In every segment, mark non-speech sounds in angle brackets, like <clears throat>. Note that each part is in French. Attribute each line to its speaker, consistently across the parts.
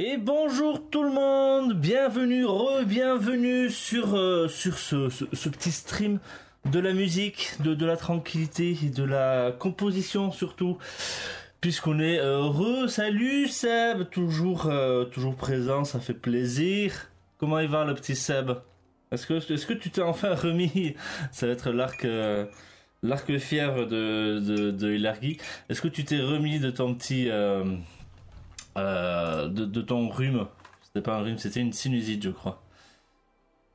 Speaker 1: Et bonjour tout le monde, bienvenue, re-bienvenue sur, euh, ce, petit stream de la musique, de, la tranquillité et de la composition surtout. Puisqu'on est heureux, salut Seb, toujours, euh, toujours présent, ça fait plaisir. Comment il va le petit Seb? Est-ce que, est-ce que tu t'es enfin remis? Ça va être l'arc, euh, l'arc fièvre de, de, de. Est-ce que tu t'es remis de ton petit, euh, de, ton rhume C'était pas un rhume, c'était une sinusite, je crois.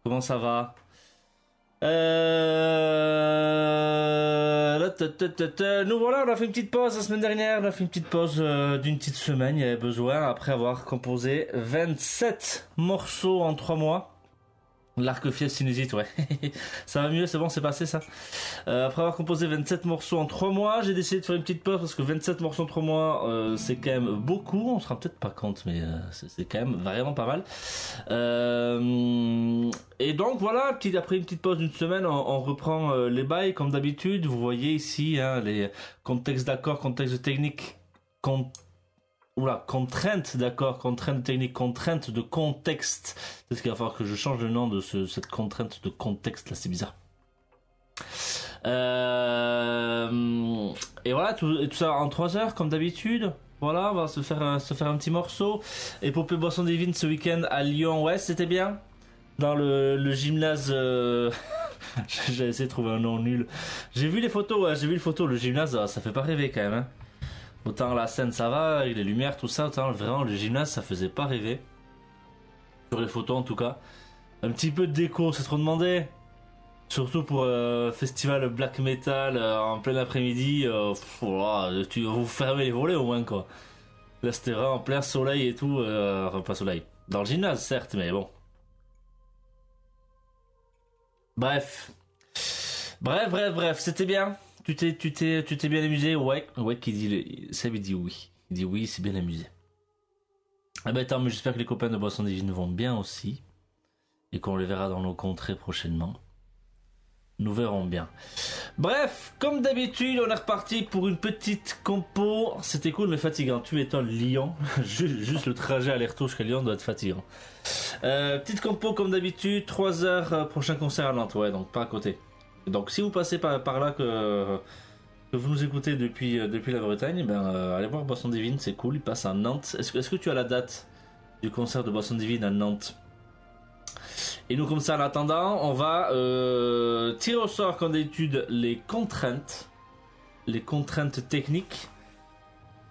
Speaker 1: Comment ça va euh... Nous voilà, on a fait une petite pause la semaine dernière, on a fait une petite pause euh, d'une petite semaine, il y avait besoin, après avoir composé 27 morceaux en 3 mois. L'arc fièvre sinusite, ouais. <laughs> ça va mieux, c'est bon, c'est passé ça. Euh, après avoir composé 27 morceaux en 3 mois, j'ai décidé de faire une petite pause parce que 27 morceaux en 3 mois, euh, c'est quand même beaucoup. On se rend peut-être pas compte, mais euh, c'est quand même vraiment pas mal. Et donc voilà, après une petite pause d'une semaine, on, reprend les bails comme d'habitude. Vous voyez ici hein, les contextes d'accord, contexte technique, con- Oula, contrainte, d'accord, contrainte technique, contrainte de contexte. Peut-être qu'il va falloir que je change le nom de ce- cette contrainte de contexte là, c'est bizarre. Euh, et voilà, tout, ça en 3 heures, comme d'habitude. Voilà, on va se faire, un- se faire un petit morceau. Épopée Boisson Divine ce week-end à Lyon, ouais, c'était bien. Dans le, gymnase. euh, <laughs> J'ai essayé de trouver un nom nul. J'ai vu les photos, j'ai vu les photos. Le gymnase, ah, ça fait pas rêver quand même. Hein. Autant la scène ça va, les lumières, tout ça, autant vraiment le gymnase ça faisait pas rêver. Sur les photos en tout cas. Un petit peu de déco, c'est trop demandé. Surtout pour euh, festival black metal euh, en plein après-midi, euh, voilà, tu vous fermez les volets au moins quoi. Là c'était en plein soleil et tout, euh, pas soleil. Dans le gymnase certes, mais bon. Bref. Bref, bref, bref, c'était bien. Tu t'es, tu t'es, tu t'es bien amusé, ouais, ouais, qui dit, le... Seb il dit oui, il dit oui, c'est bien amusé. Ah ben tant, mais j'espère que les copains de Boisson Divine vont bien aussi, et qu'on les verra dans nos contrées prochainement. Nous verrons bien. Bref, comme d'habitude, on est reparti pour une petite compo. C'était cool mais fatigant. Tu m'étonnes, Lyon. <laughs> juste, juste le trajet aller-retour jusqu'à Lyon doit être fatigant. Euh, petite compo comme d'habitude, 3 heures, euh, prochain concert à Nantes, ouais, donc pas à côté. Donc si vous passez par, là que, vous nous écoutez depuis, euh, depuis la Bretagne, ben, euh, allez voir Boisson Divine, c'est cool, il passe à Nantes. Est-ce que, tu as la date du concert de Boisson Divine à Nantes? Et nous comme ça en attendant, on va euh, tirer au sort comme d'habitude les contraintes, les contraintes techniques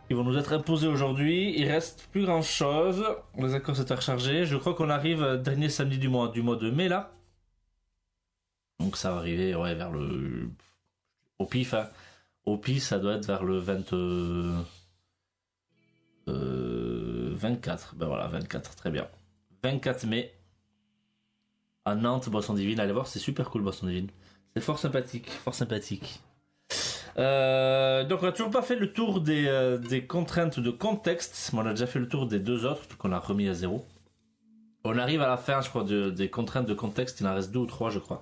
Speaker 1: qui vont nous être imposées aujourd'hui. Il reste plus grand chose, les accords sont à recharger. Je crois qu'on arrive dernier samedi du mois, du mois de mai là. Donc ça va arriver ouais, vers le... Au pif, hein. Au pif, ça doit être vers le 20... euh, euh, 24. Ben voilà, 24, très bien. 24 mai. À Nantes, Boisson Divine. Allez voir, c'est super cool, Boisson Divine. C'est fort sympathique, fort sympathique. Euh, donc on a toujours pas fait le tour des, euh, des contraintes de contexte, mais on a déjà fait le tour des deux autres qu'on a remis à zéro. On arrive à la fin, je crois, de- des contraintes de contexte. Il en reste deux ou trois, je crois.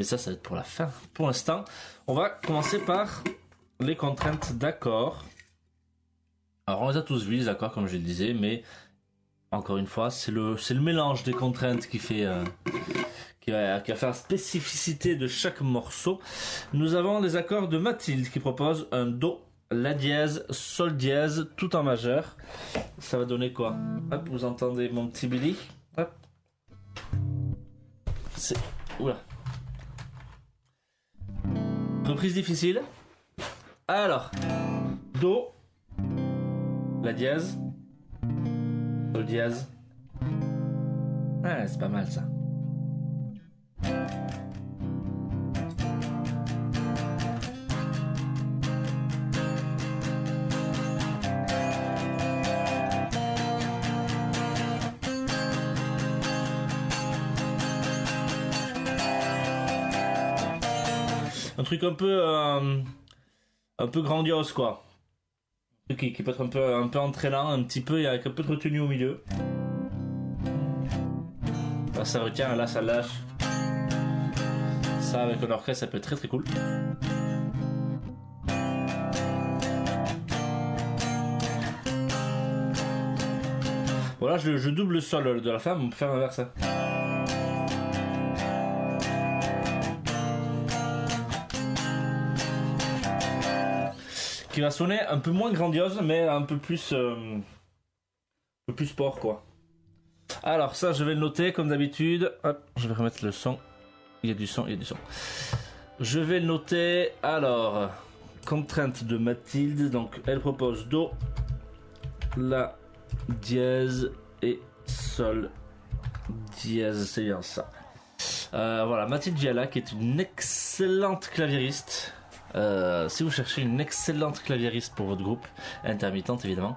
Speaker 1: Mais ça, ça va être pour la fin. Pour l'instant, on va commencer par les contraintes d'accord. Alors, on les a tous vus, les accords, comme je le disais, mais encore une fois, c'est le, c'est le mélange des contraintes qui fait, euh, qui va, qui va faire la spécificité de chaque morceau. Nous avons les accords de Mathilde qui propose un Do, La dièse, Sol dièse, tout en majeur. Ça va donner quoi? Hop, vous entendez mon petit Billy? Hop. C'est... Oula. Reprise difficile. Alors, Do, La dièse, Sol dièse. Ah, c'est pas mal ça. Truc un peu euh, un peu grandiose quoi qui, peut être un peu un peu entraînant un petit peu avec un peu de retenue au milieu là ça retient là ça lâche ça avec un orchestre ça peut être très très cool Voilà, je, je double le sol de la femme, on peut faire l'inverse. hein. Va sonner un peu moins grandiose, mais un peu plus. euh, un peu plus sport, quoi. Alors, ça, je vais le noter comme d'habitude. Je vais remettre le son. Il y a du son, il y a du son. Je vais noter. Alors, contrainte de Mathilde. Donc, elle propose Do, La, dièse et Sol, dièse. C'est bien ça. Euh, voilà, Mathilde Viala, qui est une excellente claviériste. Euh, si vous cherchez une excellente claviériste pour votre groupe, intermittente évidemment,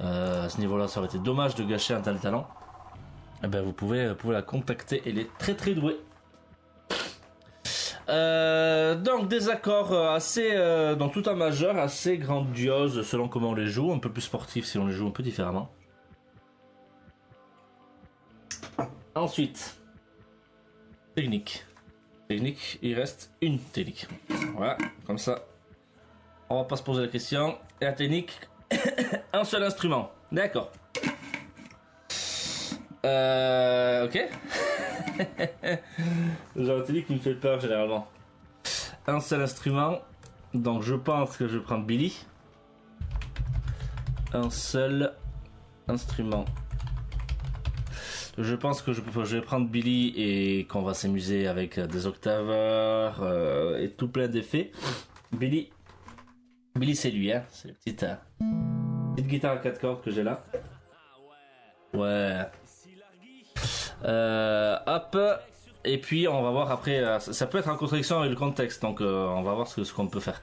Speaker 1: euh, à ce niveau-là, ça aurait été dommage de gâcher un tel talent. Eh ben, vous pouvez, pouvez la contacter. Elle est très très douée. Euh, donc des accords euh, assez, euh, dans tout un majeur, assez grandioses selon comment on les joue, un peu plus sportifs si on les joue un peu différemment. Ensuite, technique. Technique, il reste une technique. Voilà, comme ça. On va pas se poser la question. Et la technique, <coughs> un seul instrument. D'accord. Euh, ok. <laughs> J'ai un technique qui me fait peur généralement. Un seul instrument. Donc je pense que je vais prendre Billy. Un seul instrument. Je pense que je, vais prendre Billy et qu'on va s'amuser avec euh, des octaveurs euh, et tout plein d'effets. Billy, Billy c'est lui, hein. C'est la petite, euh, petite guitare à quatre cordes que j'ai là. Ouais. Hop. Et puis on va voir après. ça peut être en contradiction avec le contexte, donc on va voir ce, qu'on peut faire.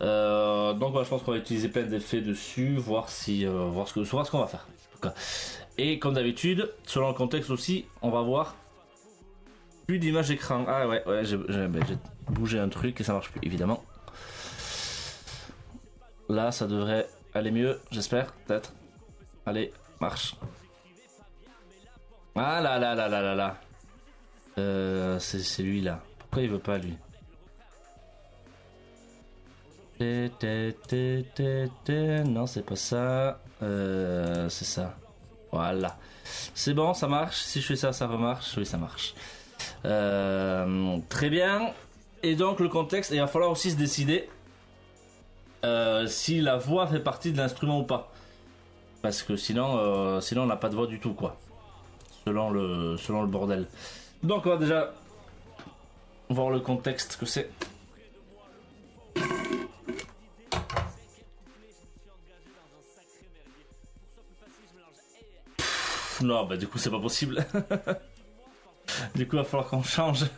Speaker 1: Donc je pense qu'on va utiliser plein d'effets dessus, voir si, voir voir ce qu'on va faire. Et comme d'habitude, selon le contexte aussi, on va voir plus d'image écran. Ah ouais, ouais, ben, j'ai bougé un truc et ça marche plus, évidemment. Là, ça devrait aller mieux, j'espère, peut-être. Allez, marche. Ah là là là là là là. Euh, c'est lui là. Pourquoi il veut pas lui? Non, c'est pas ça. Euh, c'est ça. Voilà. C'est bon, ça marche? Si je fais ça, ça remarche? Oui, ça marche. Euh, très bien. Et donc le contexte, il va falloir aussi se décider euh, si la voix fait partie de l'instrument ou pas. Parce que sinon, euh, sinon on n'a pas de voix du tout, quoi. Selon le, selon le bordel. Donc on va déjà voir le contexte que c'est. Non, bah du coup c'est pas possible. <laughs> du coup il va falloir qu'on change. <laughs>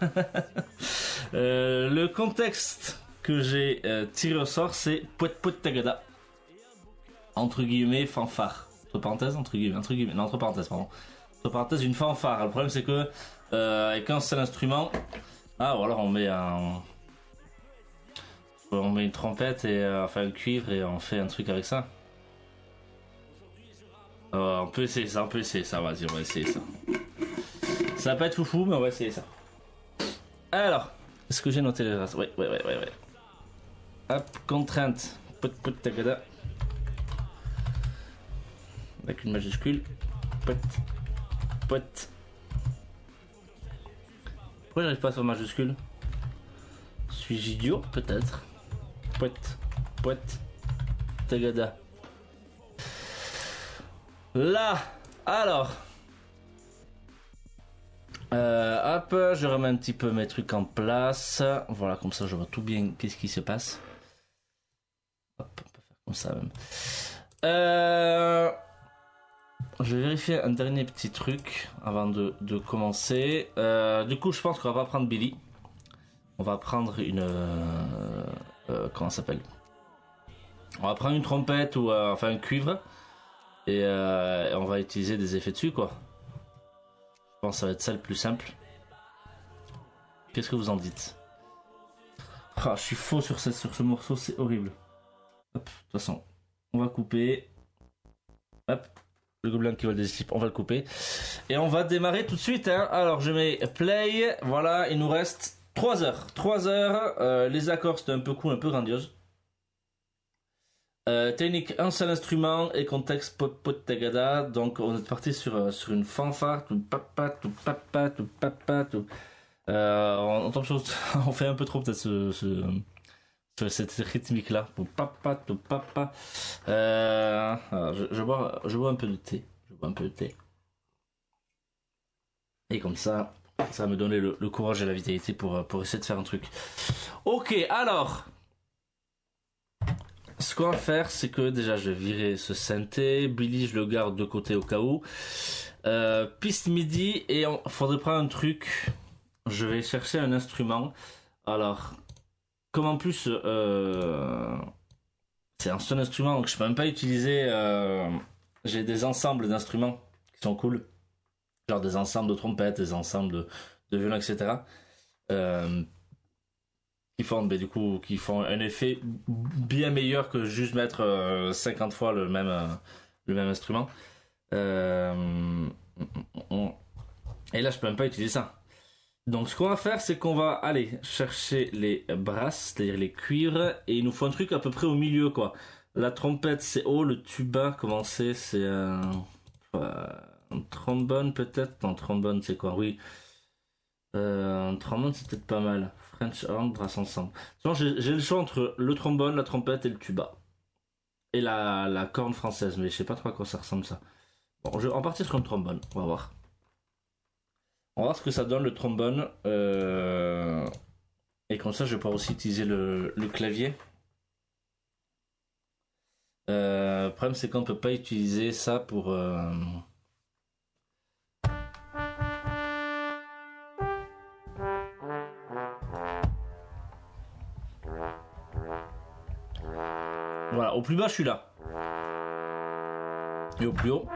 Speaker 1: Euh, le contexte que j'ai euh, tiré au sort c'est Poet Poet Tagada. Entre guillemets fanfare. Entre parenthèses, entre guillemets, entre non entre parenthèses pardon. Entre parenthèses une fanfare. Le problème c'est que euh, avec un seul instrument, ah ou alors on met un, on met une trompette et enfin un cuivre et on fait un truc avec ça. Euh, on peut essayer ça, on peut essayer ça, vas-y, on va essayer ça. Ça va pas être foufou, mais on va essayer ça. Alors, est-ce que j'ai noté les races? Oui, oui, oui, oui. Hop, contrainte. Pot, pot, tagada. Avec une majuscule. Pot, pot. Pourquoi j'arrive pas faire majuscule? Suis-je idiot Peut-être? Pot, pot, tagada. Là, alors. Euh, hop, je remets un petit peu mes trucs en place. Voilà, comme ça je vois tout bien qu'est-ce qui se passe. Hop, on peut faire comme ça même. Euh, je vais vérifier un dernier petit truc avant de, commencer. Euh, du coup, je pense qu'on va pas prendre Billy. On va prendre une. comment ça s'appelle? On va prendre une trompette ou enfin un cuivre. Et, euh, et on va utiliser des effets dessus, quoi. Je pense que ça va être ça le plus simple. Qu'est-ce que vous en dites? Ah, je suis faux sur, ce morceau, c'est horrible. De toute façon, on va couper. Le gobelin qui vole des slips, on va le couper. Et on va démarrer tout de suite. Hein. Alors, je mets play. Voilà, il nous reste 3 heures. 3 heures. Euh, les accords, c'était un peu cool, un peu grandiose. Euh, technique, un seul instrument et contexte pot pot tagada. Donc on est parti sur, euh, une fanfare, tout papa, tout papa, tout papa, tout. Euh, on, <laughs> on fait un peu trop peut-être ce, ce, cette rythmique là. Tout papa, tout papa. Je, bois, un peu de thé. Je bois un peu de thé. Et comme ça, ça va me donner le, le courage et la vitalité pour, pour essayer de faire un truc. Ok, alors. Ce qu'on va faire, c'est que déjà je vais virer ce synthé. Billy, je le garde de côté au cas où. Euh, piste midi et il faudrait prendre un truc. Je vais chercher un instrument. Alors, comme en plus euh, c'est un seul instrument, donc je peux même pas utiliser. Euh, j'ai des ensembles d'instruments qui sont cool, genre des ensembles de trompettes, des ensembles de, de violons, etc. Euh, qui font, ben, du coup, qui font un effet bien meilleur que juste mettre 50 fois le même, le même instrument. Et là, je peux même pas utiliser ça. Donc ce qu'on va faire, c'est qu'on va aller chercher les brasses, c'est-à-dire les cuivres, et il nous faut un truc à peu près au milieu, quoi. La trompette, c'est haut, le tuba, comment c'est? C'est un... un... trombone, peut-être? Non, trombone, c'est quoi? Oui. Euh, un trombone, c'est peut-être pas mal. French horn, brasse ensemble. J'ai le choix entre le trombone, la trompette et le tuba. Et la, corne française, mais je sais pas trop à quoi ça ressemble, ça. Bon, je en partir sur un trombone, on va voir. On va voir ce que ça donne le trombone. Euh, et comme ça, je vais pouvoir aussi utiliser le, clavier. Euh, le problème, c'est qu'on ne peut pas utiliser ça pour. Euh, au plus bas, je suis là. Et au plus haut.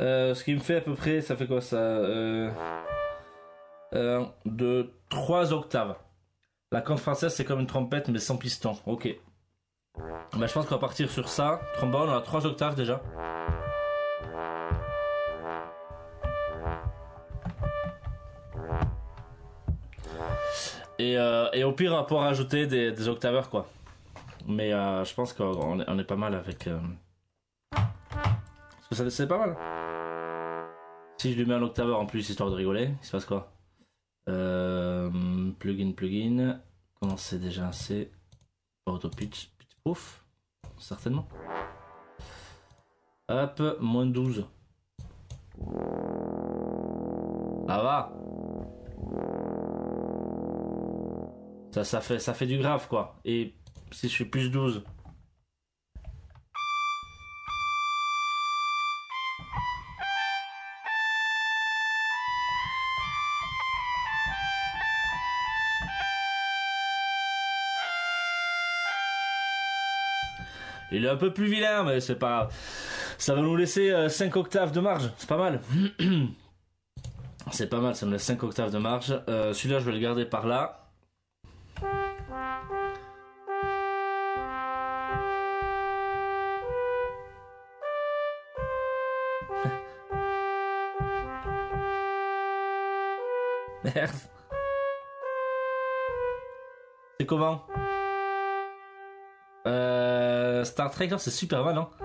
Speaker 1: Euh, ce qui me fait à peu près, ça fait quoi ça euh, De 3 octaves. La corne française, c'est comme une trompette, mais sans piston. Ok. Bah, je pense qu'on va partir sur ça. Trombone, on a 3 octaves déjà. Et, euh, et, au pire, on va pouvoir ajouter des, des octaveurs, quoi. Mais euh, je pense qu'on est, on est, pas mal avec. Euh... Parce que c'est pas mal. Si je lui mets un octaveur en plus, histoire de rigoler, il se passe quoi? Plugin, plugin. Comment c'est déjà C'est auto pitch, pitch proof Certainement. Hop, moins 12. Ça va ça, fait, ça fait du grave quoi. Et si je suis plus 12, Il est un peu plus vilain, mais c'est pas Ça va nous laisser 5 euh, octaves de marge. C'est pas mal. <clears throat> c'est pas mal, ça me laisse 5 octaves de marge. Euh, celui-là, je vais le garder par là. C'est comment? Euh, Star Trek, c'est super mal, hein. Non,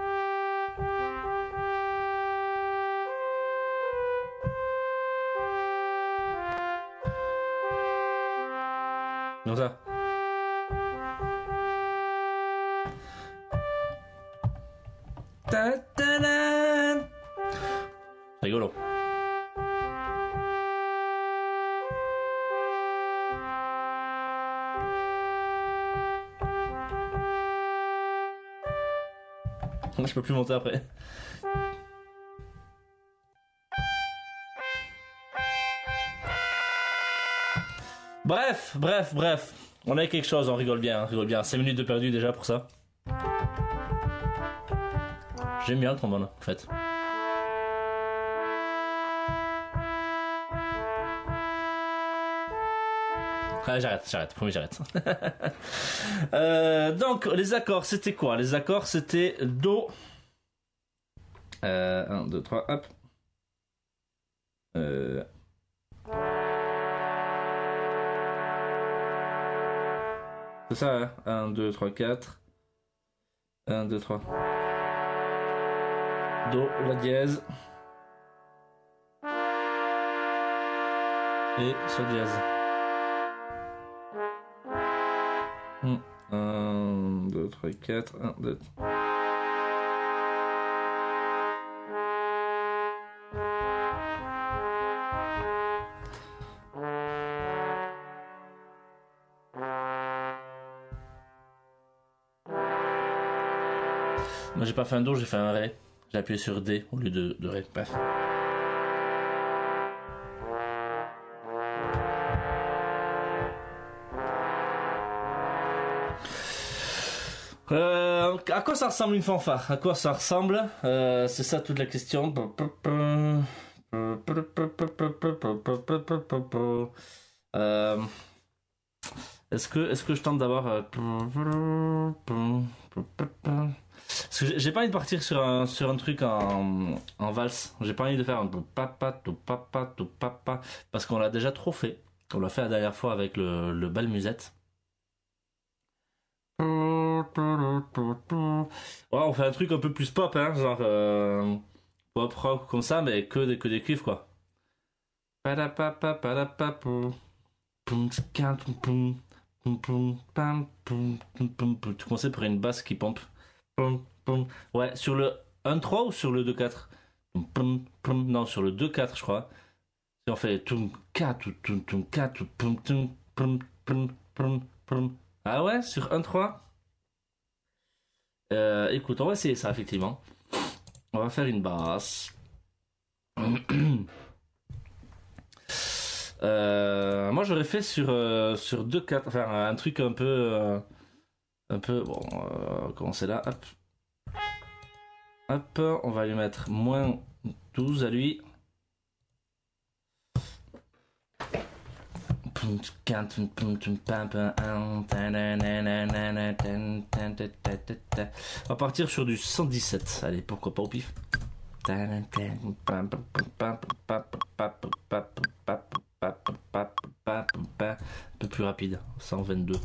Speaker 1: plus monter après. Bref, bref, bref. On a quelque chose, on rigole bien, on rigole bien. 5 minutes de perdu déjà pour ça. J'aime bien le trombone, en fait. Ah, j'arrête, j'arrête, promis, j'arrête. <laughs> euh, donc, les accords, c'était quoi? Les accords, c'était Do, Euh, 1, 2, 3, hop. Euh... C'est ça, hein? 1, 2, 3, 4. 1, 2, 3. Do, la dièse. Et sol dièse. 2, 3, 4. 1, 2, 3. Moi j'ai pas fait un Do, j'ai fait un Ré. J'ai appuyé sur D au lieu de, de Ré. Bref. À quoi ça ressemble une fanfare? À quoi ça ressemble? Euh, C'est ça toute la question. Euh, est-ce que, est-ce que je tente d'avoir parce que j'ai pas envie de partir sur un, sur un truc en, en valse. J'ai pas envie de faire un papa, tout papa, tout papa. Parce qu'on l'a déjà trop fait. On l'a fait la dernière fois avec le, le bal musette. Ouais, on fait un truc un peu plus pop, hein, genre euh, pop rock comme ça, mais que des, que des cuivres quoi. Tu conseilles pour une basse qui pompe. Ouais, sur le 1-3 ou sur le 2-4 Non, sur le 2-4, je crois. Si on fait Ah ouais, sur 1-3 euh, Écoute, on va essayer ça, effectivement. On va faire une basse. <clears throat> Euh, moi, j'aurais fait sur, euh, sur 2-4, enfin, un truc un peu. Euh, un peu. Bon, on va là? Hop. Hop, on va lui mettre moins 12 à lui. On va partir sur du 117. Allez, pourquoi pas au pif? Un peu plus rapide. 122.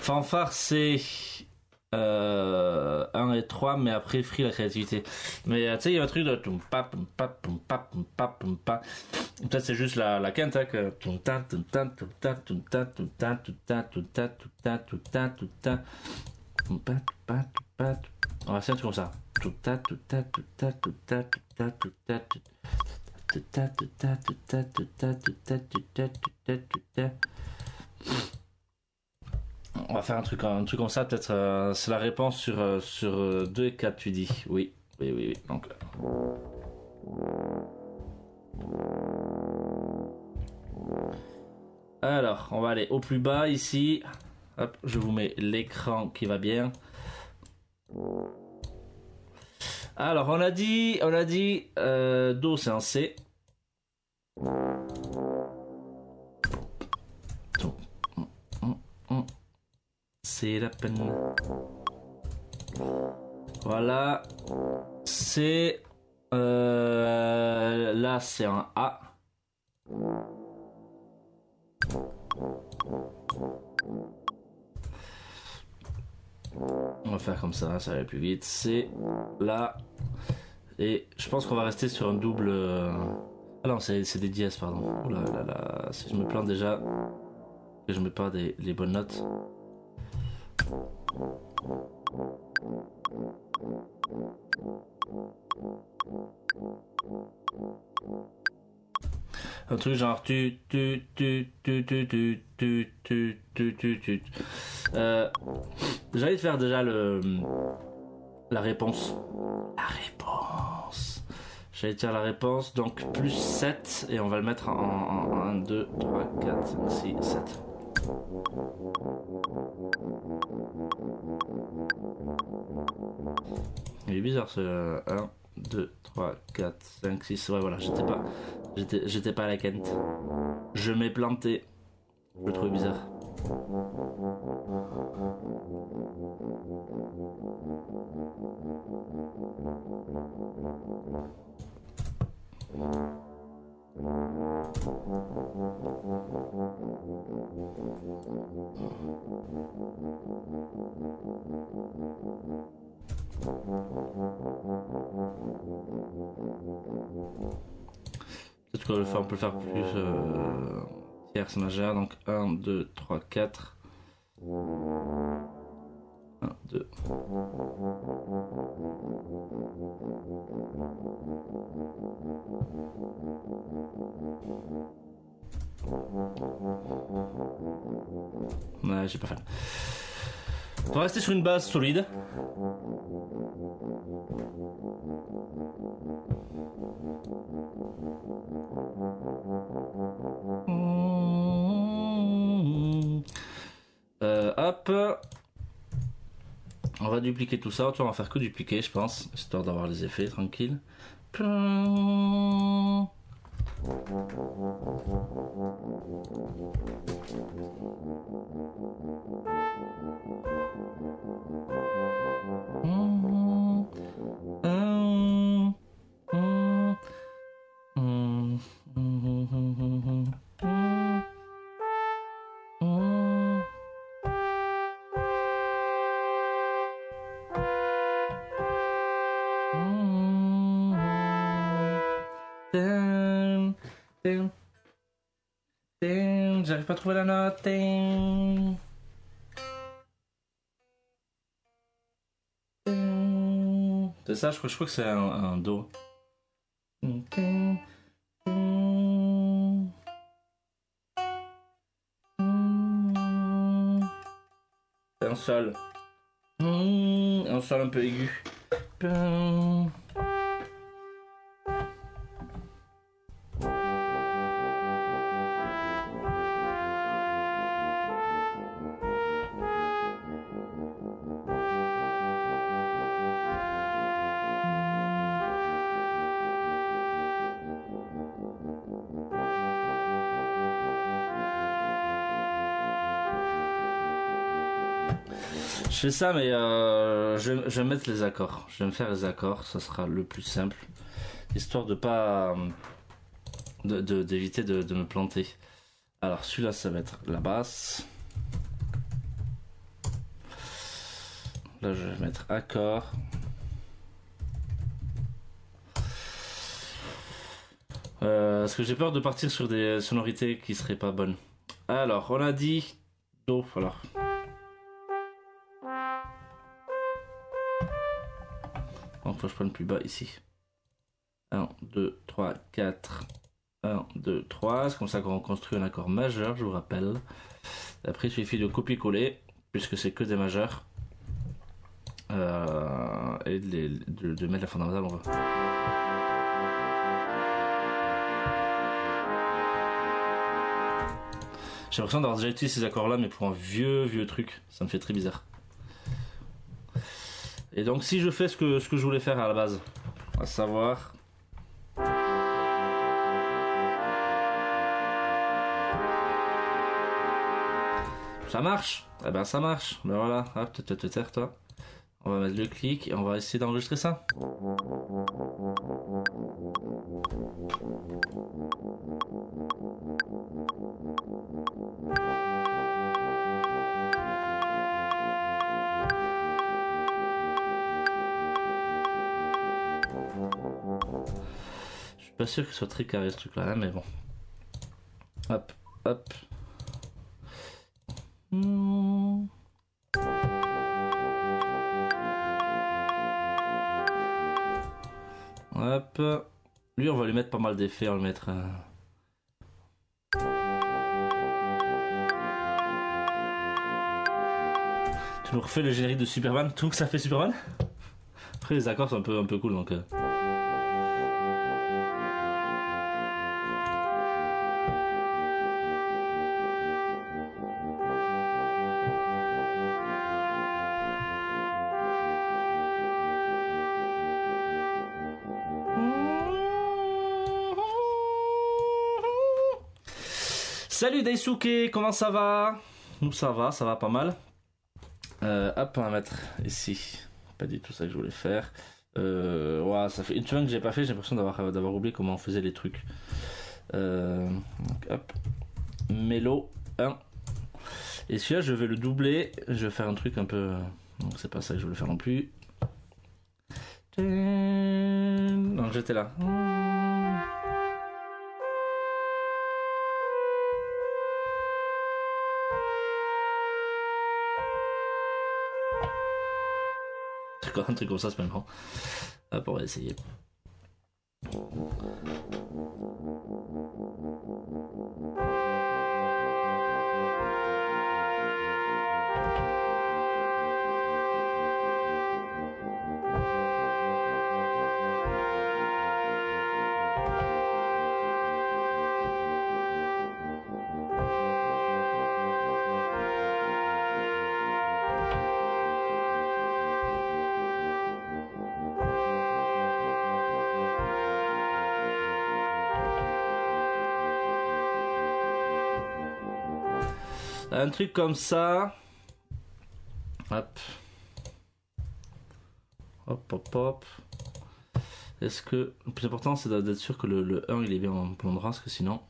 Speaker 1: Fanfare, c'est euh, 1 et 3, mais après free la créativité. Mais tu sais, il y a un truc de Peut-être c'est juste la, la quinte, que. On va faire comme ça. On va faire un truc, un truc comme ça, peut-être. Euh, c'est la réponse sur, euh, sur 2 euh, et 4, tu dis. Oui, oui, oui. oui. Donc. Alors, on va aller au plus bas ici. Hop, je vous mets l'écran qui va bien. Alors, on a dit, on a dit, Do c'est un C. C'est la peine. Voilà. C'est euh, là c'est un A. On va faire comme ça, ça va aller plus vite. C'est là. Et je pense qu'on va rester sur un double. Euh, ah non, c'est des dièses, pardon. Oh là là là, si je me plante déjà, que je mets pas des, les bonnes notes. Un truc genre tu tu tu tu tu tu tu tu tu tu tu euh, J'allais faire déjà le la réponse. La réponse. J'allais dire la réponse, donc plus 7, et on va le mettre en, 1, 2, 3, 4, 5, 6, 7. Il est bizarre ce 1, 2, 3, 4, 5, 6. Ouais, voilà, j'étais pas, j'étais, j'étais pas à la Kent. Je m'ai planté. Je le trouvais bizarre. Peut-être qu'on peut le faire, plus euh, tierce majeure. Donc 1, 2, 3, 4. 1, 2. Ouais, j'ai pas. On rester sur une base solide. Euh, hop. On va dupliquer tout ça. On va faire que dupliquer, je pense, histoire d'avoir les effets tranquille. Pas à trouver la note. Dun. C'est ça, je crois, je crois que c'est un, Do. C'est un sol. Un sol un peu aigu. Je fais ça, mais euh, je, vais mettre les accords. Je vais me faire les accords, ça sera le plus simple. Histoire de pas. euh, d'éviter de, me planter. Alors, celui-là, ça va être la basse. Là, je vais mettre accord. Euh, parce que j'ai peur de partir sur des sonorités qui seraient pas bonnes? Alors, on a dit Do. Alors, faut que je prenne plus bas ici. 1, 2, 3, 4. 1, 2, 3. C'est comme ça qu'on construit un accord majeur, je vous rappelle. Après, il suffit de copier-coller, puisque c'est que des majeurs. Euh, et de, les- de- de mettre la fondamentale. on va- J'ai l'impression d'avoir déjà utilisé ces accords-là, mais pour un vieux, vieux truc. Ça me fait très bizarre. Et donc si je fais ce que, ce que je voulais faire à la base, à savoir... Ça marche Eh ben ça marche. Ben voilà, hop, te, te, te taire toi. On va mettre le clic et on va essayer d'enregistrer ça. Pas sûr ce soit très carré ce truc là, mais bon. Hop, hop. Hop. Lui, on va lui mettre pas mal d'effets. On va le mettre. Tu nous refais le générique de Superman? Trouves que ça fait Superman? Après, les accords sont un peu, un peu cool donc. euh. Salut Daisuke, comment ça va? Nous ça va, ça va pas mal. Euh, hop, on va mettre ici. Pas du tout ça que je voulais faire. Euh, ça fait une semaine que j'ai pas fait, j'ai l'impression d'avoir, d'avoir oublié comment on faisait les trucs. Euh, hop. Mélo 1. Et celui-là, je vais le doubler. Je vais faire un truc un peu. Donc, c'est pas ça que je voulais faire non plus. Donc, j'étais là. Un truc comme ça, c'est pas grand. Hop, on va essayer. Un truc comme ça. Hop. Hop, hop, hop. Est-ce que. Le plus important, c'est d'être sûr que le, le 1 il est bien en plan droit, parce que sinon.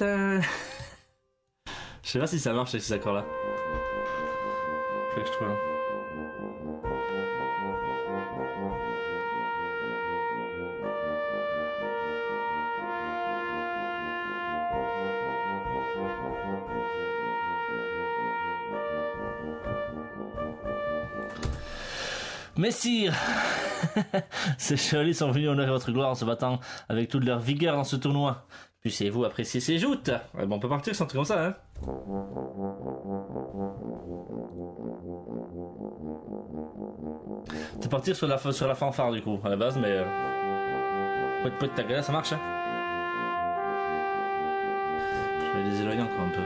Speaker 1: Je sais pas si ça marche avec ces accords là. Faut que je trouve. Messire <laughs> Ces chevaliers sont venus honorer votre gloire en se battant avec toute leur vigueur dans ce tournoi. Puissiez-vous apprécier ces joutes? Ouais, bon, On peut partir sans truc comme ça, hein. C'est partir sur la, sur la fanfare du coup, à la base, mais... Euh... Poète poète tagada, ça marche hein. Je vais les éloigner encore un peu.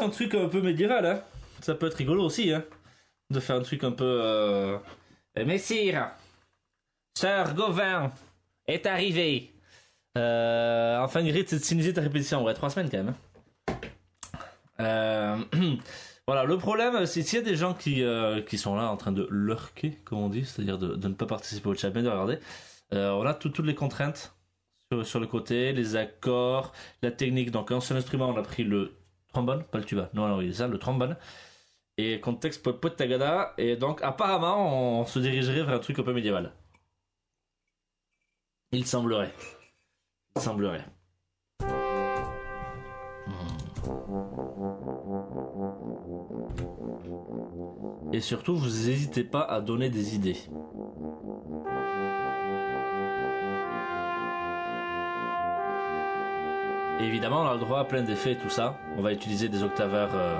Speaker 1: Un truc un peu médiéval, hein. Ça peut être rigolo aussi, hein. De faire un truc un peu. Euh... Messire, Sir Gauvin est arrivé. Euh, enfin, Grid, c'est signifier ta répétition. Ouais, trois semaines quand même. hein. Euh, <clears throat> voilà, le problème, c'est s'il y a des gens qui, euh, qui sont là en train de lurker, comme on dit, c'est-à-dire de, ne pas participer au chat, mais de regarder, euh, on a tout- toutes les contraintes sur le côté, les accords, la technique. Donc, un seul instrument, on a pris le trombone, pas le tuba. Non, non, oui, c'est ça, le trombone. Et contexte pot tagada. Et donc, apparemment, on se dirigerait vers un truc un peu médiéval. Il semblerait. Il semblerait. Hmm. Et surtout, vous n'hésitez pas à donner des idées. Et évidemment, on a le droit à plein d'effets et tout ça. On va utiliser des octaveurs, euh,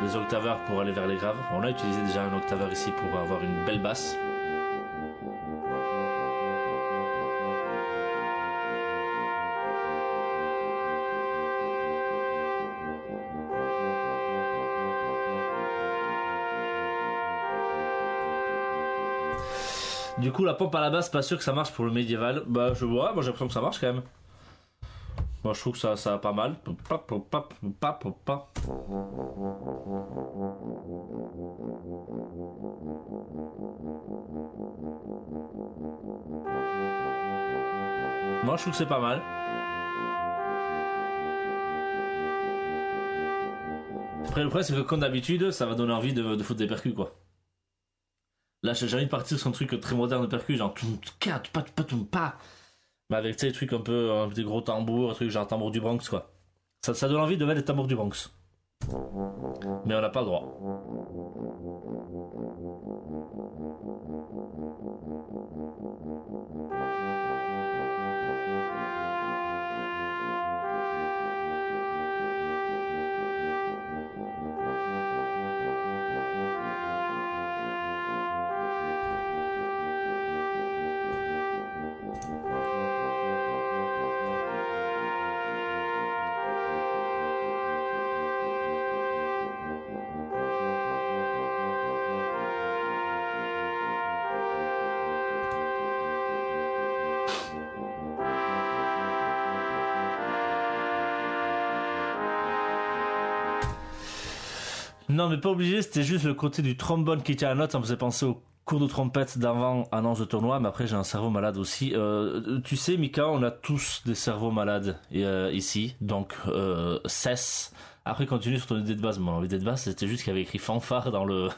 Speaker 1: des octaveurs pour aller vers les graves. On a utilisé déjà un octaveur ici pour avoir une belle basse. Du coup, la pompe à la basse, pas sûr que ça marche pour le médiéval. Bah, je vois, moi j'ai l'impression que ça marche quand même. Moi, je trouve que ça, ça a pas mal. Moi, je trouve que c'est pas mal. Après, le problème, c'est que comme d'habitude, ça va donner envie de, de foutre des percus, quoi. Là, j'ai envie de partir sur un truc très moderne de percus, genre... pas pas mais avec, des trucs un peu, euh, des gros tambours, un truc genre tambour du Bronx, quoi. Ça, ça donne envie de mettre des tambours du Bronx. Mais on n'a pas le droit. Non, mais pas obligé, c'était juste le côté du trombone qui tient la note, ça me faisait penser au cours de trompette d'avant annonce de tournoi, mais après j'ai un cerveau malade aussi. Euh, tu sais, Mika, on a tous des cerveaux malades euh, ici, donc euh, cesse. Après, continue sur ton idée de base. Mon idée de base, c'était juste qu'il y avait écrit fanfare dans le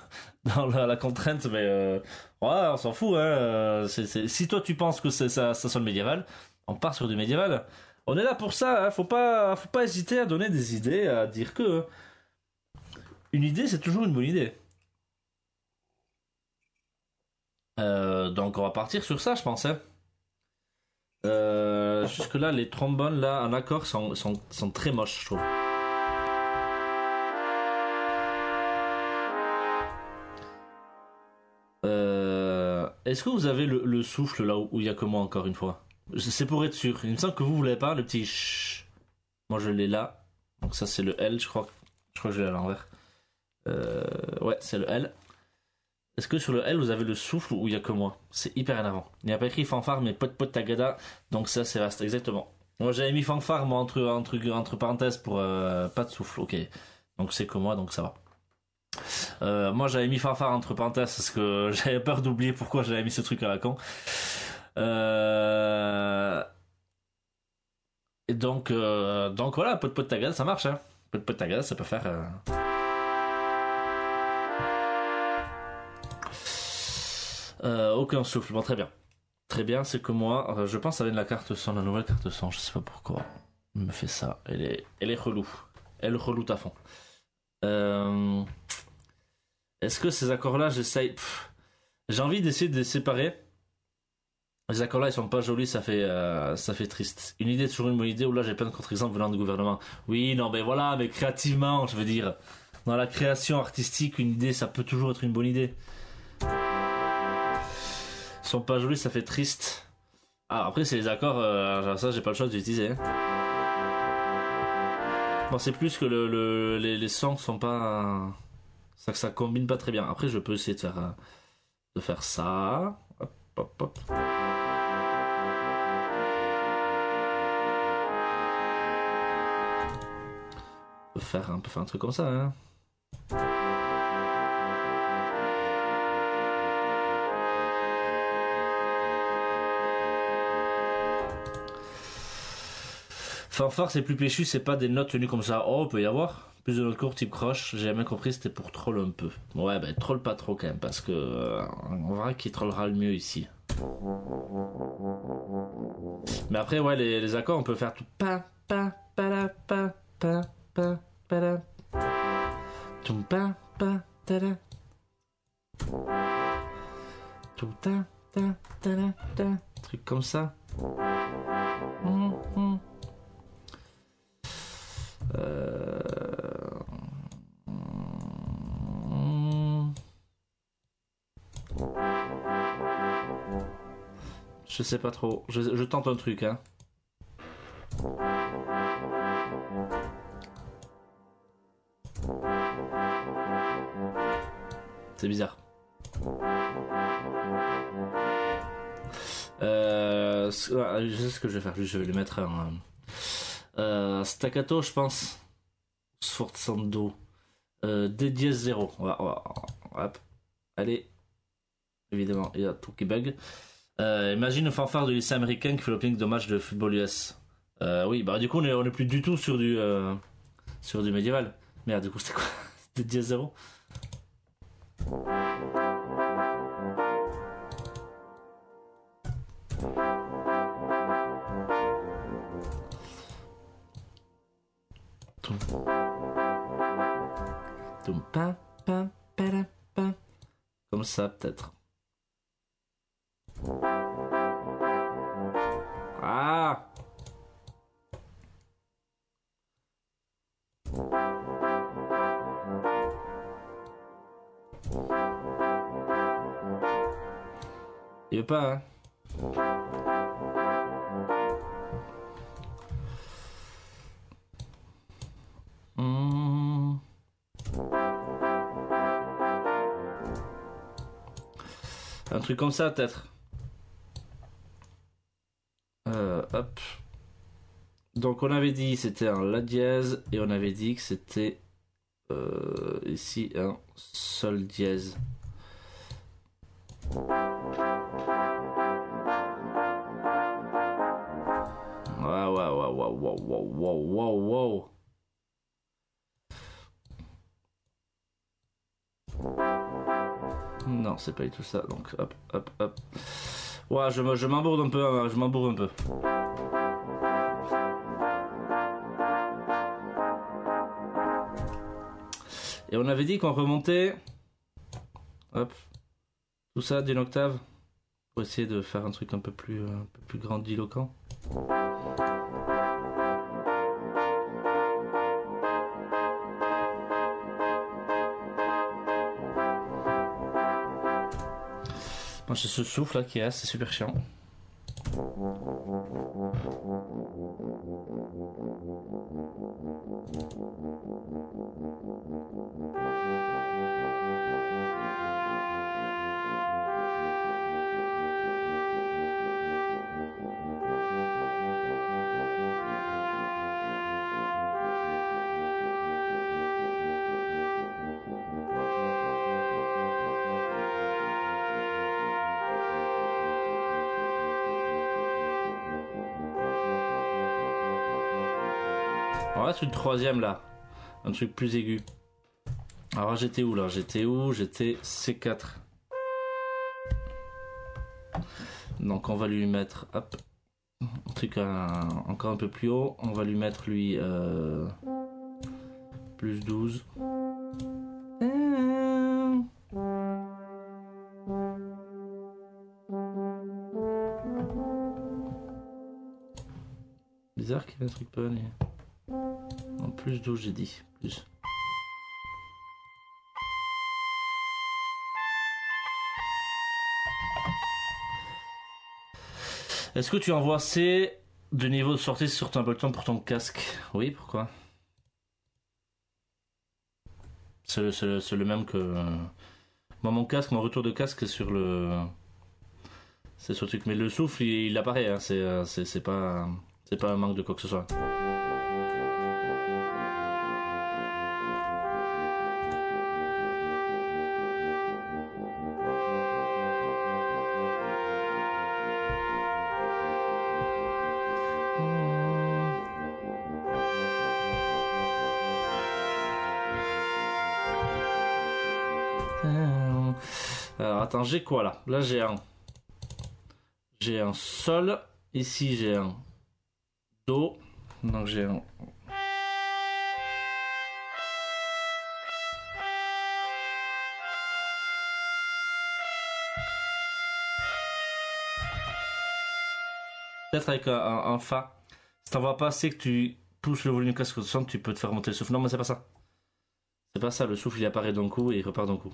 Speaker 1: <laughs> dans la, contrainte, mais euh, ouais, on s'en fout. Hein. Si toi tu penses que ça, ça sonne médiéval, on part sur du médiéval. On est là pour ça. Hein. Faut pas faut pas hésiter à donner des idées, à dire que une idée, c'est toujours une bonne idée. Euh, donc on va partir sur ça, je pensais. Hein. Euh, jusque là, les trombones là en accord sont, sont, très moches, je trouve. Euh, est-ce que vous avez le, souffle là où il y a que moi encore une fois? C'est pour être sûr. Il me semble que vous, vous l'avez pas, le petit ch. Moi je l'ai là. Donc ça c'est le L, je crois. Je crois que je l'ai à l'envers. Euh, ouais, c'est le L. Est-ce que sur le L, vous avez le souffle ou il y a que moi? C'est hyper énervant. Il n'y a pas écrit fanfare, mais pot pot tagada. Donc ça, c'est vaste, exactement. Moi, j'avais mis fanfare, entre, entre, entre parenthèses, pour euh, pas de souffle. Ok. Donc c'est que moi, donc ça va. Euh, moi, j'avais mis fanfare entre parenthèses parce que <laughs> j'avais peur d'oublier pourquoi j'avais mis ce truc à la con. Et donc, donc voilà, pot pot tagada, ça marche. Hein. Pot pot tagada, ça peut faire. Euh, aucun souffle. Bon, très bien. Très bien, c'est que moi, euh, je pense à de la carte son, la nouvelle carte son, je sais pas pourquoi. Elle me fait ça. Elle est, elle est relou. Elle relou à fond. Euh, est-ce que ces accords-là, j'essaye. J'ai envie d'essayer de les séparer. Les accords-là, ils sont pas jolis, ça fait, ça fait triste. Une idée, toujours une bonne idée, ou là, j'ai plein de contre-exemples venant du gouvernement. Oui, non, mais voilà, mais créativement, je veux dire. Dans la création artistique, une idée, ça peut toujours être une bonne idée sont pas jolis, ça fait triste. Ah, après, c'est les accords, euh, ça, j'ai pas le choix d'utiliser. Hein. Bon, c'est plus que le, les, sons sont pas. Ça, ça combine pas très bien. Après, je peux essayer de faire, euh, de faire ça. Hop, hop, hop. On peut faire, un peu faire un truc comme ça, hein. Fanfare, c'est plus péchu, c'est pas des notes tenues comme ça. Oh, peut y avoir. Plus de notes courtes, type croche. J'ai jamais compris, c'était pour troll un peu. Ouais, ben troll pas trop quand même, parce que euh, on verra qui trollera le mieux ici? Mais après, ouais, les, accords, on peut faire tout pa pa pa la pa pa pa pa la tout pa pa ta la tout ta ta ta la ta truc comme ça. Je sais pas trop. Je, tente un truc, hein. C'est bizarre. Euh, je sais ce que je vais faire. Je vais lui mettre un. Euh, staccato, je pense. Sforzando. Euh, D dièse 0. Hop. Allez. Évidemment, il y a tout qui bug. Euh, imagine une fanfare de lycée américain qui fait l'opening de match de football US. Euh, oui, bah du coup, on est, on est plus du tout sur du, euh, sur du médiéval. Merde, du coup, c'était quoi? <laughs> C'était dièse 0 Comme ça, peut-être. Comme ça, peut-être. Euh, hop. Donc on avait dit c'était un La dièse et on avait dit que c'était euh, ici un Sol dièse. C'est pas tout ça. Donc, hop, hop, hop. Ouais, je, je m'embourde un peu, hein, je m'embourde un peu. Et on avait dit qu'on remontait. Hop. Tout ça d'une octave. Pour essayer de faire un truc un peu plus, euh, un peu plus grandiloquent. J'ai ce souffle là qui là, c'est super chiant. Reste une troisième là. Un truc plus aigu. Alors j'étais où là? J'étais où? J'étais C4. Donc on va lui mettre hop, un truc encore un peu plus haut. On va lui mettre lui euh, plus 12. Bizarre qu'il y ait un truc pas. Plus 12 j'ai dit. Plus. Est-ce que tu envoies C de niveau de sortie sur ton Ableton pour ton casque? Oui, pourquoi? C'est le, même que. Moi, mon casque, mon retour de casque, sur le. C'est sur le truc. Mais le souffle, il, apparaît. hein, euh, c'est- pas. C'est pas un manque de quoi que ce soit. J'ai quoi là Là j'ai un. J'ai un sol. Ici j'ai un do. Donc j'ai un. Peut-être avec un, un- fa. Si t'en vois pas assez que tu pousses le volume casque au centre, tu peux te faire monter le souffle. Non, mais c'est pas ça. C'est pas ça, le souffle il apparaît d'un coup et il repart d'un coup.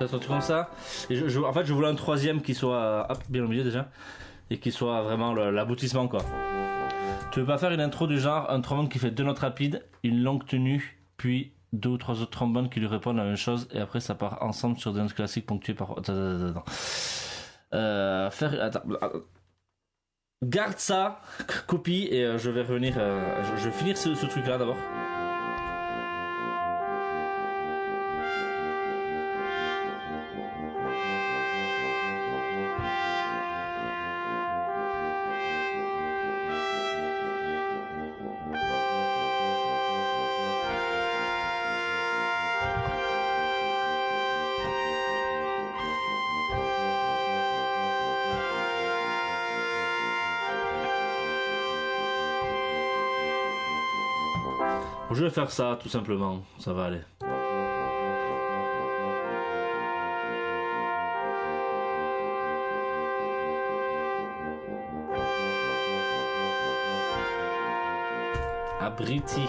Speaker 1: Un truc comme ça. En fait, je voulais un troisième qui soit bien au milieu déjà. Et qui soit vraiment l'aboutissement quoi. Tu veux pas faire une intro du genre un trombone qui fait deux notes rapides, une longue tenue, puis deux ou trois autres trombones qui lui répondent la même chose, et après ça part ensemble sur des notes classiques ponctuées par. Garde ça, copie, et euh, je vais revenir. euh, je, vais finir ce, ce truc là d'abord. Je vais faire ça tout simplement, ça va aller. Abriti.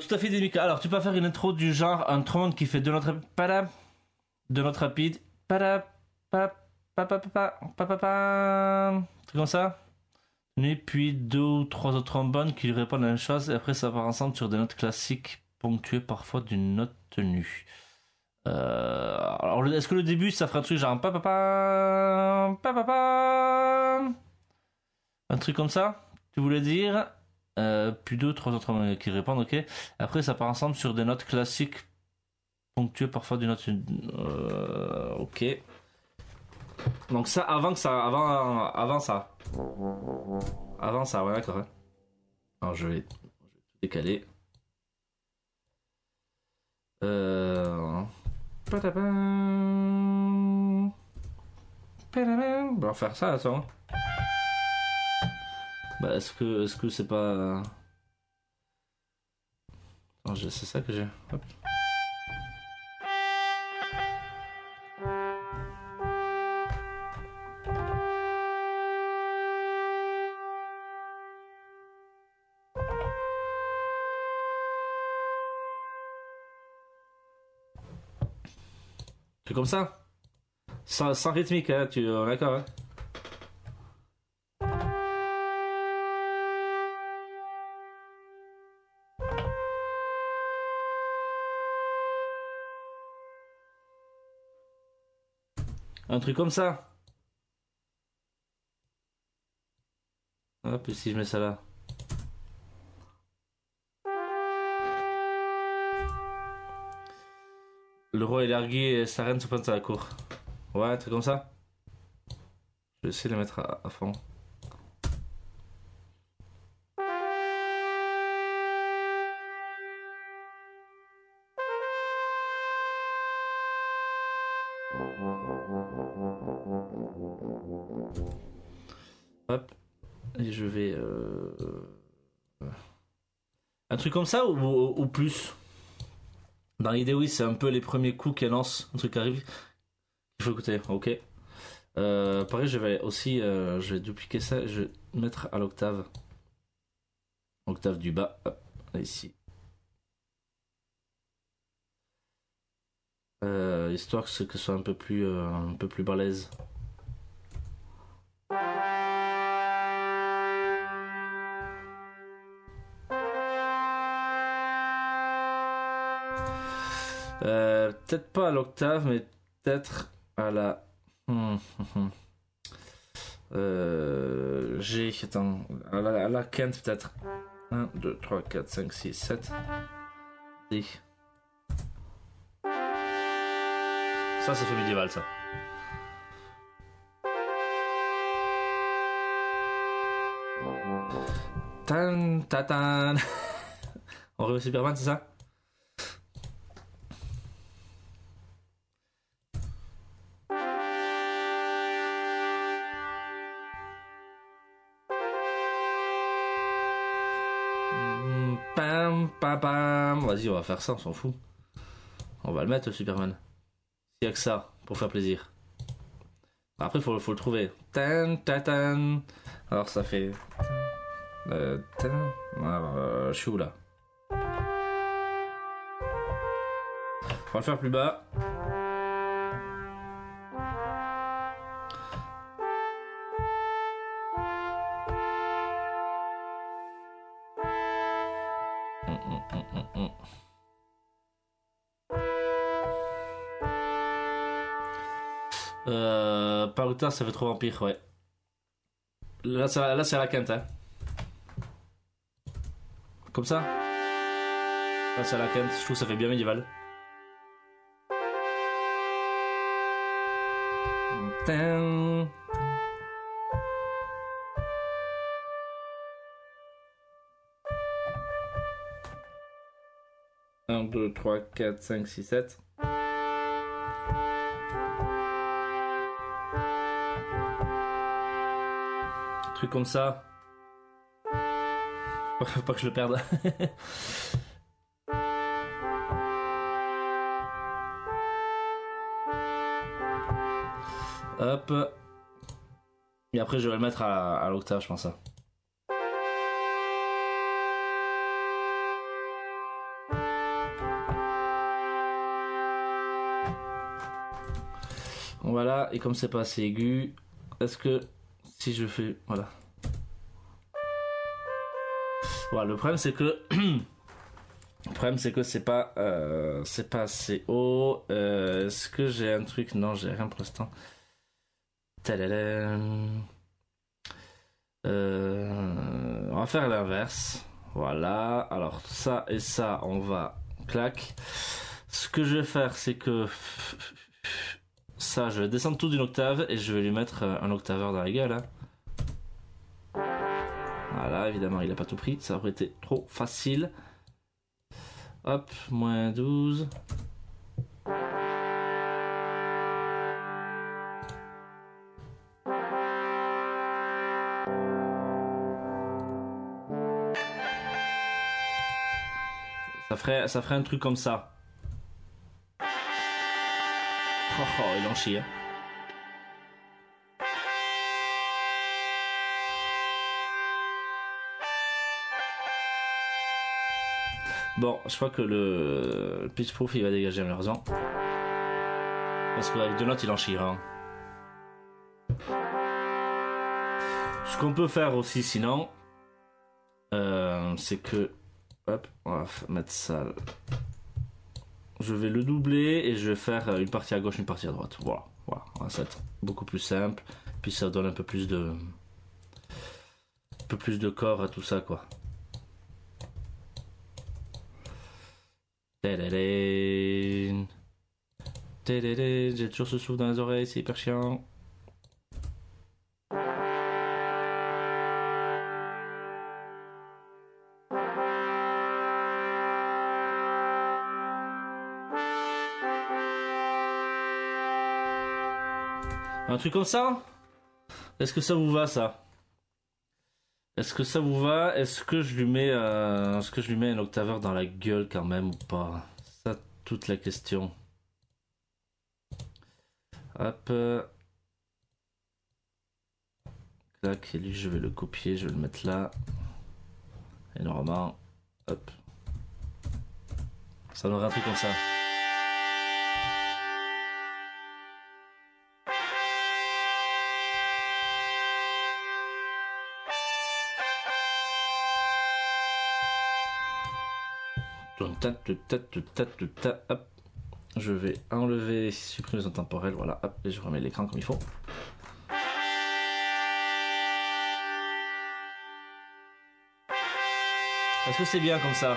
Speaker 1: Tout à fait micros. Alors, tu peux faire une intro du genre un trône qui fait de notre pada, de notre rapide, pada, pa, pa, pa, pa, pa, pa, truc comme ça. Et puis deux ou trois autres trombones qui lui répondent la même chose et après ça part ensemble sur des notes classiques ponctuées parfois d'une note tenue. Euh, alors, est-ce que le début ça ferait un truc genre pa, pa, pa, pa, pa, pa, un truc comme ça Tu voulais dire euh, puis deux, trois autres qui répondent, ok. Après, ça part ensemble sur des notes classiques, ponctuées parfois d'une note. Euh, ok. Donc ça, avant que ça, avant, avant ça, avant ça, ouais, d'accord. hein. Alors je vais, je vais tout décaler. Euh... On va faire ça, attends. Bah, est-ce que est-ce que c'est pas. Je- c'est ça que j'ai. C'est comme ça sans, sans rythmique, hein, tu est d'accord hein Un truc comme ça. Hop, et si je mets ça là. Le roi est largué et sa reine se pointe à la cour. Ouais, un truc comme ça. Je vais essayer de le mettre à, à fond. Hop. Et je vais. euh, Un truc comme ça ou, plus? Dans l'idée, oui, c'est un peu les premiers coups qu'elle lance. Un truc arrive. Il faut écouter, ok. Euh, pareil, je vais aussi. euh, je vais dupliquer ça. Je vais mettre à l'octave. Octave du bas. Hop, ici. Euh, histoire que ce que soit un peu plus, euh, un peu plus balèze. Euh, peut-être pas à l'octave, mais peut-être à la. Hmm, hmm. Euh, G, attends, à la, à la quinte peut-être. 1, 2, 3, 4, 5, 6, 7. D. Ça, ça fait médiéval, ça. Tan, ta, tan. <laughs> On remet Superman, c'est ça? Mm, Pam, pam, pam. Vas-y, on va faire ça, on s'en fout. On va le mettre, Superman. S'il y a que ça, pour faire plaisir. Après, il faut, faut le trouver. Tan, ta, tan. Alors, ça fait. Euh, tan. Alors, je suis où là On va le faire plus bas. ça fait trop vampire, ouais. Là, là c'est à la quinte. Comme ça Là, c'est à la quinte, je trouve que ça fait bien médiéval. Tain. Un, deux, trois, quatre, cinq, six, sept. Comme ça. Faut pas que je le perde. <laughs> Hop. Et après, je vais le mettre à, l'octave, je pense. Voilà, et comme c'est pas assez aigu, est-ce que si je fais. Voilà. Voilà, le problème c'est que. <clears throat> le problème c'est que c'est pas. Euh, c'est pas assez haut. Euh, est-ce que j'ai un truc? Non, j'ai rien pour l'instant. Euh, on va faire l'inverse. Voilà. Alors ça et ça, on va clac. Ce que je vais faire, c'est que ça, je vais descendre tout d'une octave et je vais lui mettre un octaveur dans la gueule. Hein. Voilà, évidemment, il a pas tout pris. Ça aurait été trop facile. Hop, moins 12. Ça ferait, ça ferait un truc comme ça. Oh, oh, il en chie. Hein. Bon, je crois que le, pitch proof il va dégager malheureusement. Parce qu'avec deux notes il en chiera. Ce qu'on peut faire aussi sinon, euh, c'est que. Hop, on va mettre ça je vais le doubler et je vais faire une partie à gauche, une partie à droite. Voilà, voilà, ça va être beaucoup plus simple. Puis ça donne un peu plus de, un peu plus de corps à tout ça, quoi. J'ai toujours ce souffle dans les oreilles, c'est hyper chiant. Un truc comme ça? Est-ce que ça vous va ça? Est-ce que ça vous va? Est-ce que je lui mets euh, est-ce que je lui mets un octaveur dans la gueule quand même ou pas? Ça toute la question. Hop. Clac, et lui je vais le copier, je vais le mettre là. Et normalement, hop. Ça donnerait un truc comme ça. Je vais enlever, supprimer les temporel, voilà, hop, et je remets l'écran comme il faut. Est-ce que c'est bien comme ça?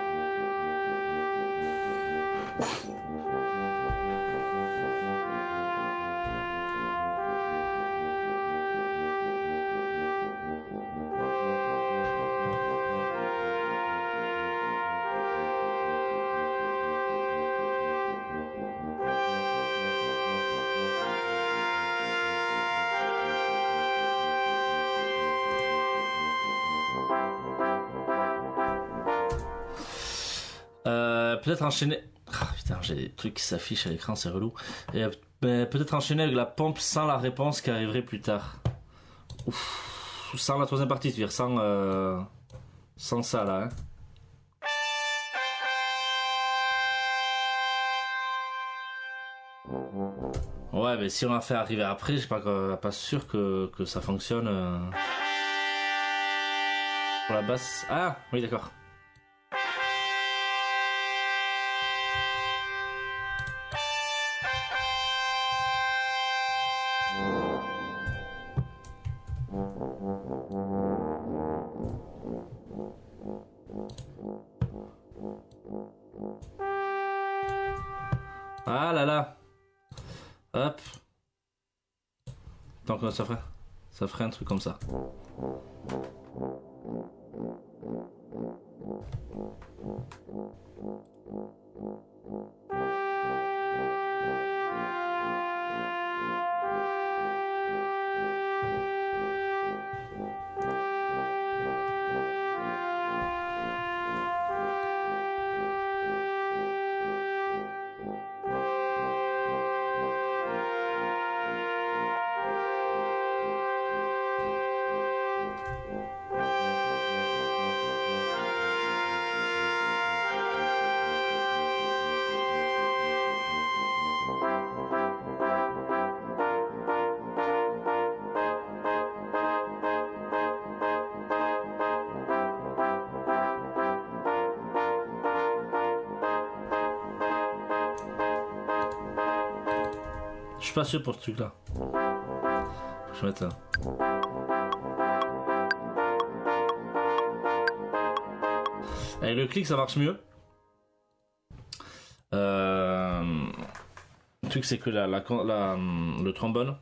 Speaker 1: peut-être enchaîner. Ah, putain, j'ai des trucs qui s'affichent à l'écran, c'est relou. Et euh, ben, peut-être enchaîner avec la pompe sans la réponse qui arriverait plus tard. Ouf. Sans la troisième partie, tu veux dire sans, euh, sans ça là. Hein. Ouais, mais si on l'a fait arriver après, je suis pas, pas sûr que, ça fonctionne. Euh. Pour la basse. Ah, oui, d'accord. Ferait un truc comme ça. Suis pas sûr pour ce truc là. Je vais mettre ça. Avec le clic ça marche mieux. Euh, Le truc c'est que la, la- la- le trombone,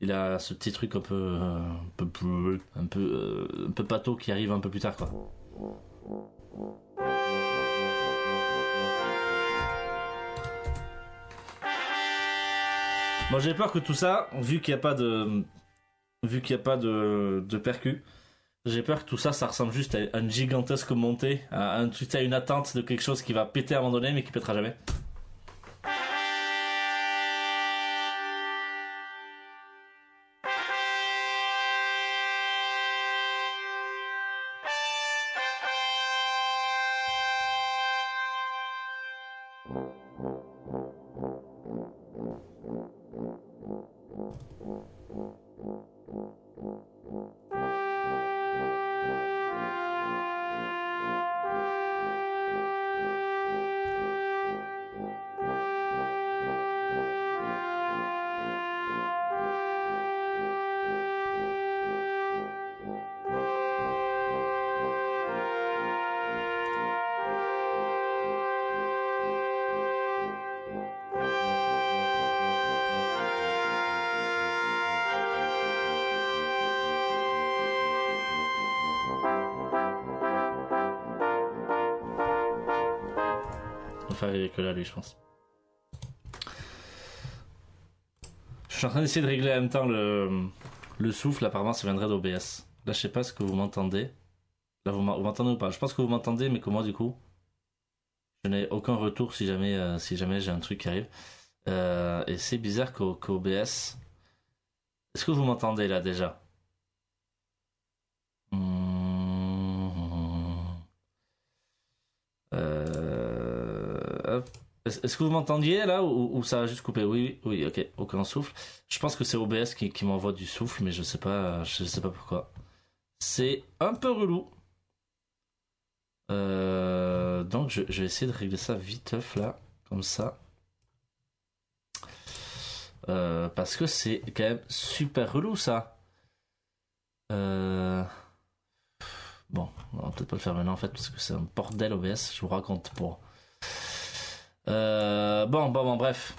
Speaker 1: il a ce petit truc un peu, un peu, un peu, euh, un peu pâteau qui arrive un peu plus tard quoi. J'ai peur que tout ça, vu qu'il n'y a pas de, vu qu'il a pas de, percu, j'ai peur que tout ça, ça ressemble juste à une gigantesque montée, à, à une attente de quelque chose qui va péter à un moment donné mais qui pètera jamais. Que lui je pense. Je suis en train d'essayer de régler en même temps le, le souffle, apparemment ça viendrait d'OBS. Là je sais pas ce que vous m'entendez. Là vous m'en- vous m'entendez ou pas? Je pense que vous m'entendez mais que moi du coup je n'ai aucun retour si jamais, euh, si jamais j'ai un truc qui arrive. Euh, et c'est bizarre qu'OBS... Est-ce que vous m'entendez là déjà Hmm. Euh, hop. Est-ce que vous m'entendiez là ou, ça a juste coupé? Oui, oui, ok, aucun souffle. Je pense que c'est OBS qui, m'envoie du souffle, mais je sais pas, je sais pas pourquoi. C'est un peu relou. Euh, donc je, je vais essayer de régler ça viteuf là, comme ça. Euh, parce que c'est quand même super relou ça. Euh... Bon, on va peut-être pas le faire maintenant en fait parce que c'est un bordel OBS, je vous raconte pour. Euh, bon, bon, bon, bref.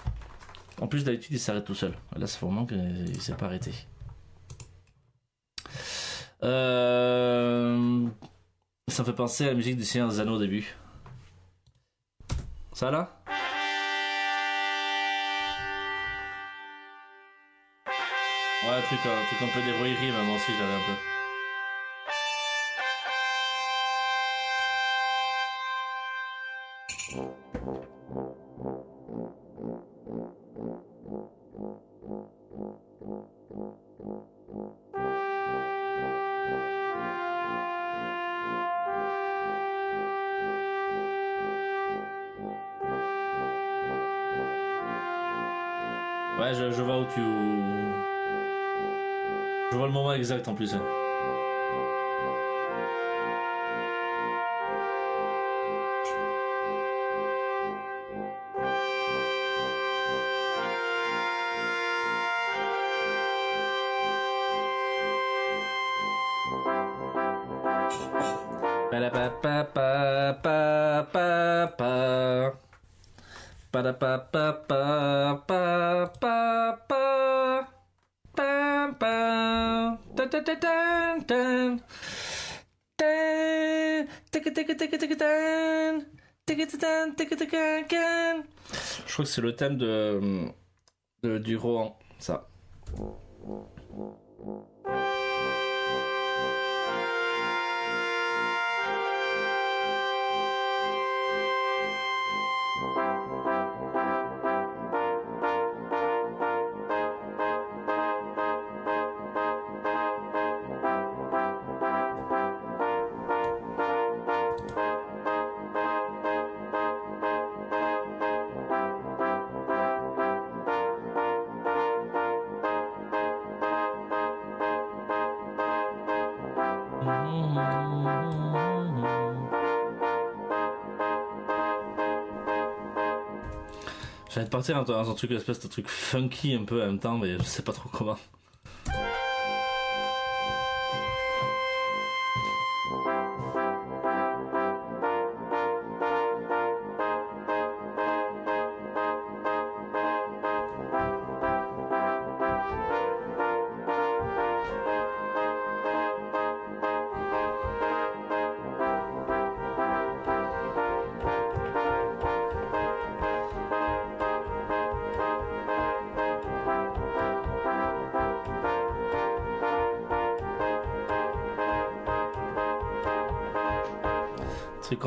Speaker 1: En plus d'habitude il s'arrête tout seul. Là c'est vraiment qu'il s'est pas arrêté. Euh... Ça me fait penser à la musique du Seigneur des Anneaux au début. Ça là? Ouais, un truc, un truc un peu d'héroïrie, mais moi aussi je l'avais un peu. Ouais, je, vois où tu. Je vois le moment exact en plus. hein. Je crois que c'est le thème de, de du Rohan, ça. De partir dans un truc, espèce de truc funky un peu en même temps, mais je sais pas trop comment.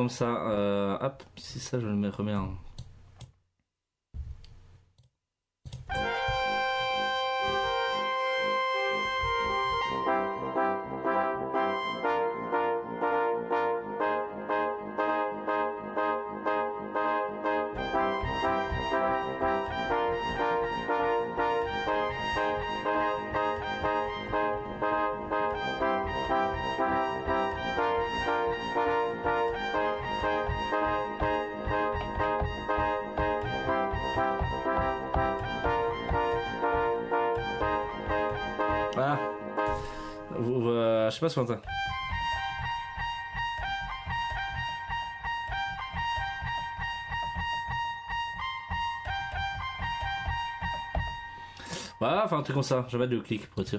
Speaker 1: Comme ça. Euh, hop, si ça, je le remets en. Sais pas ce matin. Voilà, enfin un truc comme ça. Je vais mettre clic pour être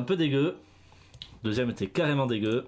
Speaker 1: un peu dégueu. Deuxième était carrément dégueu.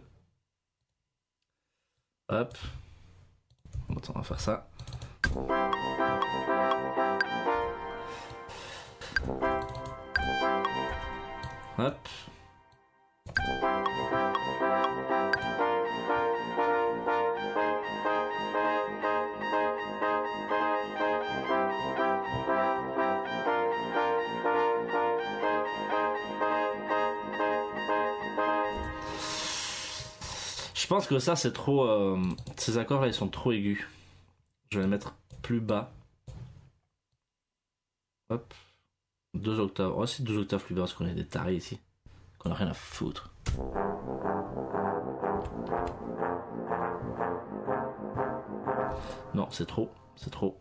Speaker 1: Ça c'est trop. euh, ces accords là ils sont trop aigus. Je vais les mettre plus bas. Hop. Deux octaves. Oh, c'est deux octaves plus bas parce qu'on est des tarés ici. Qu'on a rien à foutre. Non, c'est trop. C'est trop.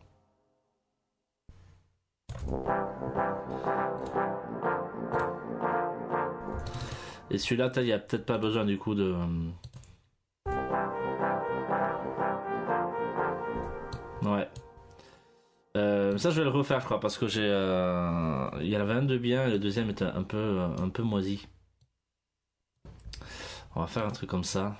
Speaker 1: Et celui-là, il n'y a peut-être pas besoin du coup de. Ça, je vais le refaire, je crois, parce que j'ai. euh, Il y en avait un de bien et le deuxième était un peu, un peu moisi. On va faire un truc comme ça.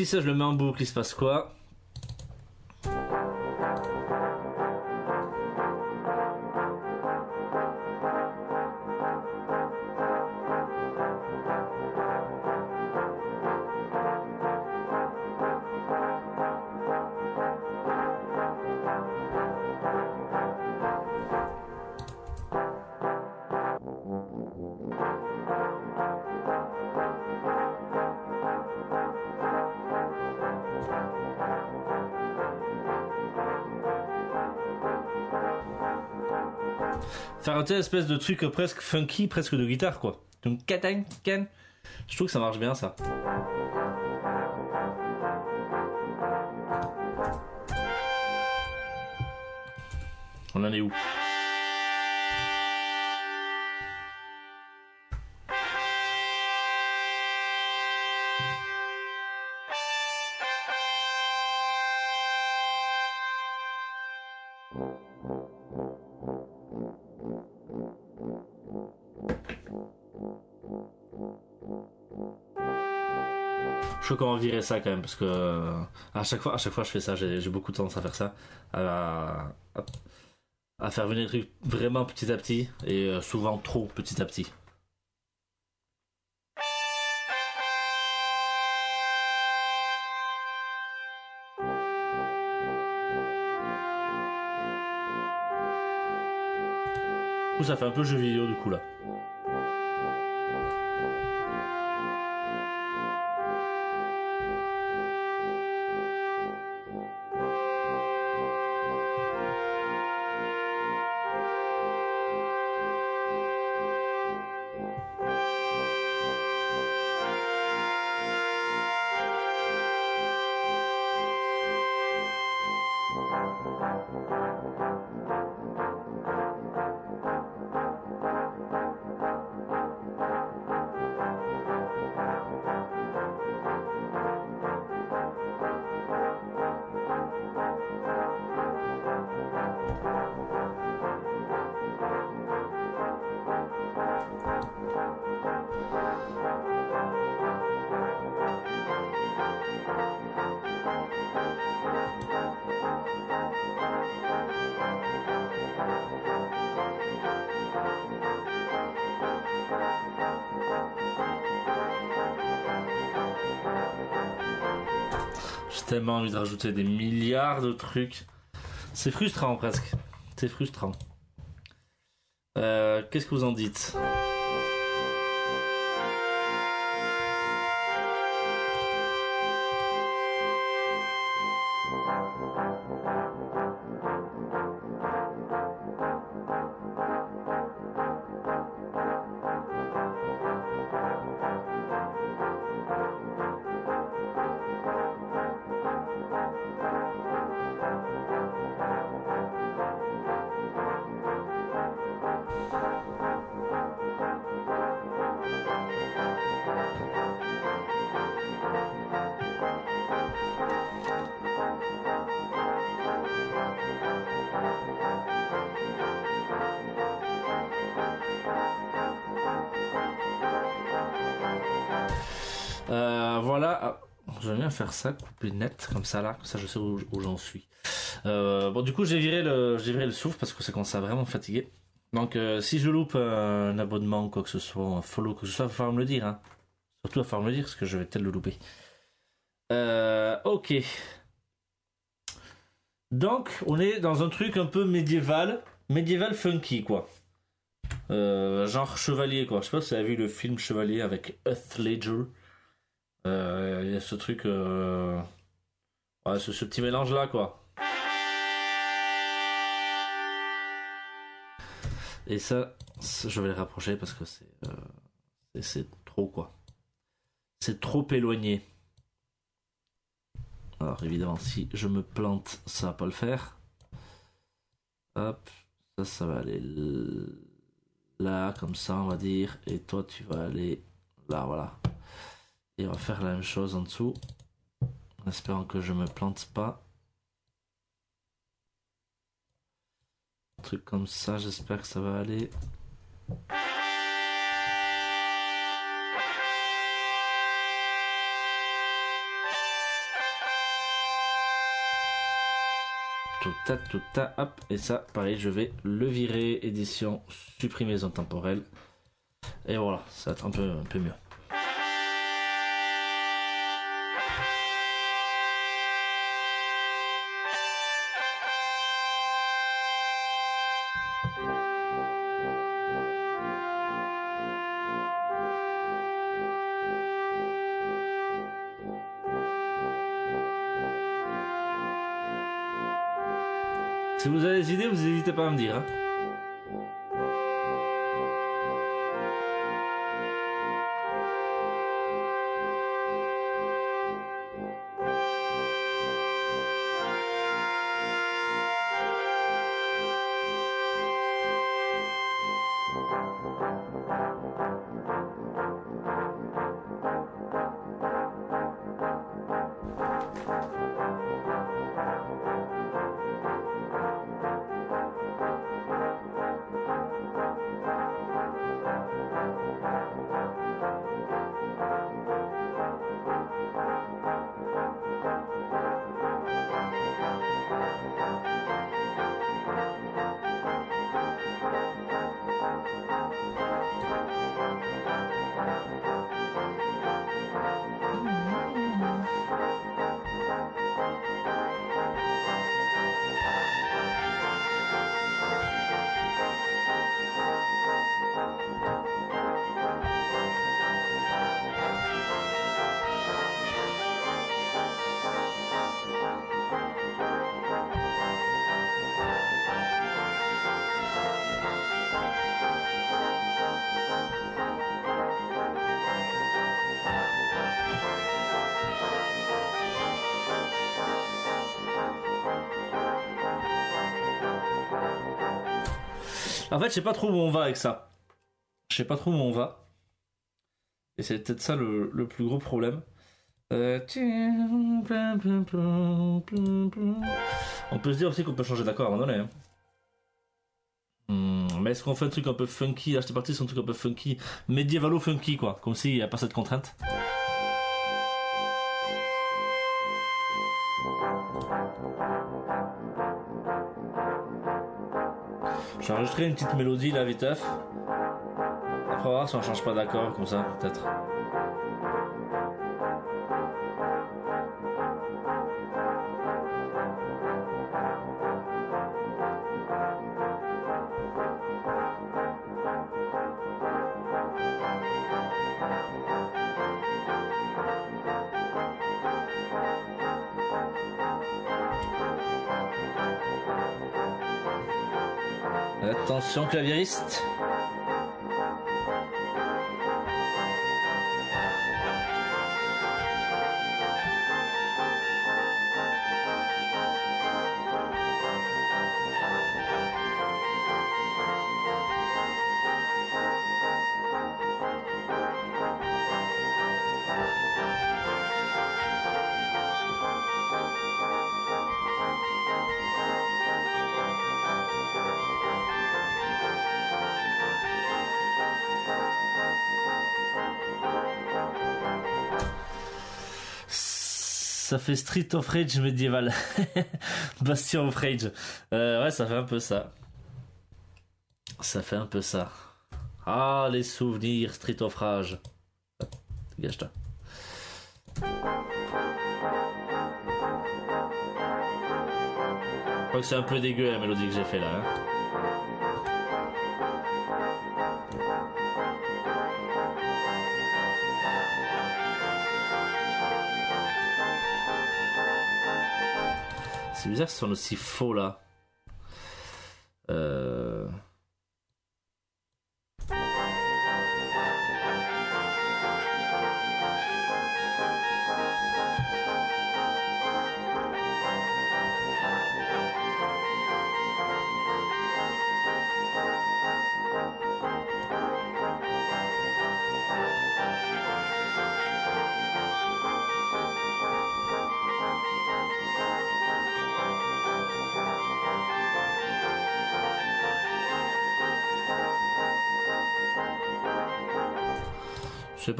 Speaker 1: Si ça, je le mets en boucle, il se passe quoi? Espèce de truc presque funky, presque de guitare quoi. Donc katang, can. Je trouve que ça marche bien ça. On en est où? Qu'on va virer ça quand même parce que euh, à chaque fois, à chaque fois je fais ça, j'ai beaucoup tendance à faire ça, à, faire venir les trucs vraiment petit à petit et euh, souvent trop petit à petit. Ça fait un peu jeu vidéo du coup là. Envie de rajouter des milliards de trucs. C'est frustrant presque. C'est frustrant. Euh, Qu'est-ce que vous en dites? Ça, couper net comme ça là, comme ça je sais où, j'en suis. Euh, bon, du coup, j'ai viré le, viré le souffle parce que ça commence à vraiment me fatiguer. Donc, euh, si je loupe un abonnement, quoi que ce soit, un follow, quoi que ce soit, il va falloir me le dire. Hein. Surtout, il va falloir me le dire parce que je vais peut-être le louper. Euh, ok. Donc, on est dans un truc un peu médiéval, médiéval funky, quoi. Genre chevalier, quoi. Je sais pas si vous avez vu le film Chevalier avec Heath Ledger. Euh, Il y a ce truc. euh, Ouais, ce, ce petit mélange là, quoi. Et ça, je vais le rapprocher parce que c'est. euh, c'est- c'est trop, quoi. C'est trop éloigné. Alors, évidemment, si je me plante, ça va pas le faire. Hop, ça, ça va aller là, comme ça, on va dire. Et toi, tu vas aller là, voilà. Et on va faire la même chose en dessous. En espérant que je me plante pas. Un truc comme ça, j'espère que ça va aller. Tout à tout à hop et ça pareil je vais le virer édition supprimer zone temporelle et voilà ça va être un peu un peu mieux En fait, je sais pas trop où on va avec ça. Je sais pas trop où on va. Et c'est peut-être ça le, le plus gros problème. Euh, On peut se dire aussi qu'on peut changer d'accord à un moment donné. hein. Hmm, mais est-ce qu'on fait un truc un peu funky Là, j'étais parti sur un truc un peu funky, médiévalo funky, quoi. Comme s'il n'y a pas cette contrainte. J'ai enregistré une petite mélodie là, viteuf. Après, on va voir si on change pas d'accord, comme ça, peut-être. Attention, claviériste. Ça fait Street of Rage médiéval. <laughs> Bastion of Rage. Euh, ouais, ça fait un peu ça. Ça fait un peu ça. Ah, les souvenirs Street of Rage. Dégage-toi. Je crois que c'est un peu dégueu la mélodie que j'ai fait là. hein. Ce soit aussi faux là.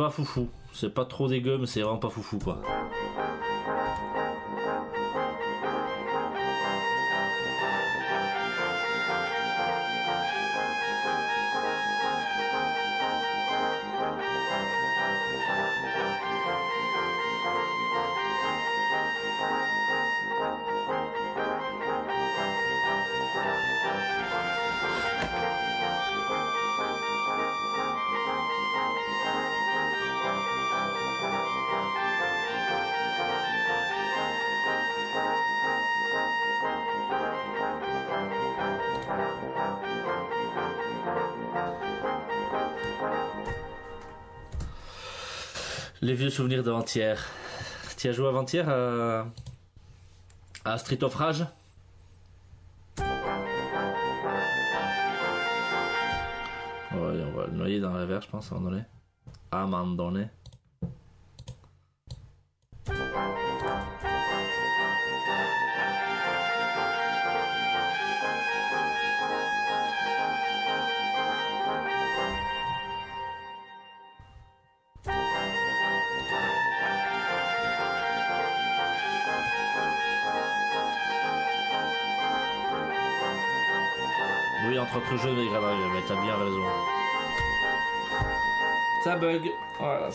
Speaker 1: Pas foufou. C'est pas trop dégueu, mais c'est vraiment pas foufou quoi. Vieux souvenirs d'avant-hier. Tu as joué avant-hier à... Street of Rage? Ouais, on va le noyer dans la verre, je pense, à un moment donné. À un moment donné.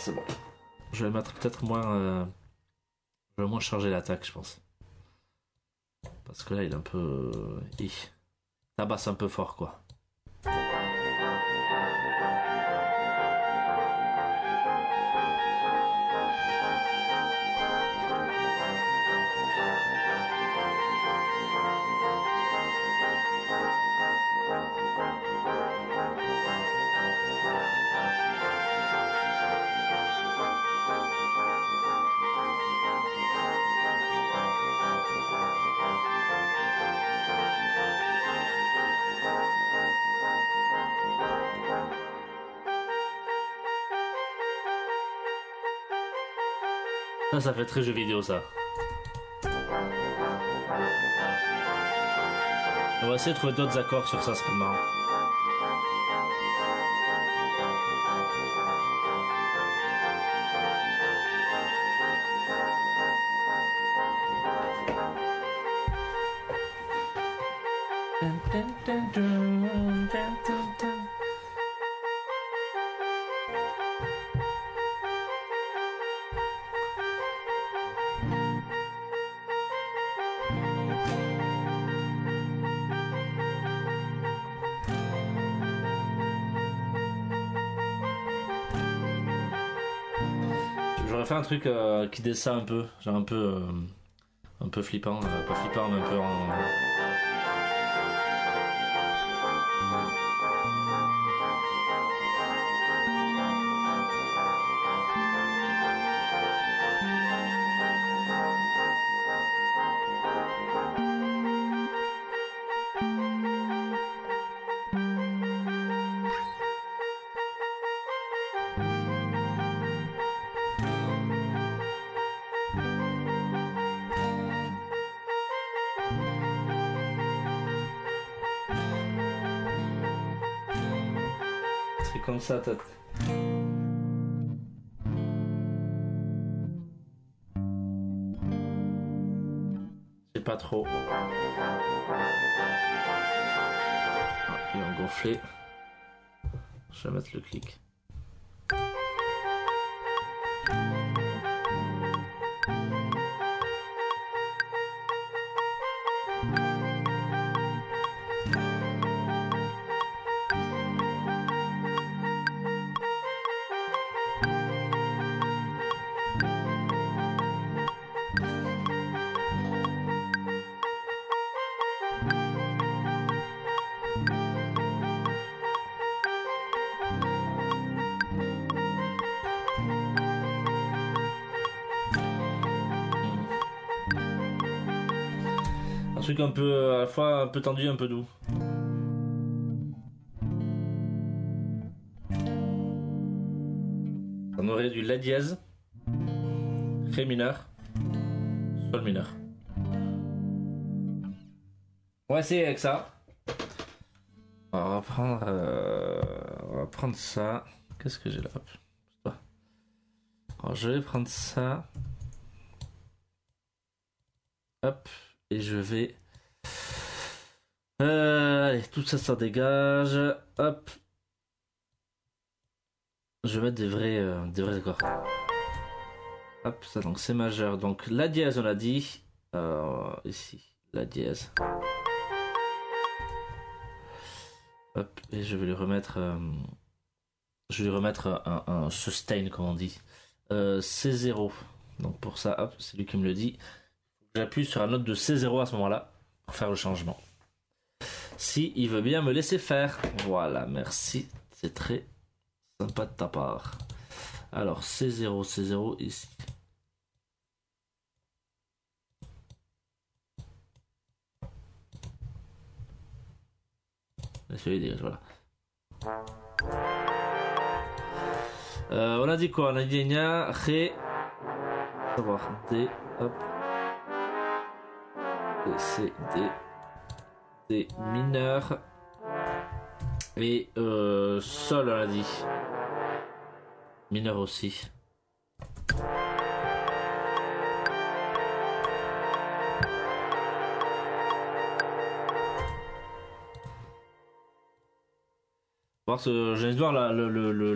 Speaker 1: C'est bon. Je vais mettre peut-être moins. euh, Je vais moins charger l'attaque, je pense. Parce que là, il est un peu. euh, hi. Ça basse un peu fort, quoi. Ça, ça fait très jeu vidéo, ça. On va essayer de trouver d'autres accords sur ça, c'est marrant. Truc euh, qui descend un peu, genre un peu, euh, un peu flippant, euh, pas flippant, mais un peu en. Comme ça. C'est pas trop. Ah, il va gonfler. Je vais mettre le clic. Un peu à la fois un peu tendu, un peu doux. On aurait du La dièse, Ré mineur, Sol mineur. On va essayer avec ça. On va prendre, euh, on va prendre ça. Qu'est-ce que j'ai là? Je vais prendre ça. Hop, et je vais. Euh, allez, tout ça, ça dégage. Hop. Je vais mettre des vrais, euh, des vrais accords. Hop, ça donc c'est majeur. Donc la dièse, on l'a dit. Euh, ici, la dièse. Hop, et je vais lui remettre. je vais lui remettre un, sustain, comme on dit. Euh, C0. Donc pour ça, hop, c'est lui qui me le dit. J'appuie sur la note de C0 à ce moment-là pour faire le changement. Si il veut bien me laisser faire. Voilà, merci. C'est très sympa de ta part. Alors C0, C0 ici. Voilà. Euh, on a dit quoi? On a dit gna, ré. Savoir D, hop. D, C, D. D mineur. Et euh, sol, on a dit. Mineur aussi. Voir ce, j'ai envie de voir la- le- le- le-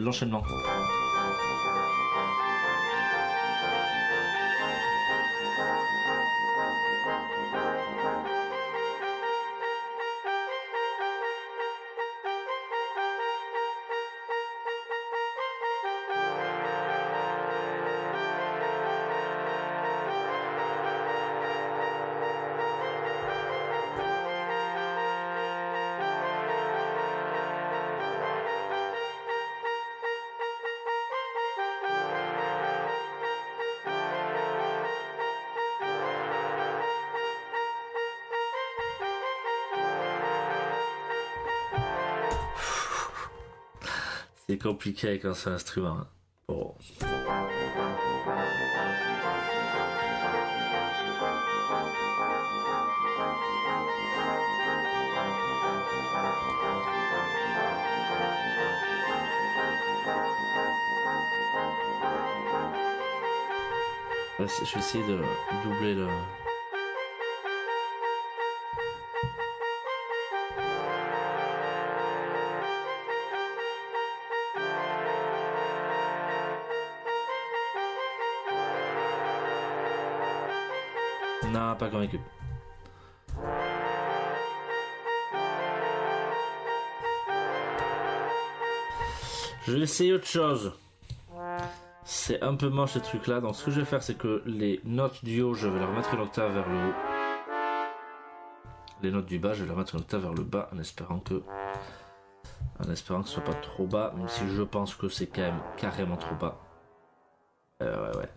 Speaker 1: compliqué avec un seul instrument. Hein. Oh. Je vais essayer de doubler le... Je vais essayer autre chose. C'est un peu moche ce truc là, donc ce que je vais faire c'est que les notes du haut je vais leur mettre une octave vers le haut. Les notes du bas je vais leur mettre une octave vers le bas en espérant que. En espérant que ce soit pas trop bas, même si je pense que c'est quand même carrément trop bas. Euh, ouais ouais.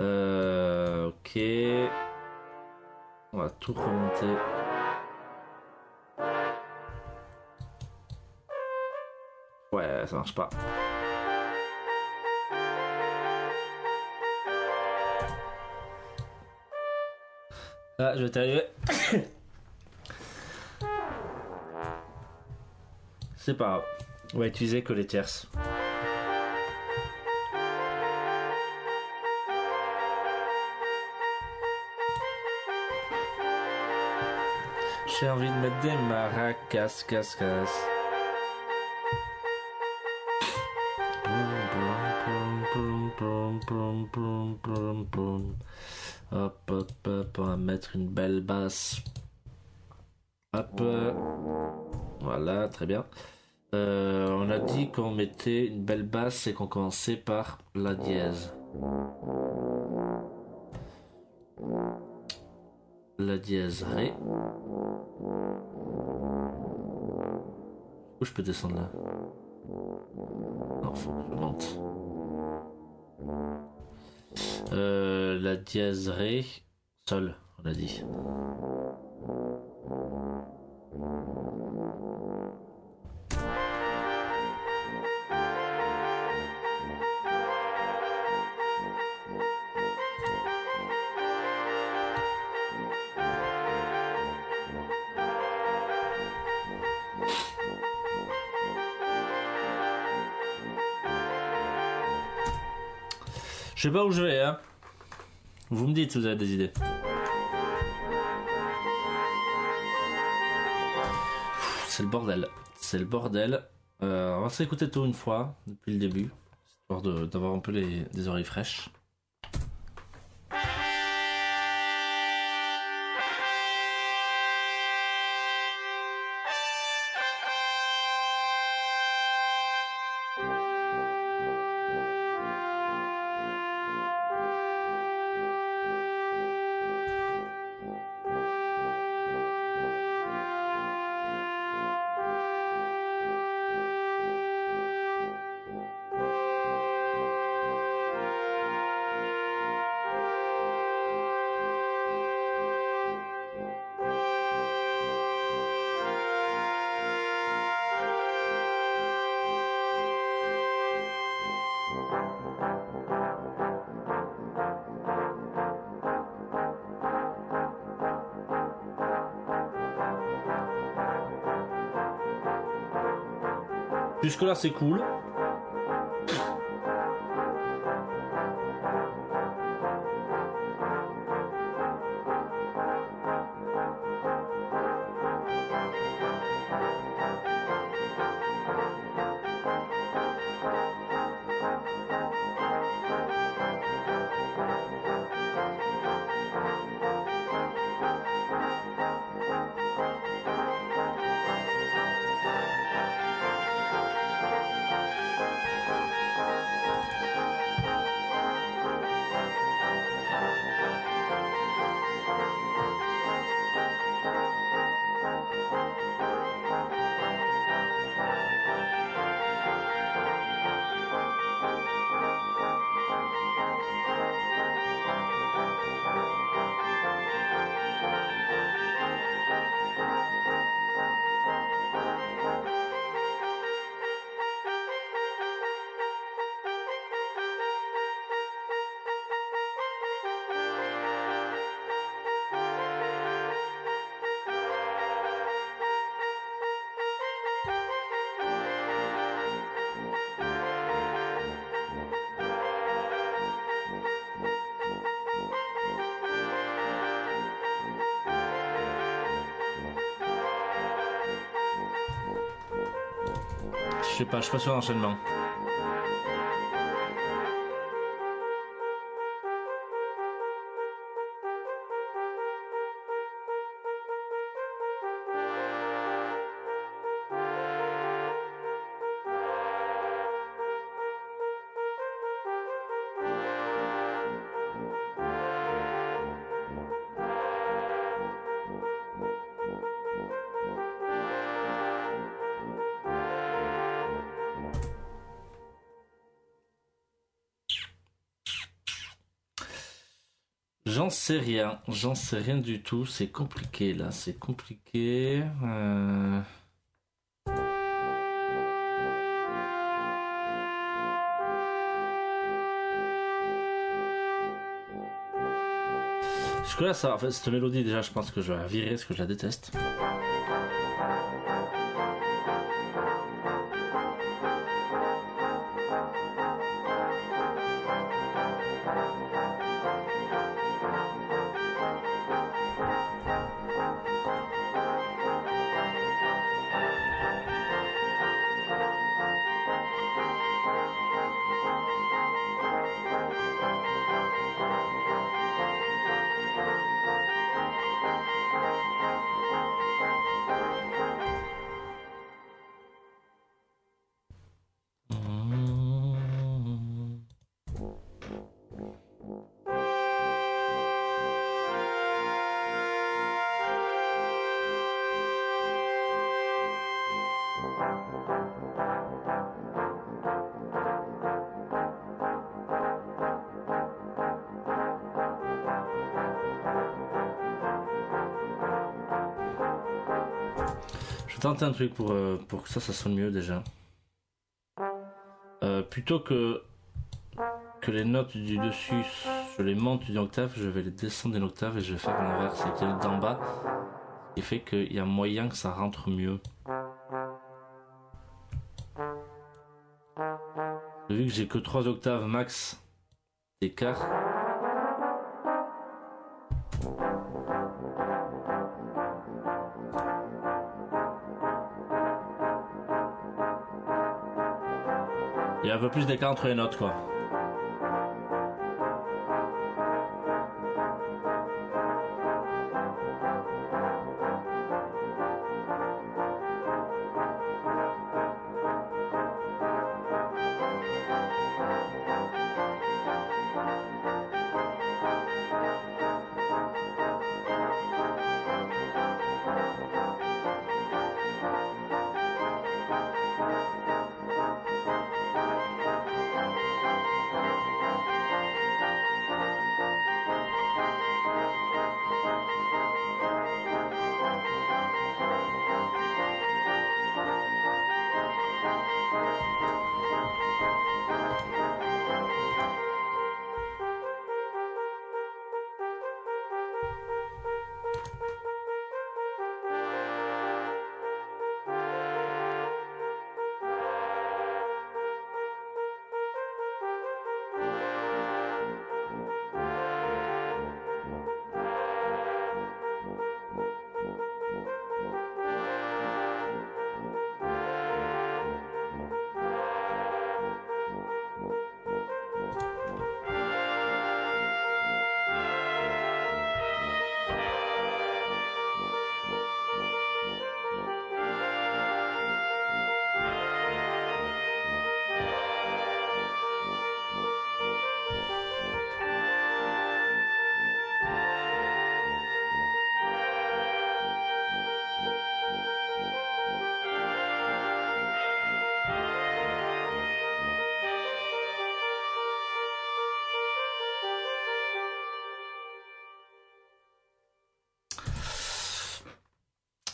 Speaker 1: Euh, ok. On va tout remonter. Ça marche pas. Ah, je vais t'arriver. C'est pas grave. On va utiliser que les tierces. J'ai envie de mettre des maracas, casse, casse. Une belle basse. Hop. Voilà, très bien. Euh, on a dit qu'on mettait une belle basse et qu'on commençait par la dièse. La dièse ré. Où je peux descendre là? Non, faut que je monte. Euh, la dièse ré. Sol, Je sais pas où je vais, hein. Vous me dites si vous avez des idées. C'est le bordel. C'est le bordel. Euh, on va s'écouter tout une fois, depuis le début, histoire d'avoir un peu les, des oreilles fraîches. Jusque là c'est cool. Pas, je suis pas sur l'enchaînement. J'en sais rien, j'en sais rien du tout, c'est compliqué là, c'est compliqué. Euh... Connais ça, en fait, cette mélodie déjà, je pense que je vais la virer parce que je la déteste. Un truc pour, euh, pour que ça, ça sonne mieux déjà. Euh, plutôt que, que les notes du dessus, je les monte d'une octave, je vais les descendre d'une octave et je vais faire l'inverse, c'est d'en bas. Ce qui fait qu'il y a moyen que ça rentre mieux. Vu que j'ai que 3 octaves max d'écart, peu plus d'écart entre les notes, quoi.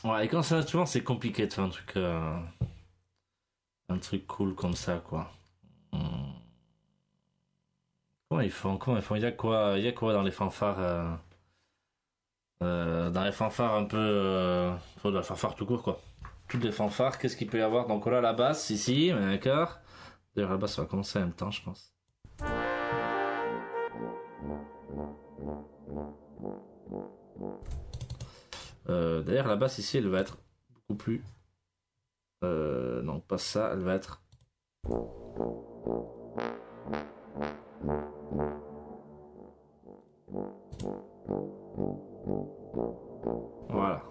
Speaker 1: Ouais, et quand un instrument, c'est compliqué de faire un truc, euh, un truc cool comme ça, quoi. Hmm. Comment ils font Comment ils font? Il y a quoi Il y a quoi dans les fanfares euh, euh, Dans les fanfares un peu, euh, dans la fanfare tout court, quoi. Toutes les fanfares, qu'est-ce qu'il peut y avoir? Donc là, la basse, ici, d'accord. D'ailleurs, la basse va commencer en même temps, je pense. D'ailleurs, la basse ici, elle va être beaucoup plus Euh, non, pas ça, elle va être. Voilà.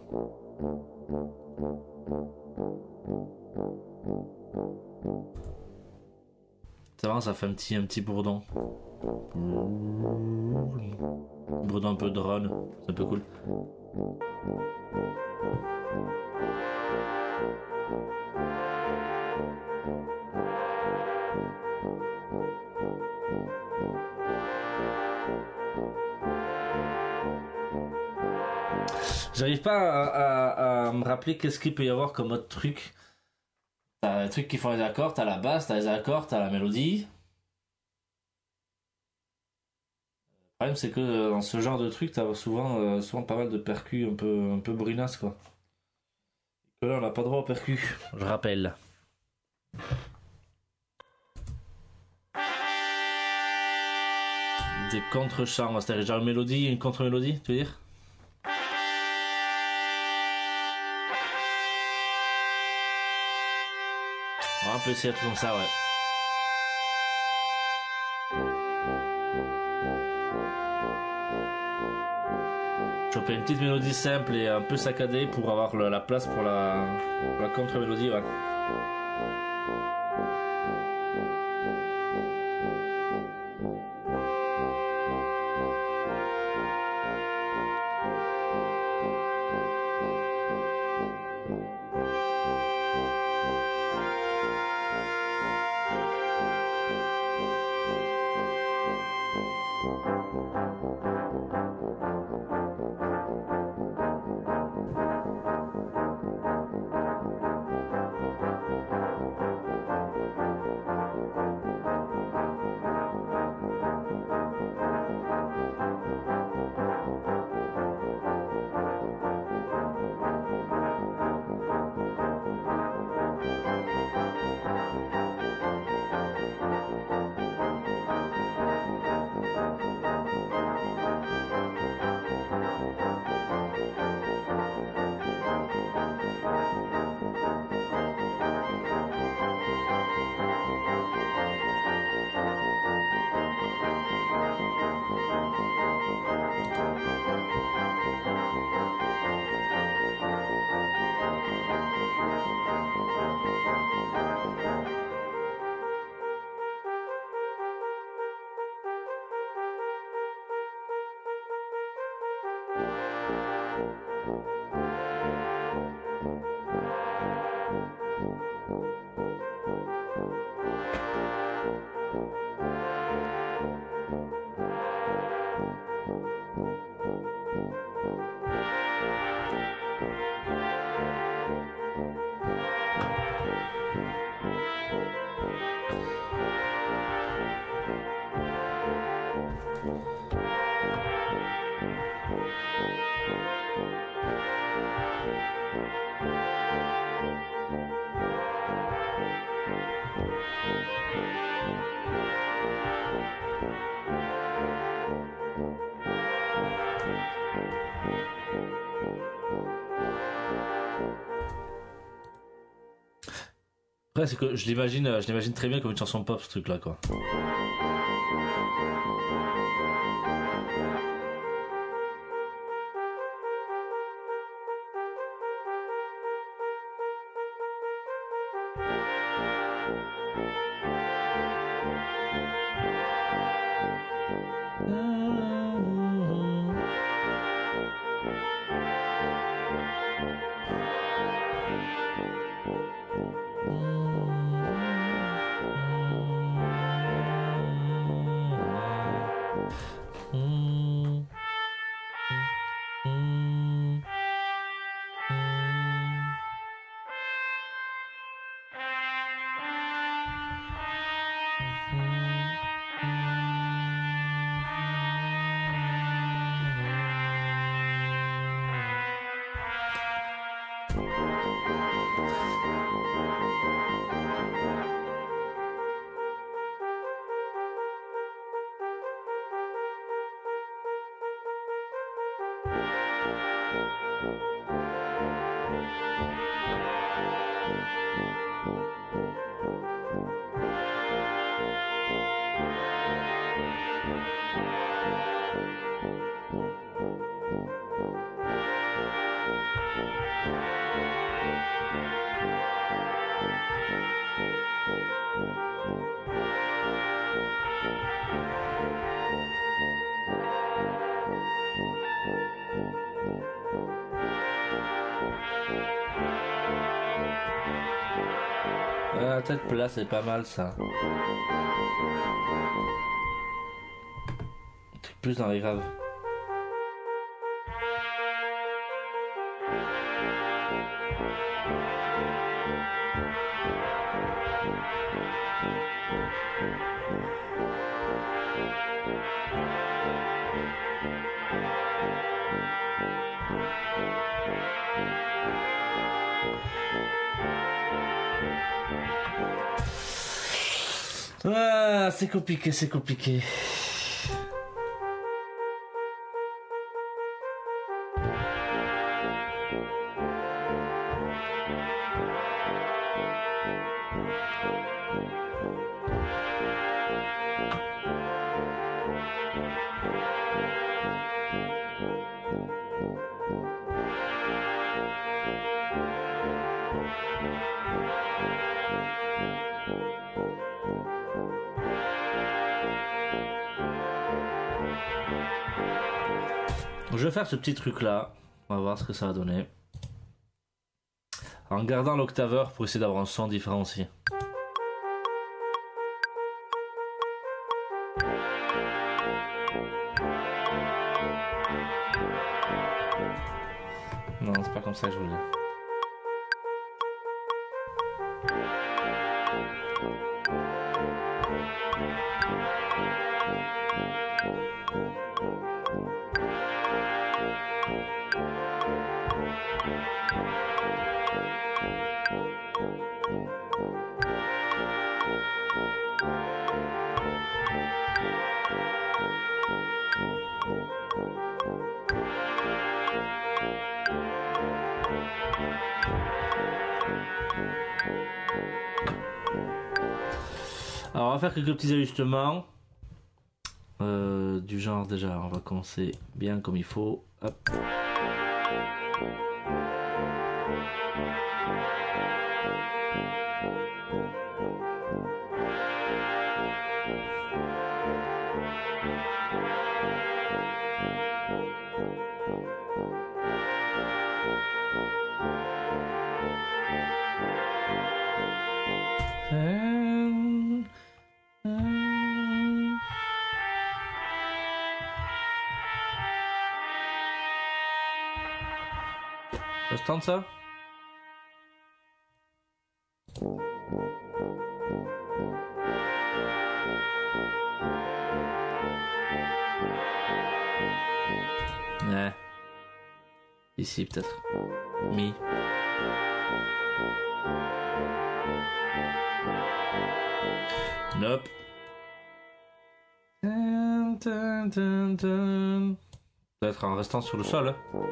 Speaker 1: C'est vrai, ça fait un petit, un petit bourdon. Bourdon un peu drone, c'est un peu cool. Pas à, me rappeler qu'est-ce qu'il peut y avoir comme autre truc. T'as des trucs qui font les accords, t'as la basse, t'as les accords, t'as la mélodie. Le problème c'est que dans ce genre de truc, t'as souvent, euh, souvent pas mal de percus un peu, un peu brunasses quoi. là on n'a pas droit aux percus, je rappelle. Des contre-chants, c'est-à-dire genre une mélodie, une contre-mélodie, tu veux dire? On peut essayer comme ça, ouais. Choper une petite mélodie simple et un peu saccadée pour avoir la place pour la, la contre-mélodie, ouais. C'est que je l'imagine, je l'imagine très bien comme une chanson pop, ce truc-là, quoi. Tête plat, c'est pas mal ça. Plus dans les graves. C'est compliqué, c'est compliqué. Petit truc là. On va voir ce que ça va donner. En gardant l'octaveur pour essayer d'avoir un son différencié. Quelques petits ajustements. Euh, du genre déjà, on va commencer bien comme il faut. Tente ça Ouais. Ici peut-être. Mi. Nope. Peut-être en restant sur le sol. hein.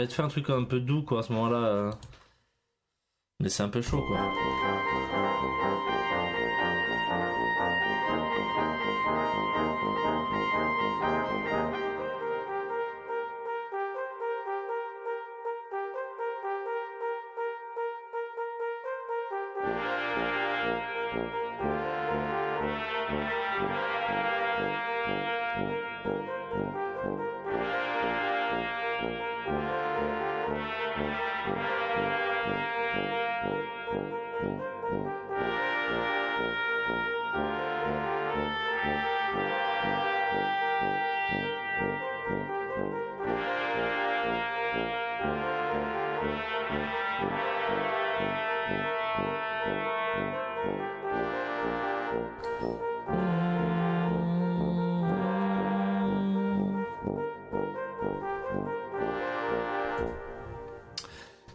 Speaker 1: Je vais te faire un truc un peu doux quoi à ce moment-là. euh. Mais c'est un peu chaud quoi.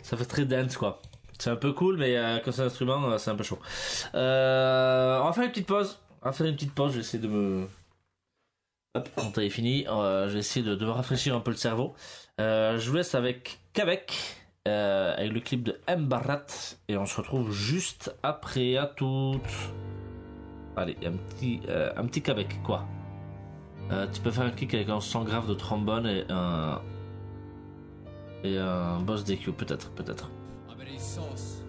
Speaker 1: Ça fait très dance quoi. C'est un peu cool, mais euh, quand c'est un instrument, euh, c'est un peu chaud. Euh, on va faire une petite pause. On va faire une petite pause. Je vais essayer de me. Hop, quand t'as fini, euh, je vais essayer de, me rafraîchir un peu le cerveau. Je vous laisse avec Québec avec le clip de Mbarat. Et on se retrouve juste après. À toutes. Allez, un petit, un petit quoi. Tu peux faire un kick avec un son grave de trombone et un. Et un boss DQ, peut-être, peut-être.
Speaker 2: Avrei sos,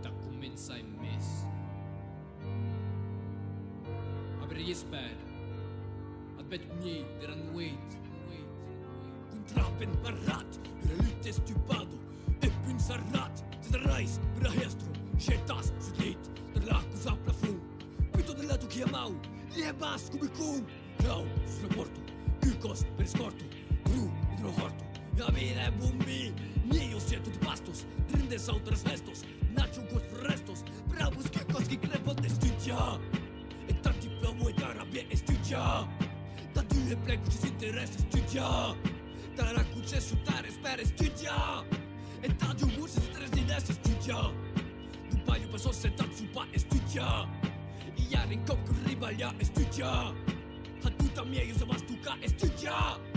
Speaker 2: da commença in mes. Avrei esper, adbet mniej, deran wait, wait, Contrapen barrat, era lite stupado, epin sarrat, te rais, bra hestro, chetas, sudlit, der lacus a plafond, pito del lato chiamau, liebas cubicum, clau, sraporto, kykos, per scorto, bru, hidrohorto, La vida es un mí, niños siete pastos, trindes altres nestos, nacho gos restos, bravos que cos que crepot estudia. E tati plomo e tarabie estudia. Da dyhe plecu që interes estudia. Tara ku që shutare sper estudia. E tati u murë që të tres dines estudia. Dupa ju pesos se tati supa estudia. I jarin kopë kërribalja estudia. Hatuta mje ju zëmas tuka estudia. Estudia.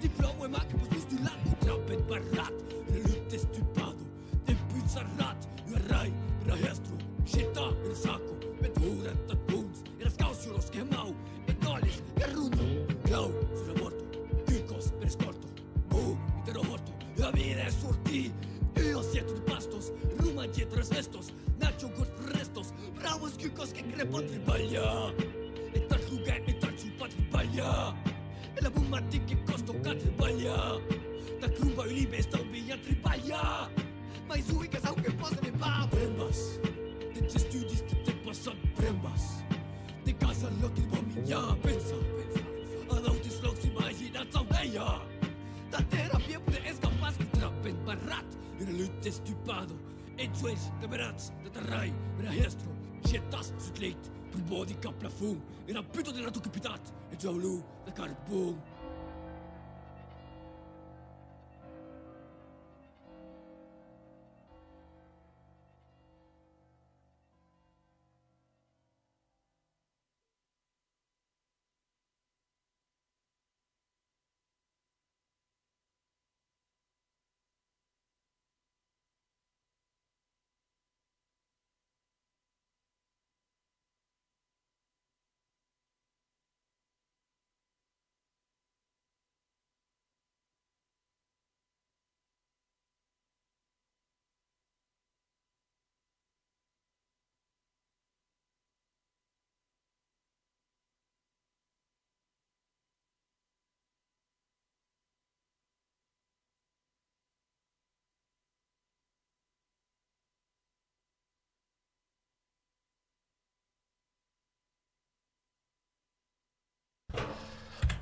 Speaker 2: Diplomemack precis du land på trappen Barat, relutestupado Debutsarat, urai, rahestro Shita, el saco Metora, tatuns, eras causuros quemau Etolis, garruno, glau Sura morto, kikos, perescorto Mu, interroborto, la vida es sorti Io sieto de pastos, ruma dietras vestos Nacho gort restos, bravos kikos que crepon tribalha Etat lugar, etat chupat tribalha E la bumati che costo ca tribaglia Da crumba i libe sta via tribaglia Mai sui che sau che posa ne ba Brembas. De ce studis te te passa brembas De casa lo che bomiglia pensa Ad autis lox imagina sau leia Da terapia pure escapas cu trapen barrat Era lutte stupado E juez de berats De terrai Era hestro Chetas sutleit Per body ca plafum Era puto de la tu capitat E jaulu de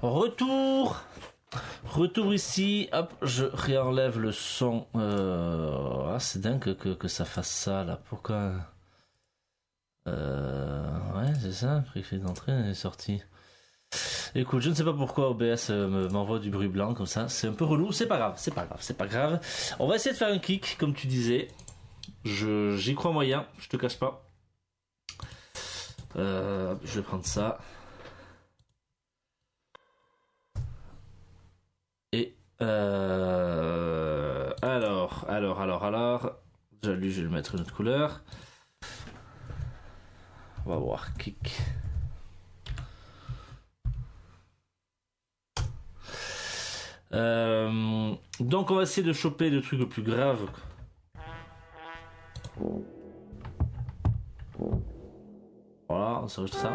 Speaker 1: Retour Retour ici, hop, je réenlève le son. Euh... Ah, c'est dingue que, que ça fasse ça là. Pourquoi euh... Ouais, c'est ça, préfet d'entrée est sorti. Écoute, je ne sais pas pourquoi OBS euh, me- m'envoie du bruit blanc comme ça. C'est un peu relou. C'est pas grave, c'est pas grave, c'est pas grave. On va essayer de faire un kick, comme tu disais. Je j'y crois moyen, je te cache pas. Je vais prendre ça. Euh, alors, alors, alors, alors, déjà lui, je vais lui mettre une autre couleur. On va voir kick. Euh, donc on va essayer de choper le truc le plus grave. Voilà, on s'enregistre ça.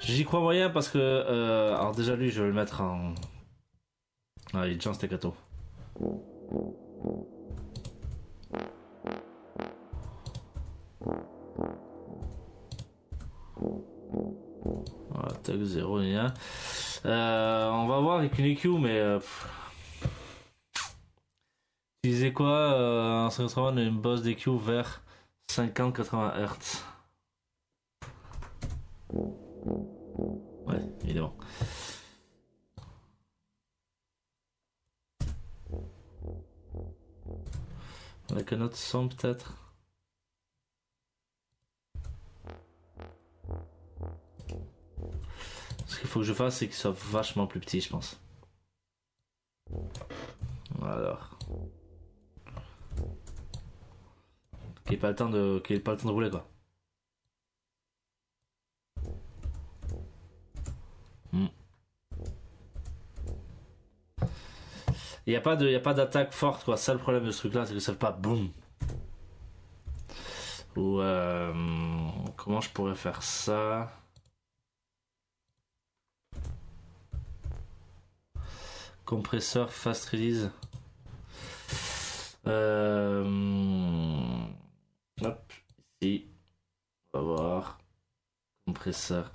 Speaker 1: J'y crois moyen parce que. euh, alors, déjà, lui, je vais le mettre en. Ah, il est déjà en staccato. Voilà, tag 0, gna. Euh, on va voir avec une EQ, mais. euh. Tu disais quoi euh, En 580, une boss d'EQ vers 50-80 Hz. Ouais, évidemment. Avec un autre son peut-être? Parce qu'il faut que je fasse, c'est qu'il soit vachement plus petit, je pense. Alors. Qu'il ait pas de, pas le temps de rouler, quoi. Il n'y a pas de, pas d'attaque forte, quoi. Ça, le problème de ce truc-là, c'est que ça fait pas boum. Ou euh, comment je pourrais faire ça? Compresseur fast release. Euh, hop, ici. On va voir. Compresseur.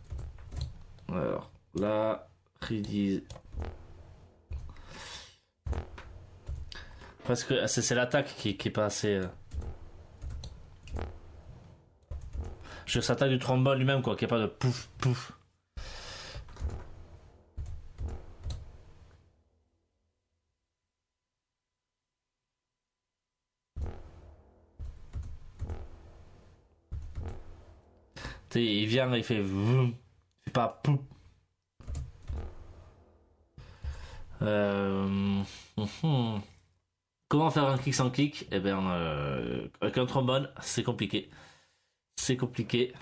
Speaker 1: Alors, là, release. Parce que c'est l'attaque qui, qui est pas assez. euh. Je s'attaque du trombone lui-même, quoi, qui est pas de pouf pouf. Il vient, il fait il fait pas pouf. Euh... <laughs> Comment faire un kick sans kick Eh bien, euh, avec un trombone, c'est compliqué. C'est compliqué.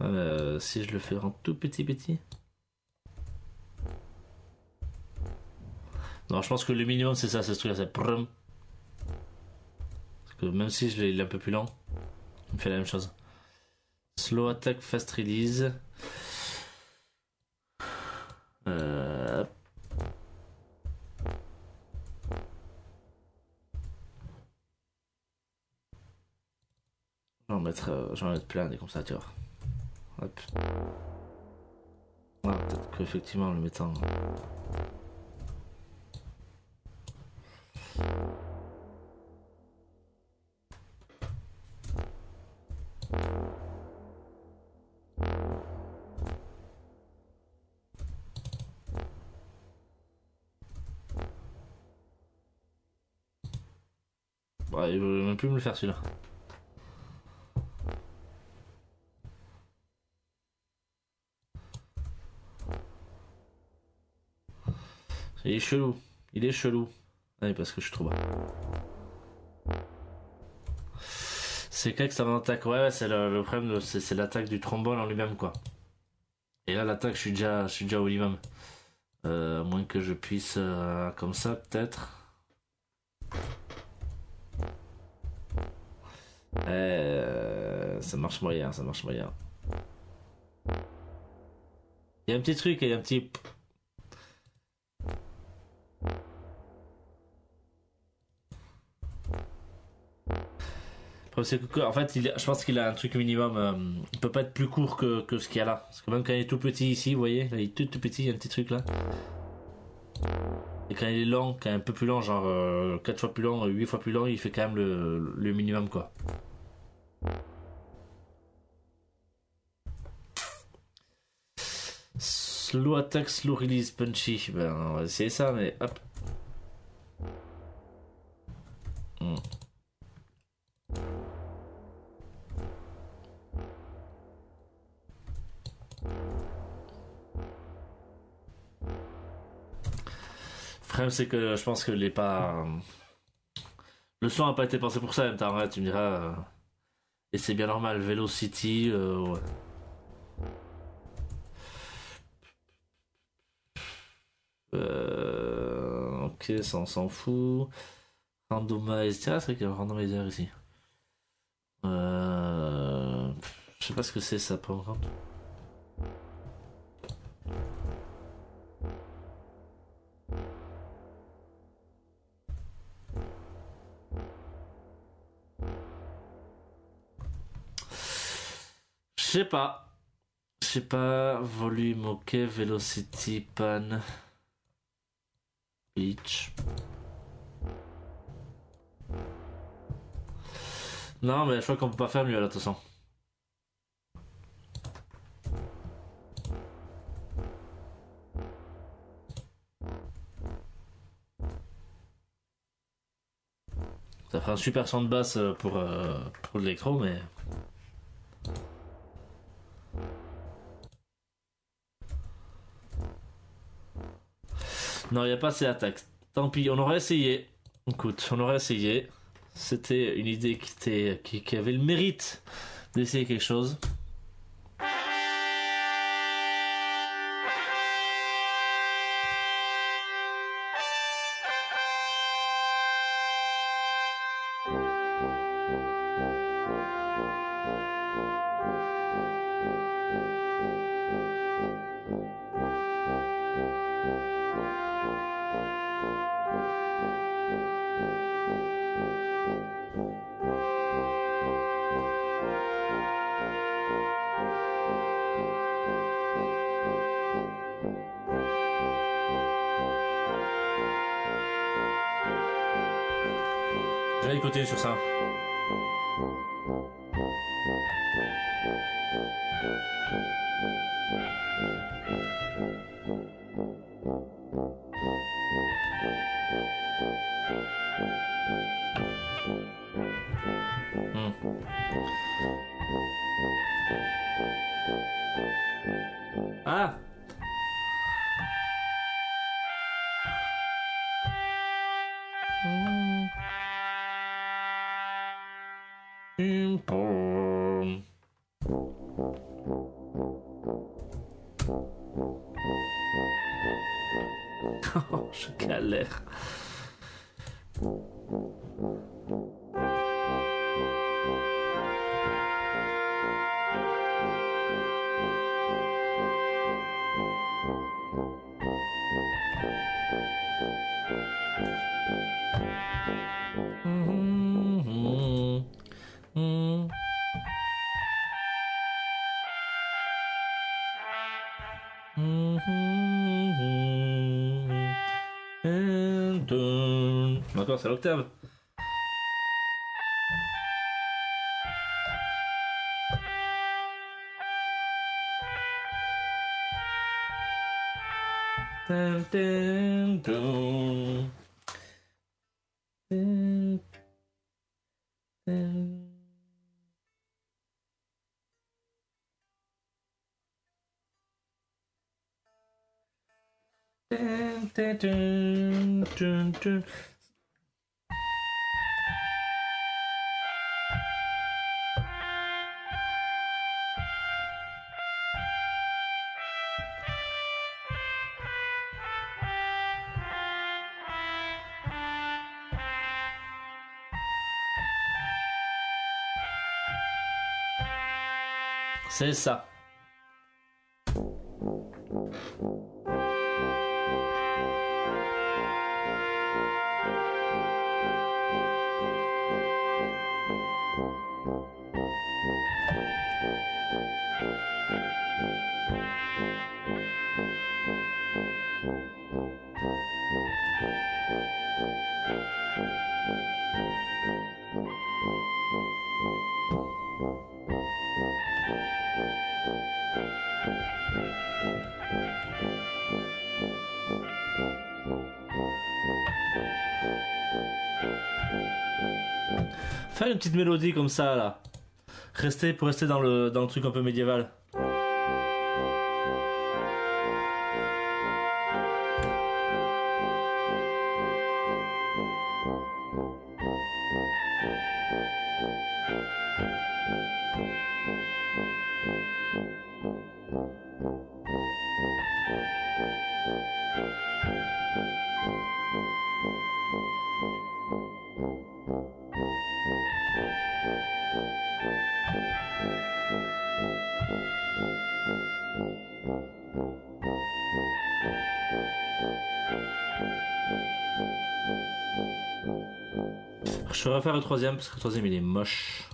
Speaker 1: Euh, si je le fais en tout petit petit. Non, je pense que le minimum c'est ça, c'est ce truc-là, c'est prum. Parce que même si je l'ai un peu plus lent, il me fait la même chose. Slow attack, fast release. Euh, J'en mettre, euh, plein des comme. Ah, peut-être qu'effectivement, en le mettant. Ouais, il veut même plus me le faire celui-là. Il est chelou. Il est chelou. Ouais, parce que je suis trop bas. C'est clair que ça m'attaque. Ouais, c'est le, le c'est l'attaque du trombone en lui-même, quoi. Et là, l'attaque, je suis déjà, je suis déjà au minimum. Euh, moins que je puisse, euh, comme ça, peut-être. Euh, ça marche moyen, ça marche moyen. Il y a un petit truc, il y a un petit. En fait, il, je pense qu'il a un truc minimum. euh, il peut pas être plus court que, que ce qu'il y a là. Parce que même quand il est tout petit ici, vous voyez, là, il est tout, tout petit, il y a un petit truc là. Et quand il est long, quand il est un peu plus long, genre 4 fois plus long, 8 fois plus long, il fait quand même le, le minimum quoi. Slow attack, slow release, punchy. Ben, on va essayer ça, mais hop. Hmm. Problème, c'est que je pense que les pas. Le son a pas été pensé pour ça, même temps, tu me diras. euh, Et c'est bien normal, Velocity. euh, ouais. Euh, ok, ça on s'en fout. Randomize. C'est vrai qu'il y a un randomizer ici. Euh... Je sais pas ce que c'est ça, par sais pas. Je sais pas. Volume, ok. Velocity, pan. Beach. Non, mais je crois qu'on peut pas faire mieux là, de toute façon. Ça fera un super son de basse euh, pour, euh, pour l'électro, mais. Non, il n'y a pas assez d'attaques. Tant pis, on aurait essayé. Écoute, on aurait essayé. C'était une idée qui, qui avait le mérite d'essayer quelque chose. Encore, c'est l'octave. Dun, dun, dun. C'est ça. Faire une petite mélodie comme ça là. Rester pour rester dans le dans le truc un peu médiéval. Je vais refaire le troisième parce que le troisième il est moche.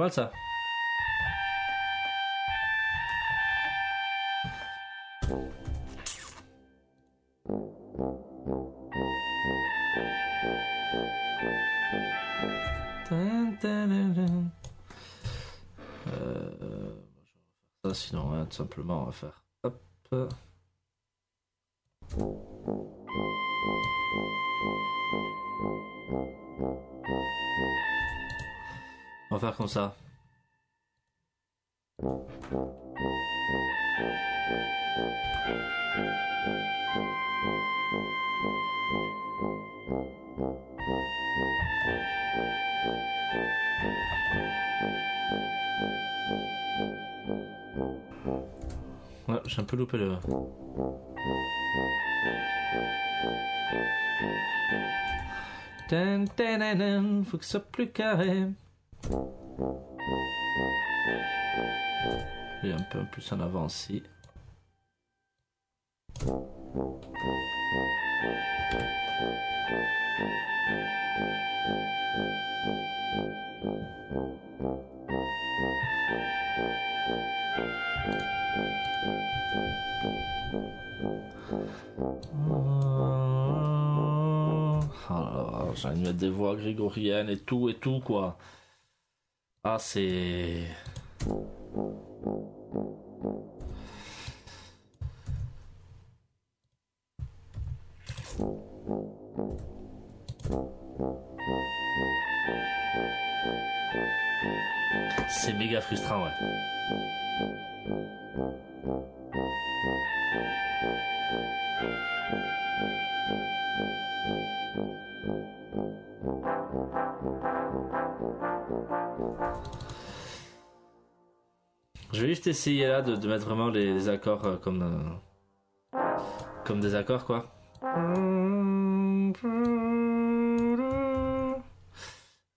Speaker 1: mal ça. Euh, euh sinon, hein, tout simplement, on va faire. Hop. Va faire comme ça. J'ai un peu loupé le. Faut que ce soit plus carré. Un peu plus en avant aussi. Ah, j'ai envie de mettre des voix grégoriennes et tout et tout quoi. Ah c'est... C'est méga frustrant ouais. Je vais juste essayer là de, mettre vraiment les, accords euh, comme euh, comme des accords quoi.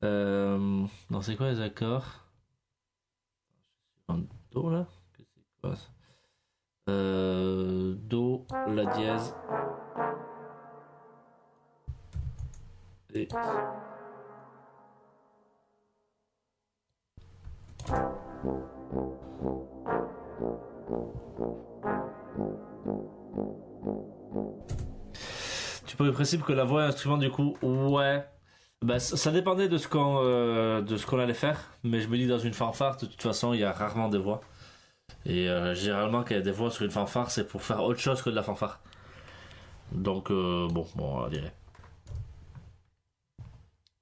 Speaker 1: Euh, non c'est quoi les accords? Je suis en do là? C'est quoi ça? Do, la dièse. Et Tu peux le principe que la voix est un instrument du coup, ouais. Bah, ça, dépendait de ce qu'on euh, de ce qu'on allait faire, mais je me dis dans une fanfare, de toute façon, il y a rarement des voix. Et euh, généralement, quand il y a des voix sur une fanfare, c'est pour faire autre chose que de la fanfare. Donc euh, bon, bon, on va dire.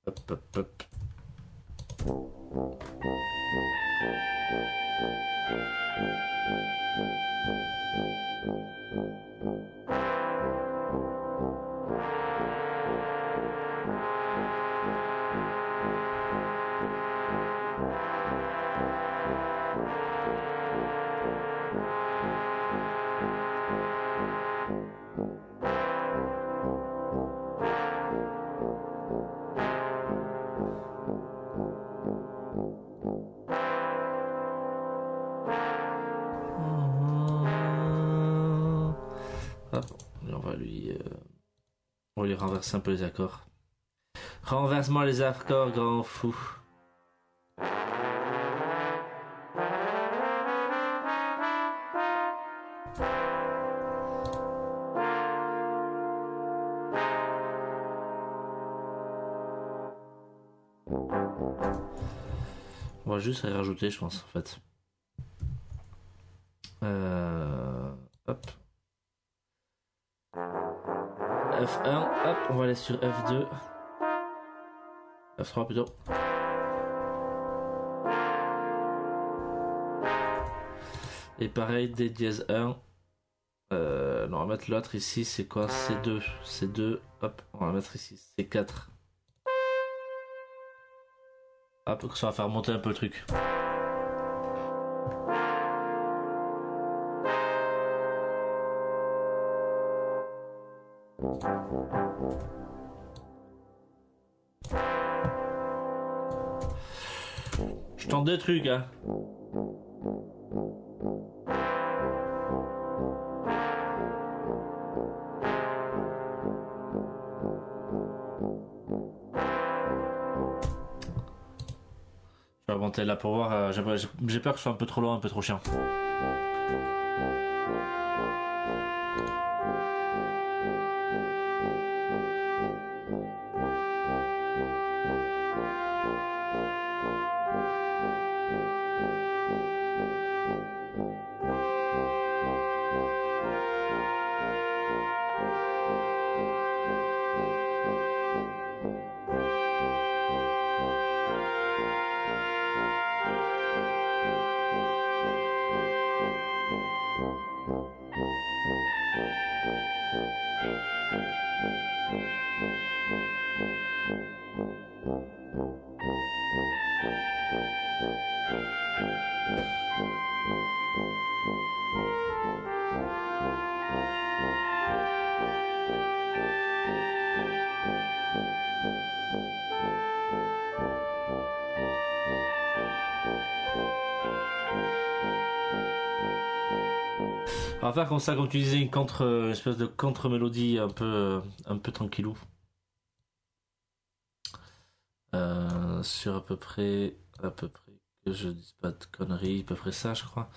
Speaker 1: Hop, hop. Hop, Thank you. Lui renverser un peu les accords. Renverse-moi les accords, grand fou. On va juste rajouter, je pense, en fait. Sur F2. F3 plutôt. Et pareil, D dièse 1. Euh, on va mettre l'autre ici, c'est quoi? C2. C2, hop, on va mettre ici C4. Hop, ça va faire monter un peu le truc. Hein. Je vais monter là pour voir. euh, j'ai- J'ai peur que ce soit un peu trop loin, un peu trop chiant. Comme ça, comme tu disais, une contre, une espèce de contre-mélodie un peu, un peu tranquillou. Euh, sur à peu près, à peu près, que je dise pas de conneries, à peu près ça, je crois.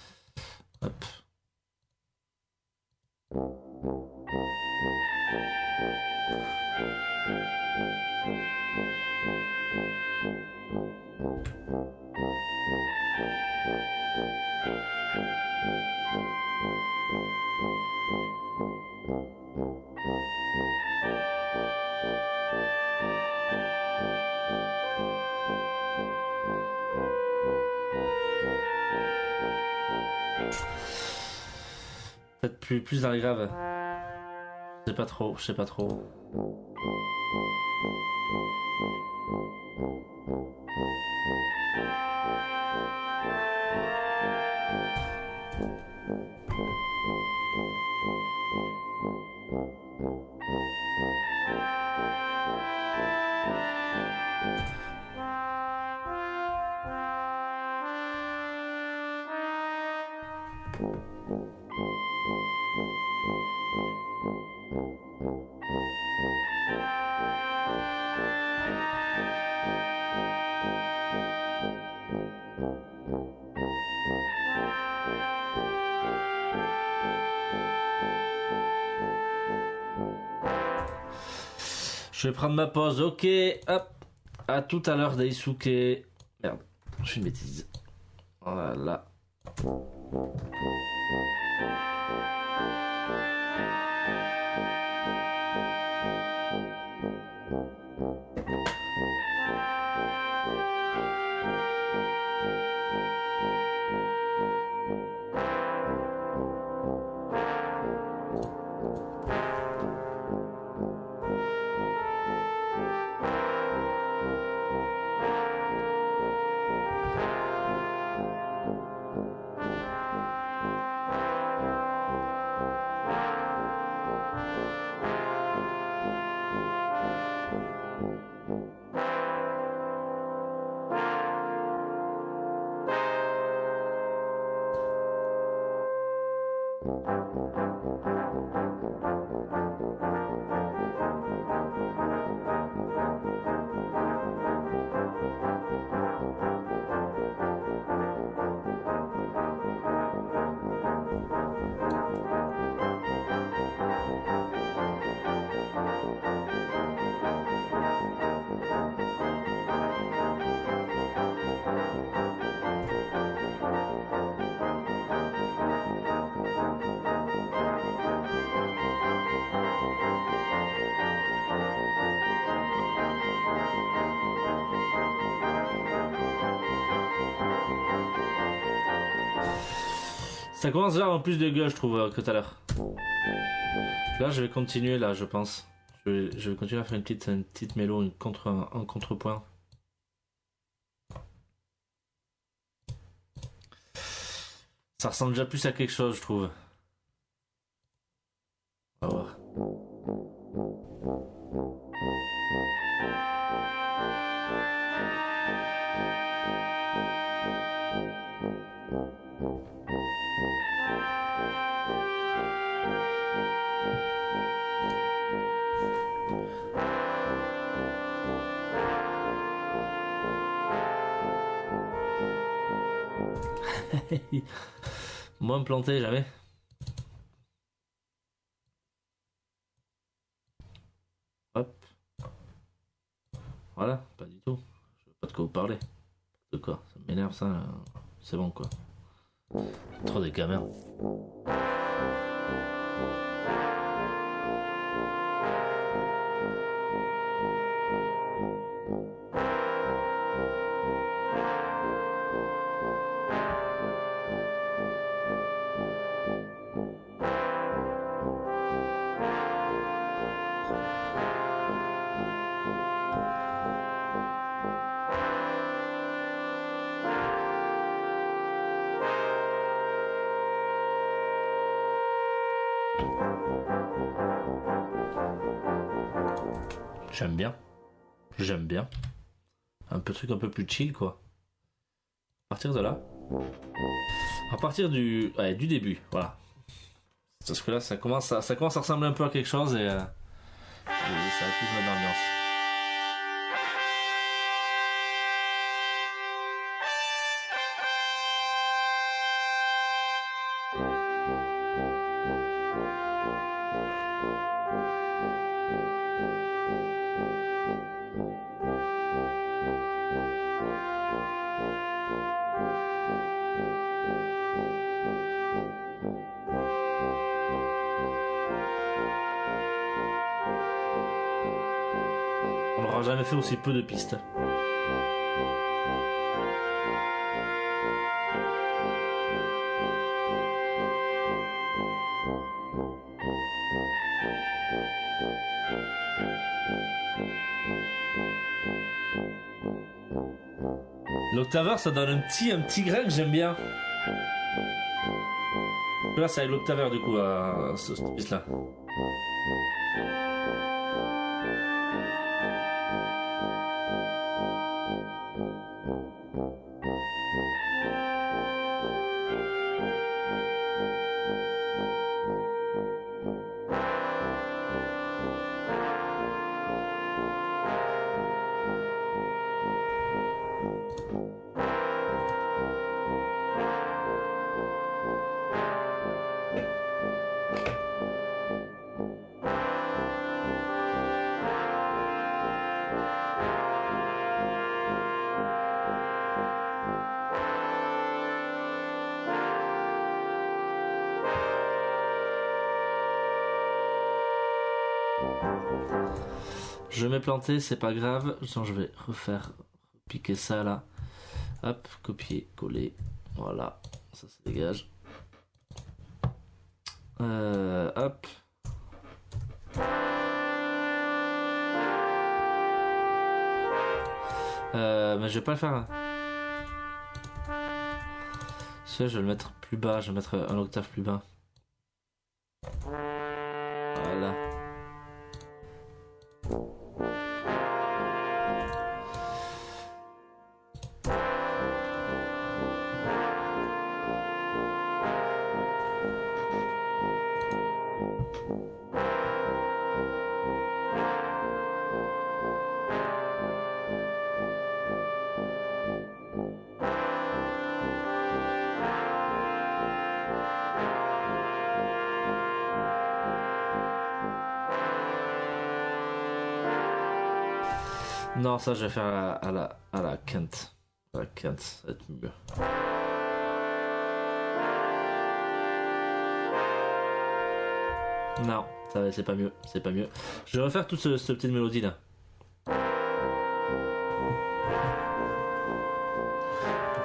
Speaker 1: Plus, dans les graves. Je sais pas trop, je sais pas trop. Je vais prendre ma pause, ok, hop. À tout à l'heure, Daisuke. Merde, je suis une bêtise. Ça commence à avoir plus de gueule, je trouve, euh, que tout à l'heure. Là, je vais continuer, là, je pense. Je vais, continuer à faire une petite, une petite mélo, une contre, un, un contrepoint. Ça ressemble déjà plus à quelque chose, je trouve. On va voir. <laughs> Moi me planter jamais. Hop. Voilà, pas du tout. Je veux pas de quoi vous parler. De quoi? Ça m'énerve ça. C'est bon quoi. Trop des gamins. J'aime bien. J'aime bien. Un peu truc un peu plus chill quoi. À partir de là. À partir du, ouais, du début, voilà. Parce que là, ça commence, à, ça commence à ressembler un peu à quelque chose et, euh, ça va plus mettre dans peu de pistes. L'octaveur, ça donne un petit, un petit grain que j'aime bien. Là, c'est l'octaveur du coup, à cette piste-là. Je m'ai planté, c'est pas grave. Je vais refaire piquer ça là. Hop, copier, coller. Voilà, ça se dégage. Euh, hop. Euh, mais je vais pas le faire. là. Celui-là, je vais le mettre plus bas. Je vais mettre un octave plus bas. Non, ça je vais faire à la, à la, à la Kent. À la Kent, ça va être mieux. Non, ça c'est pas mieux, c'est pas mieux. Je vais refaire toute ce- cette petite mélodie là.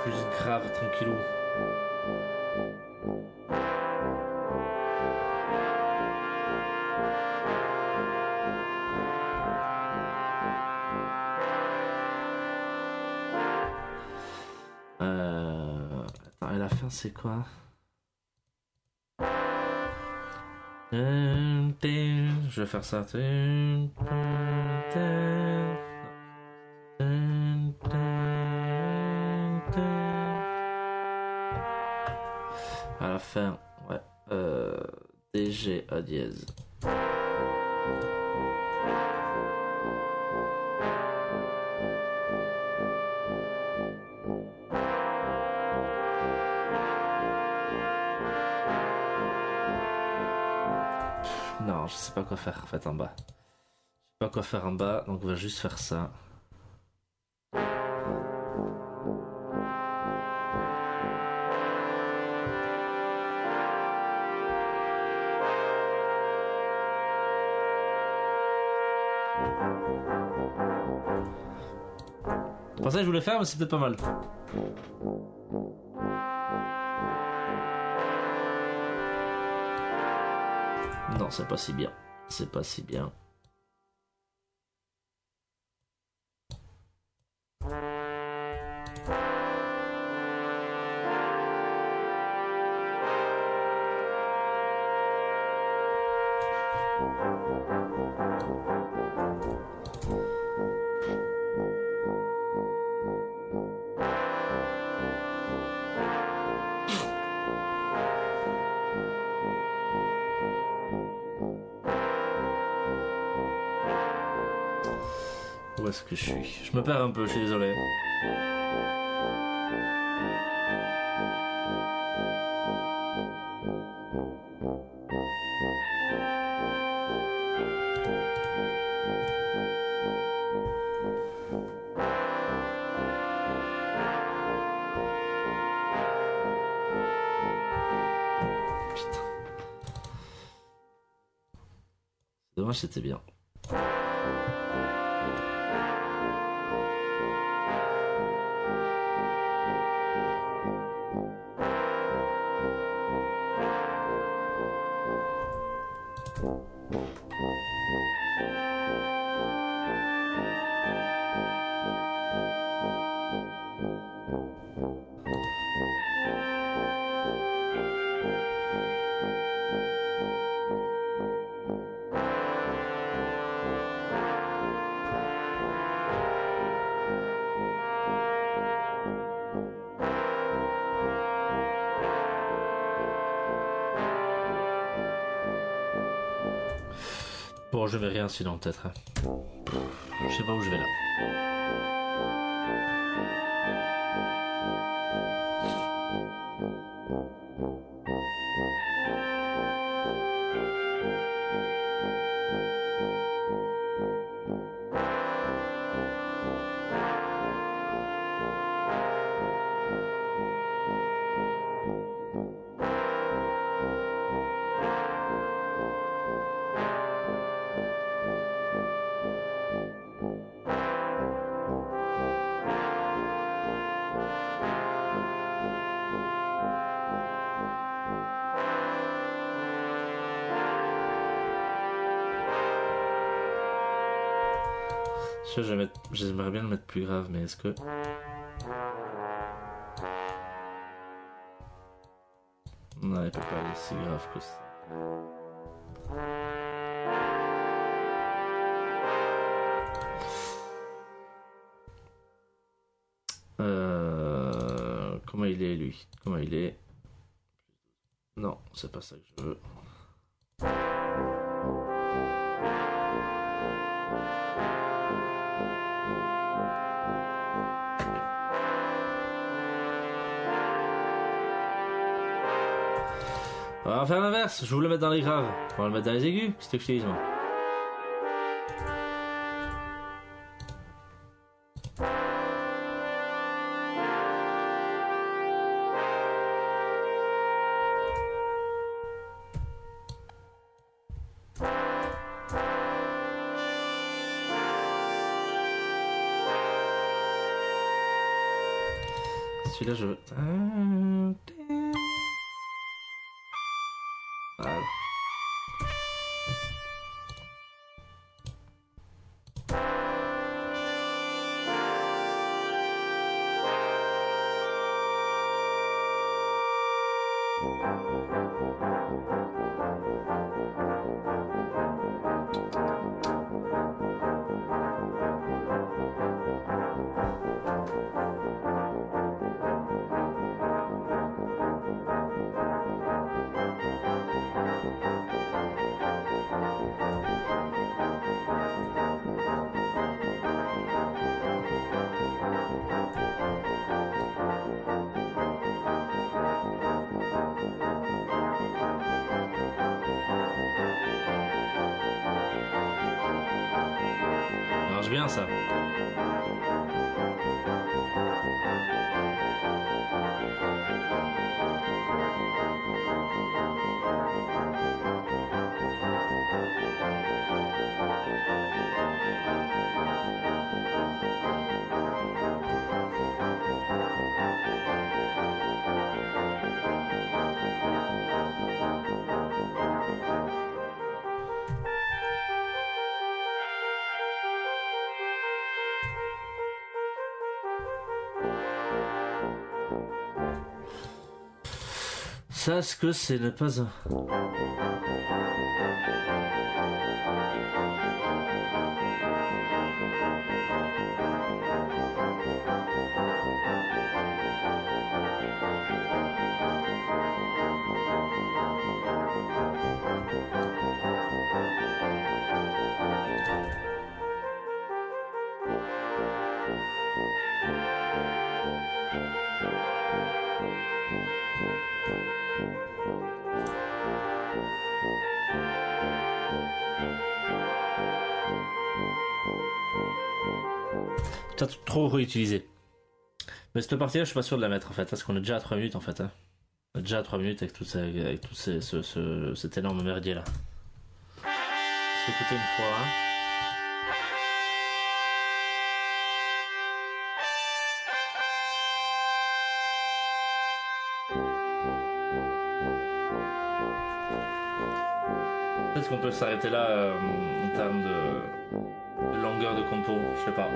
Speaker 1: Plus grave, tranquillou. C'est quoi? Je vais faire ça. À la fin, ouais. Euh... DG à dièse. Quoi faire en fait en bas. Je sais pas quoi faire en bas, donc on va juste faire ça. C'est pas ça que je voulais faire, mais c'est peut-être pas mal. Non, c'est pas si bien. C'est pas si bien. Je me perds un peu, je suis désolé. Putain. Dommage, c'était bien. Bon, je vais rien sinon peut-être. hein. Je sais pas où je vais là. J'aimerais bien le mettre plus grave, mais est-ce que. Non, il peut pas aller si grave que ça. Euh... Comment il est lui? Comment il est? Non, c'est pas ça que je veux. Je voulais le mettre dans les graves. On va le mettre dans les aigus, c'est ce que je dis moi. Sache que ce n'est pas un. Trop réutilisé. Mais cette partie-là, je suis pas sûr de la mettre en fait, parce qu'on est déjà à 3 minutes en fait. Hein. On est déjà à 3 minutes avec tout, ça, avec tout ce, ce- cet énorme merdier là. Écouter une fois. hein. Peut-être qu'on peut s'arrêter là euh, en termes de longueur de compo, je sais pas.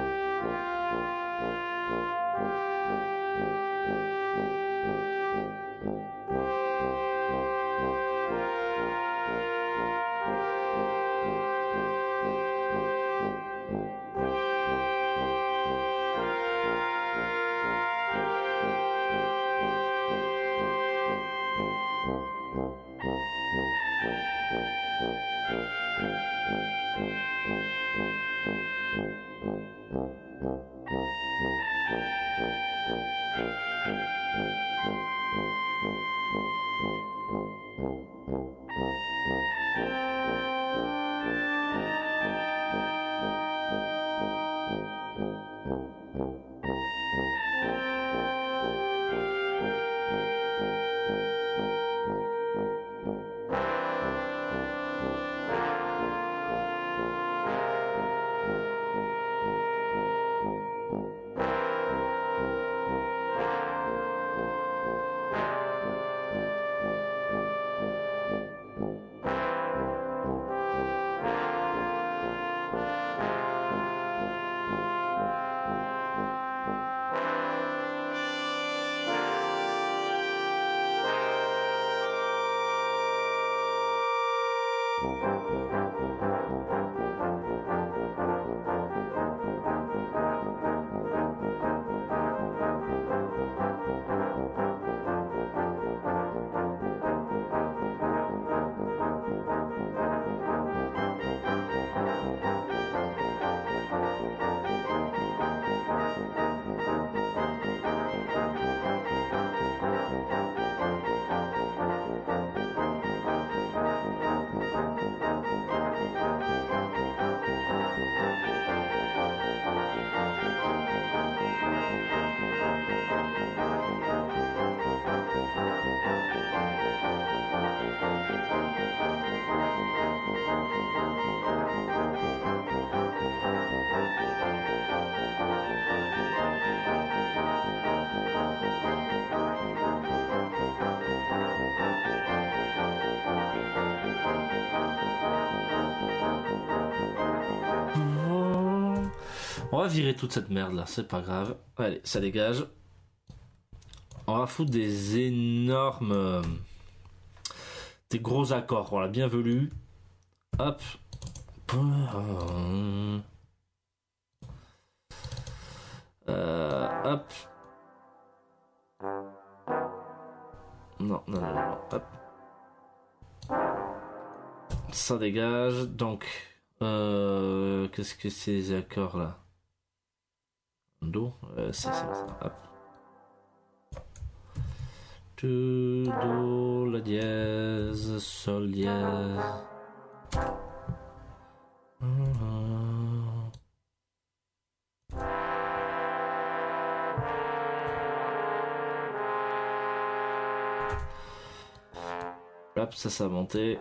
Speaker 1: Va virer toute cette merde là, c'est pas grave. Allez, ça dégage. On va foutre des énormes. euh, Des gros accords, voilà, bienvenue. Hop. Euh, hop. Non, non, non, non, hop. Ça dégage, donc. Euh, Qu'est-ce que c'est ces accords là? Do euh, C'est ça, hop. Tu, Do, La dièse, Sol dièse. Hop, ça, ça a monté.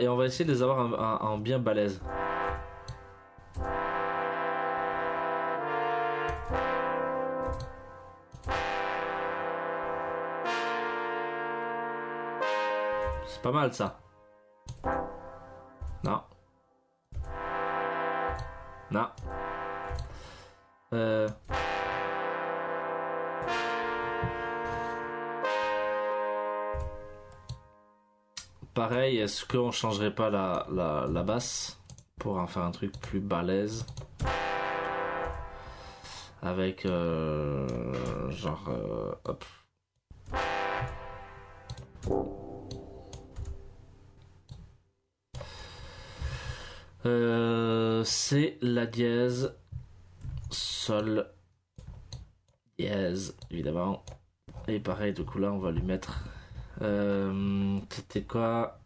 Speaker 1: et on va essayer de les avoir en, bien balèze. C'est pas mal ça. Est-ce qu'on changerait pas la, la, la basse pour en faire un truc plus balèze Avec euh, genre euh, hop. Euh, c'est la dièse, sol, dièse, évidemment. Et pareil, du coup là, on va lui mettre. C'était quoi?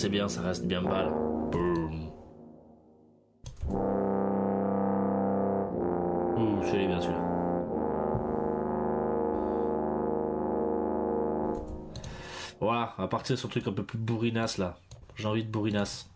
Speaker 1: C'est bien, ça reste bien. Boom. Ouh, celui-là, bien celui-là. Voilà, va partir sur un truc un peu plus bourrinasse là. J'ai envie de bourrinasse.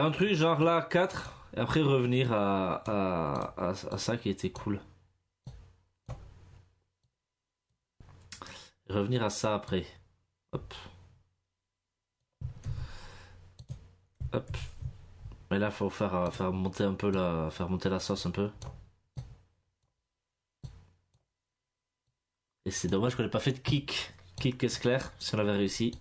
Speaker 1: Un truc genre là 4 et après revenir à, ça qui était cool. Revenir à ça après. Hop. Hop. Mais là faut faire, euh, faire monter un peu la. faire monter la sauce un peu. Et c'est dommage qu'on n'ait pas fait de kick. Kick qu'est-ce clair, si on avait réussi.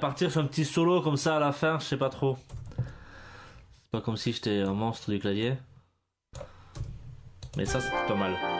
Speaker 1: Partir sur un petit solo comme ça à la fin, je sais pas trop. C'est pas comme si j'étais un monstre du clavier. Mais ça, c'était pas mal.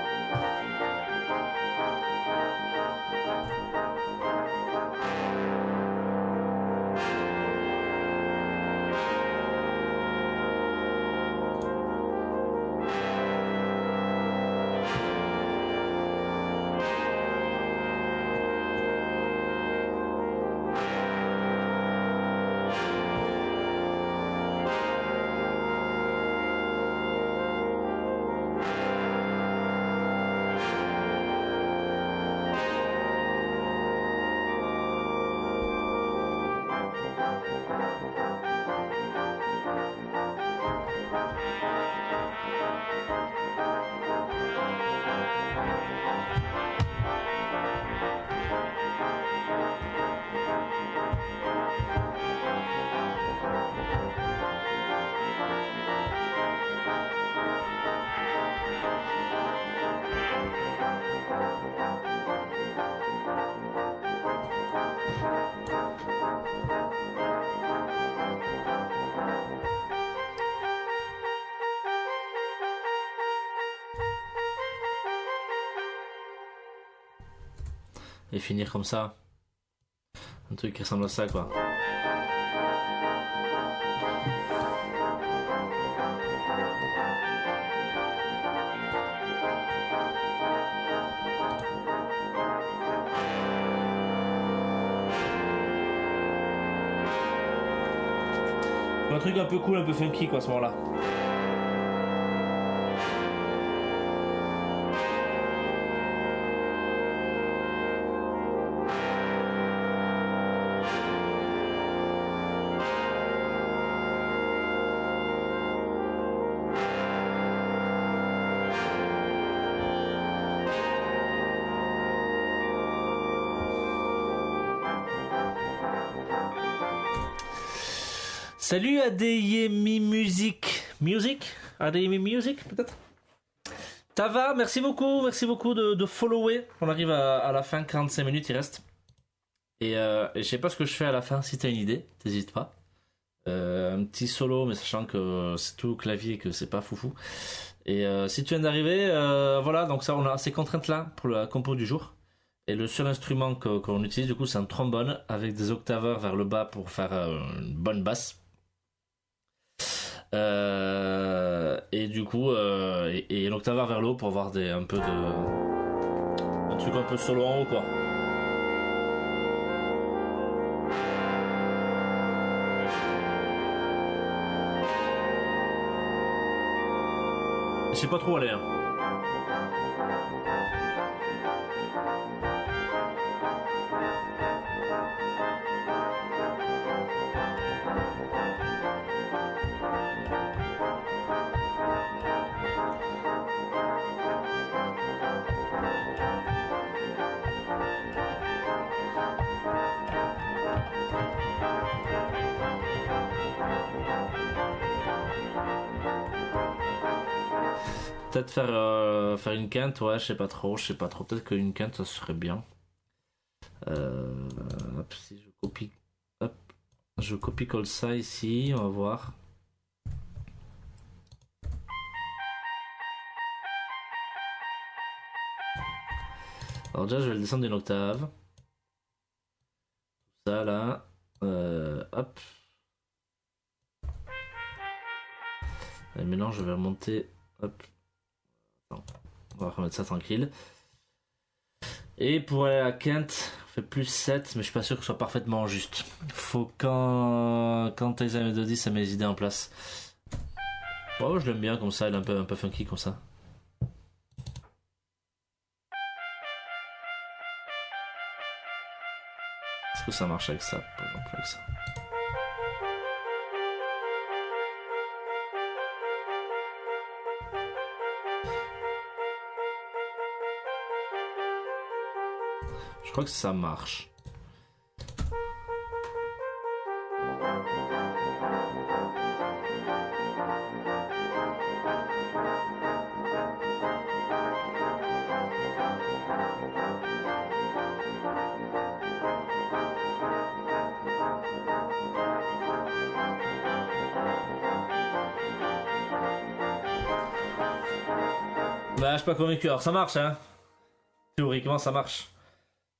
Speaker 1: finir comme ça. Un truc qui ressemble à ça, quoi. Un truc un peu cool, un peu funky, quoi, à ce moment-là. Salut Adeyemi Music. Music? Adeyemi Music, peut-être? Tava, merci beaucoup, merci beaucoup de, de follower. On arrive à, la fin, 45 minutes, il reste. Et, euh, et je sais pas ce que je fais à la fin, si t'as une idée, t'hésites pas. Euh, un petit solo, mais sachant que c'est tout clavier et que c'est pas foufou. Et euh, si tu viens d'arriver, voilà, donc ça, on a ces contraintes-là pour la compo du jour. Et le seul instrument qu'on utilise, du coup, c'est un trombone avec des octaveurs vers le bas pour faire une bonne basse. Euh, et du coup, euh, et, et l'octaveur vers le haut pour avoir des, un peu de. Un truc un peu solo en haut, quoi. Je sais pas trop aller. hein. Peut-être faire, euh, faire une quinte, ouais, je sais pas trop, je sais pas trop. Peut-être qu'une quinte, ça serait bien. Euh, hop, si je copie, hop, je copie ça ici, on va voir. Alors déjà, je vais le descendre d'une octave. Ça là, euh, hop. Et maintenant, je vais remonter, hop. On va remettre ça tranquille. Et pour aller à quinte, on fait plus 7, mais je suis pas sûr que ce soit parfaitement juste. Faut quand, quand t'as les mélodies, ça met les idées en place. Oh, je l'aime bien comme ça, il est un peu, un peu funky comme ça. Est-ce que ça marche avec ça, par exemple, avec ça? Crois que ça marche. Bah, je suis pas convaincu. Alors, ça marche, hein. Théoriquement, ça marche.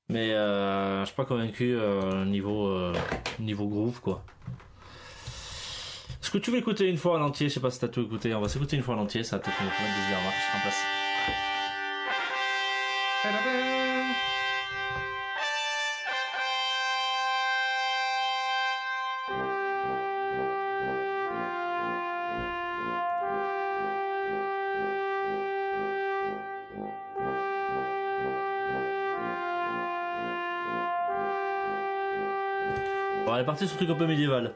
Speaker 1: Mais euh, je suis pas convaincu euh, niveau, euh, niveau groove, quoi. Est-ce que tu veux écouter une fois en entier? Je sais pas si t'as tout écouté. On va s'écouter une fois en entier. Ça va peut-être nous permettre de se dire, en. Bon, on est parti sur truc un peu médiéval.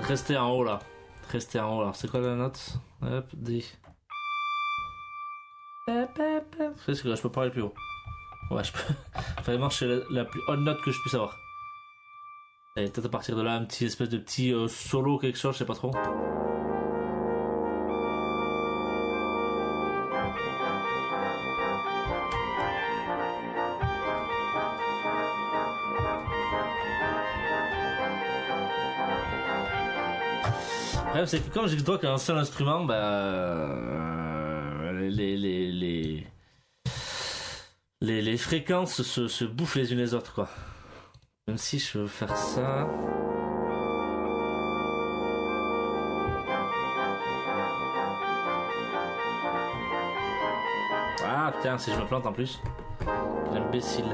Speaker 1: Restez en haut là. Restez en haut là. C'est quoi la note? Hop, D. Est-ce que je peux parler plus haut Ouais, je peux. <laughs> Vraiment, c'est la, la plus haute note que je puisse avoir. Et peut-être à partir de là, un petit espèce de petit euh, solo, quelque chose, je sais pas trop. C'est que quand je dois qu'un seul instrument, bah, les, les, les, les, les fréquences se, se bouffent les unes les autres, quoi. Même si je veux faire ça. Ah putain, si je me plante en plus. L'imbécile.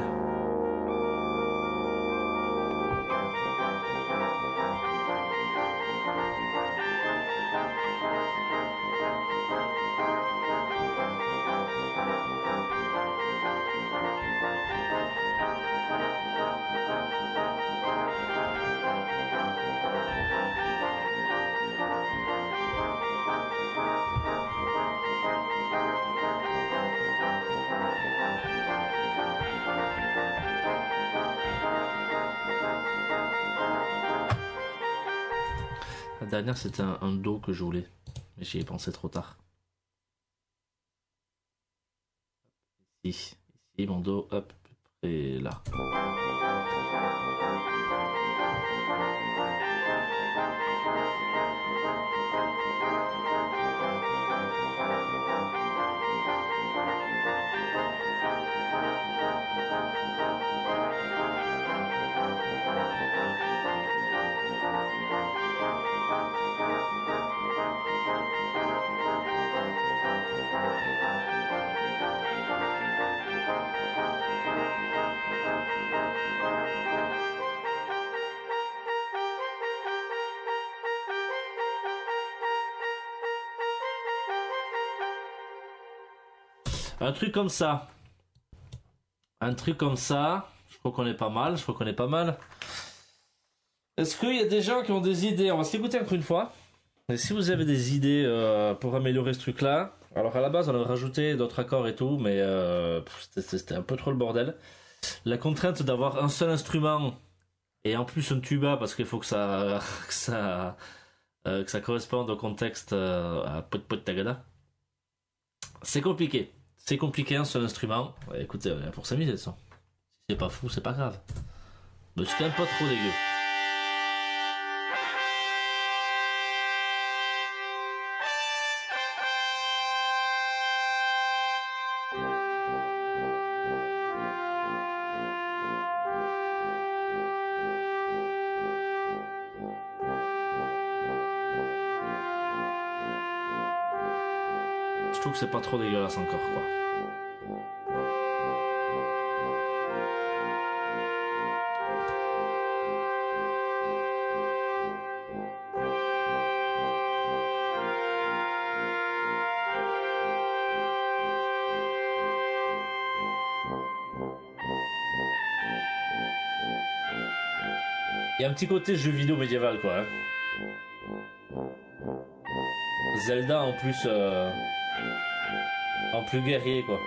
Speaker 1: Dernière, c'était un, un do que je voulais. Mais j'y ai pensé trop tard. Ici. Ici, mon do, hop, et là. Thank Un truc comme ça. Un truc comme ça. Je crois qu'on est pas mal. Je crois qu'on est pas mal. Est-ce qu'il y a des gens qui ont des idées? On va s'écouter encore une fois. Et si vous avez des idées euh, pour améliorer ce truc-là, alors à la base on avait rajouté d'autres accords et tout, mais euh, c'était un peu trop le bordel. La contrainte d'avoir un seul instrument et en plus un tuba parce qu'il faut que ça <laughs> que ça euh, que ça corresponde au contexte à Pot Pot Tagada. C'est compliqué. C'est compliqué un seul instrument. Écoutez, on est là pour s'amuser de ça. Si c'est pas fou, c'est pas grave. Mais c'est quand même pas trop dégueu. c'est pas trop dégueulasse encore, quoi. Il y a un petit côté jeu vidéo médiéval, quoi. Hein. Zelda en plus. Euh, en plus guerrier quoi.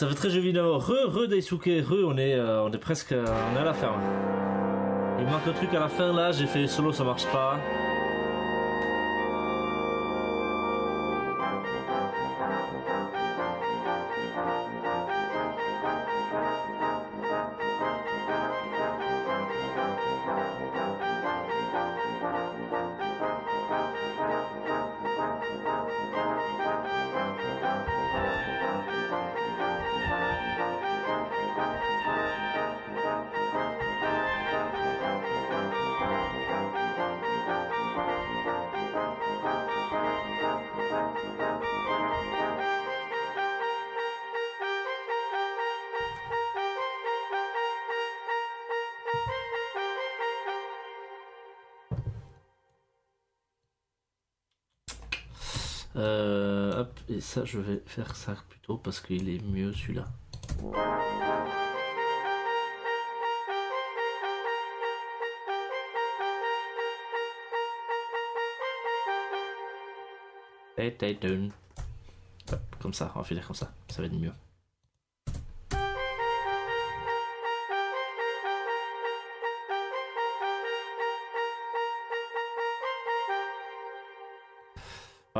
Speaker 1: Ça fait très jeu vidéo. Re, re Daisuke, re, on est, euh, on est presque, euh, on est à la fin. Il manque un truc à la fin là, j'ai fait solo, ça marche pas. Hop, et ça, je vais faire ça plutôt parce qu'il est mieux celui-là. Et. Hop, Comme ça, on va finir comme ça, ça va être mieux.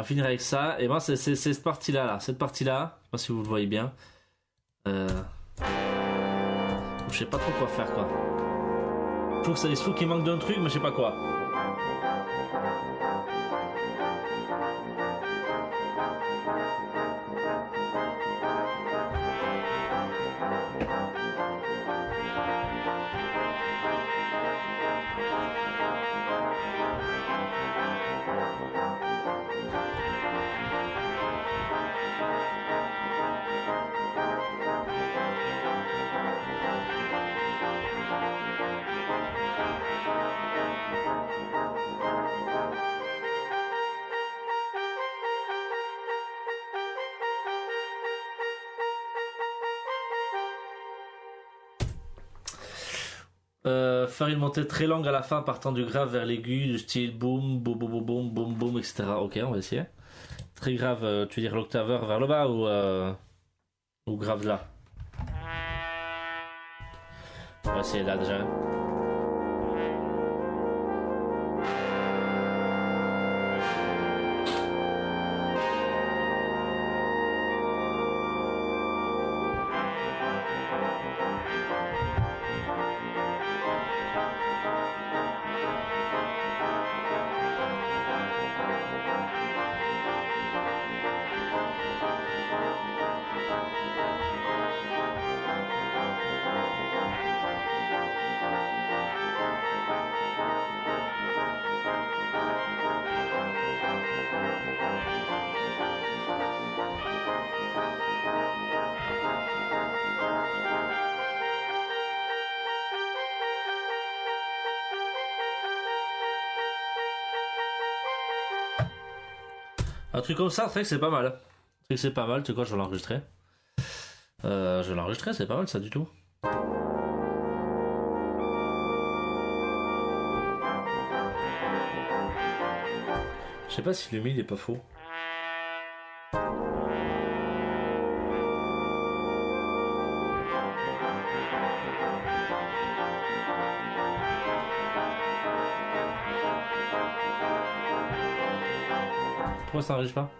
Speaker 1: On va finir avec ça. Et moi, c'est c'est- cette partie-là, là. Cette partie-là, je sais pas si vous le voyez bien. Euh... Je sais pas trop quoi faire, quoi. Je trouve que c'est des sous qui manquent d'un truc, mais je sais pas quoi. Montée très longue à la fin partant du grave vers l'aigu, du style boum, boum, boum, boum, boum, boum, etc. Ok, on va essayer. Très grave, euh, tu veux dire l'octaveur vers le bas ou, euh, ou grave là? On va essayer là déjà. Comme ça, c'est que c'est pas mal. C'est c'est pas mal, tu sais quoi, je vais l'enregistrer. Euh, je vais l'enregistrer, c'est pas mal ça du tout. Je sais pas si le mille est pas faux. Ça n'arrive pas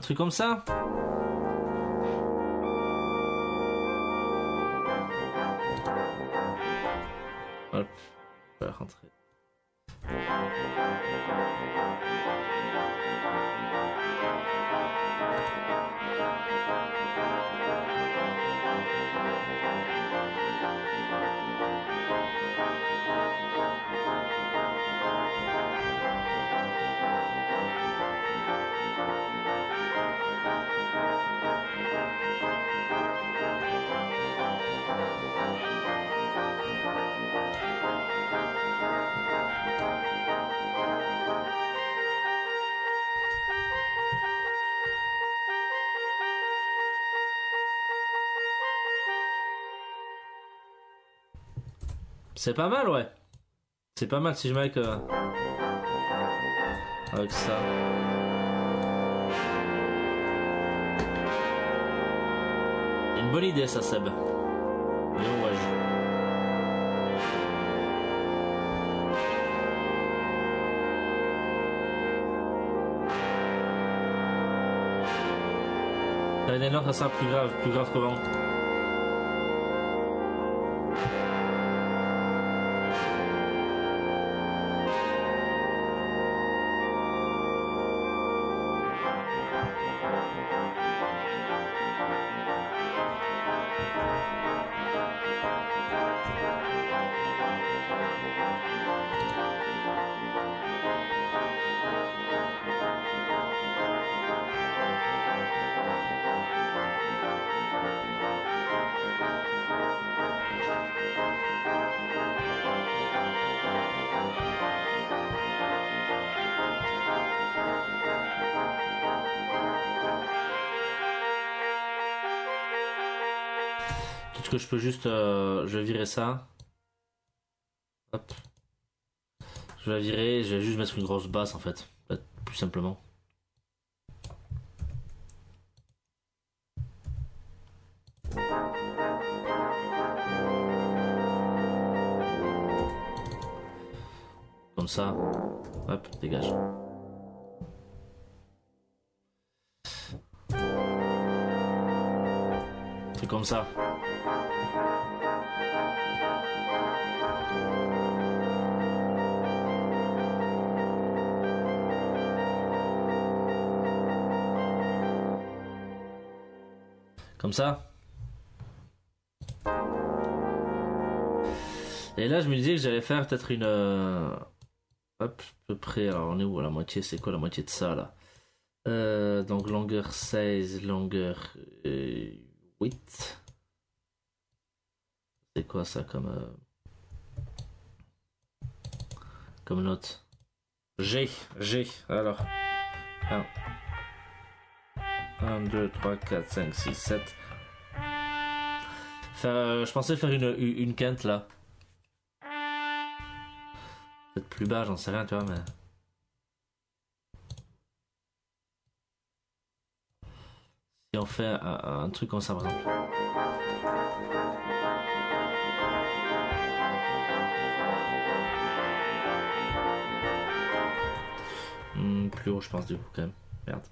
Speaker 1: Un truc comme ça C'est pas mal, ouais. C'est pas mal si je mets avec, euh, avec ça. Une bonne idée, ça, Seb. Bien, ouais. L'année dernière, ça sera plus grave, plus grave comment que je peux juste... euh, je vais virer ça. Hop. Je vais virer, je vais juste mettre une grosse basse en fait. Plus simplement. Comme ça. Hop, dégage. C'est comme ça. Ça. Et là, je me disais que j'allais faire peut-être une. euh, Hop, à peu près. Alors, on est où à la moitié C'est quoi la moitié de ça là? Euh, Donc, longueur 16, longueur euh, 8. C'est quoi ça comme. euh, Comme note? G, G. Alors. 1. 1, 2, 3, 4, 5, 6, 7. Faire, euh, je pensais faire une, une quinte là. Peut-être plus bas, j'en sais rien, tu vois, mais. Si on fait un, un truc comme ça, par exemple. Hmm, plus haut, je pense, du coup, quand même. Merde.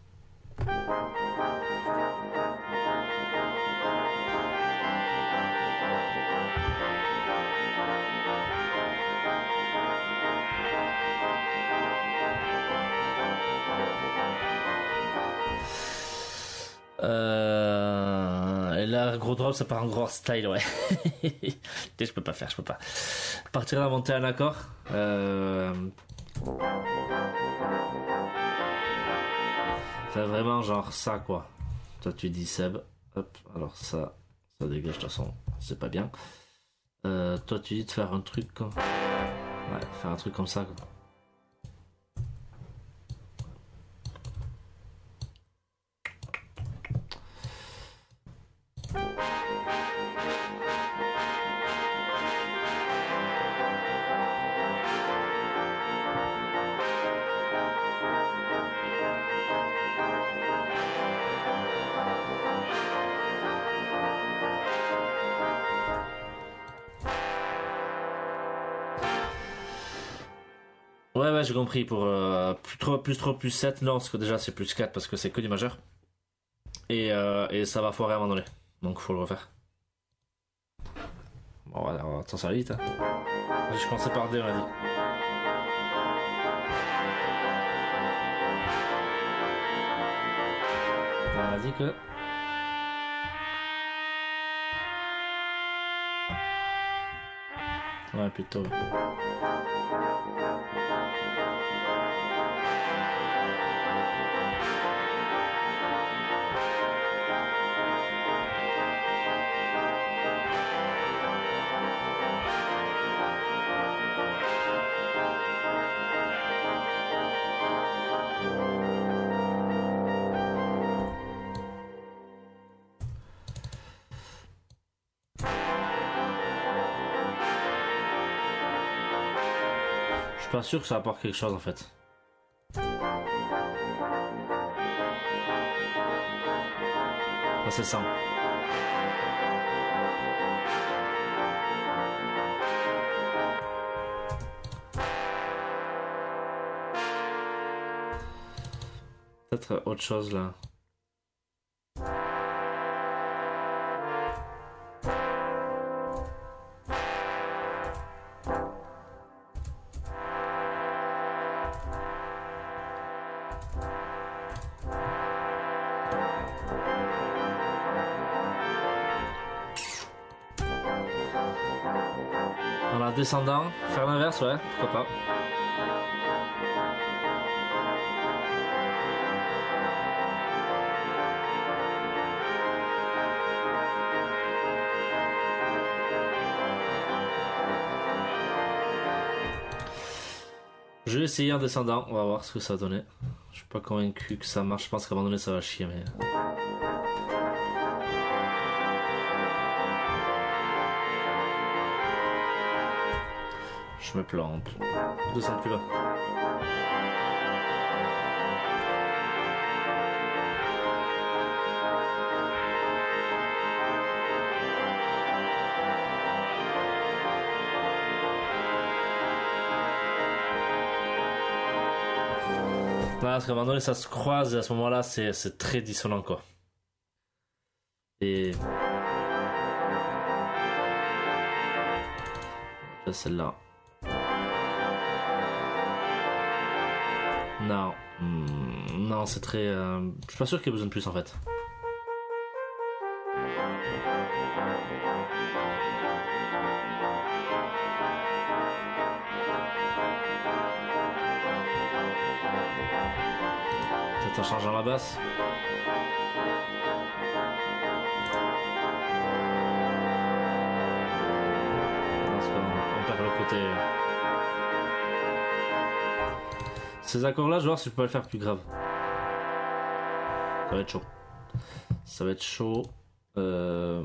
Speaker 1: Euh, et là, gros drop, ça part en gros style, ouais. <laughs> je peux pas faire, je peux pas. Partir d'inventer un accord. Euh... Vraiment genre ça, quoi. Toi, tu dis Seb. Hop, alors ça, ça dégage, de toute façon, c'est pas bien. Euh, toi, tu dis de faire un truc comme. Ouais, faire un truc comme ça, quoi. Compris. Pour euh, plus 3, plus 3, plus 7, non, parce que déjà c'est plus 4 parce que c'est que du majeur. Et, euh, et ça va foirer à un moment donné. Donc faut le refaire. Bon, voilà, on va s'en sortir vite. Hein. Je commençais par D, on a dit. On a dit que. Ouais, plutôt. thank you suis pas sûr que ça apporte quelque chose en fait. C'est ça. Peut-être autre chose là. Descendant, faire l'inverse, ouais, pourquoi pas. Je vais essayer en descendant, on va voir ce que ça donner. Je suis pas convaincu que ça marche, je pense donné ça va chier, mais. Je me plante. Descends plus bas. Non, parce qu'à un moment ça se croise et à ce moment-là, c'est très dissonant, quoi. Et... Celle-là. Non. Hmm, non, c'est très. euh, Je suis pas sûr qu'il y ait besoin de plus en fait. Peut-être en changeant la basse? Ces accords-là, je vais voir si je peux pas le faire plus grave. Ça va être chaud. Ça va être chaud. Euh...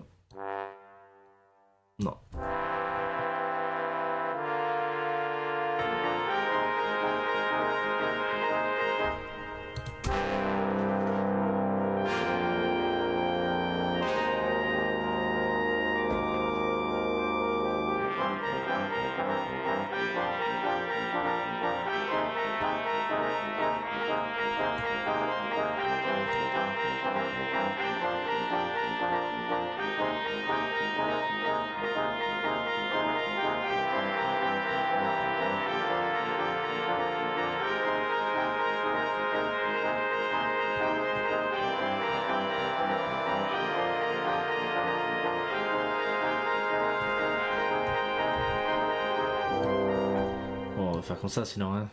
Speaker 1: va faire comme ça sinon. Hein.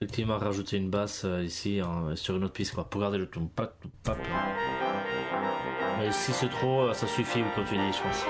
Speaker 1: Effectivement, rajouter une basse euh, ici sur une autre piste quoi, pour garder le tout. Mais si c'est trop, euh, ça suffit comme tu dis, je pense.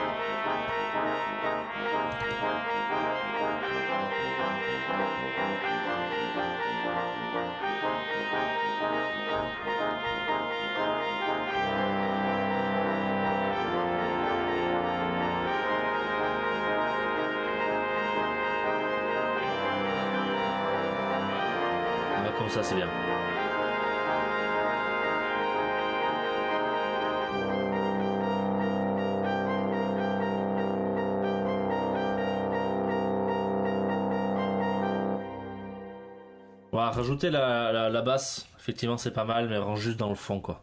Speaker 1: Rajouter la, la, basse, effectivement, c'est pas mal, mais range juste dans le fond, quoi.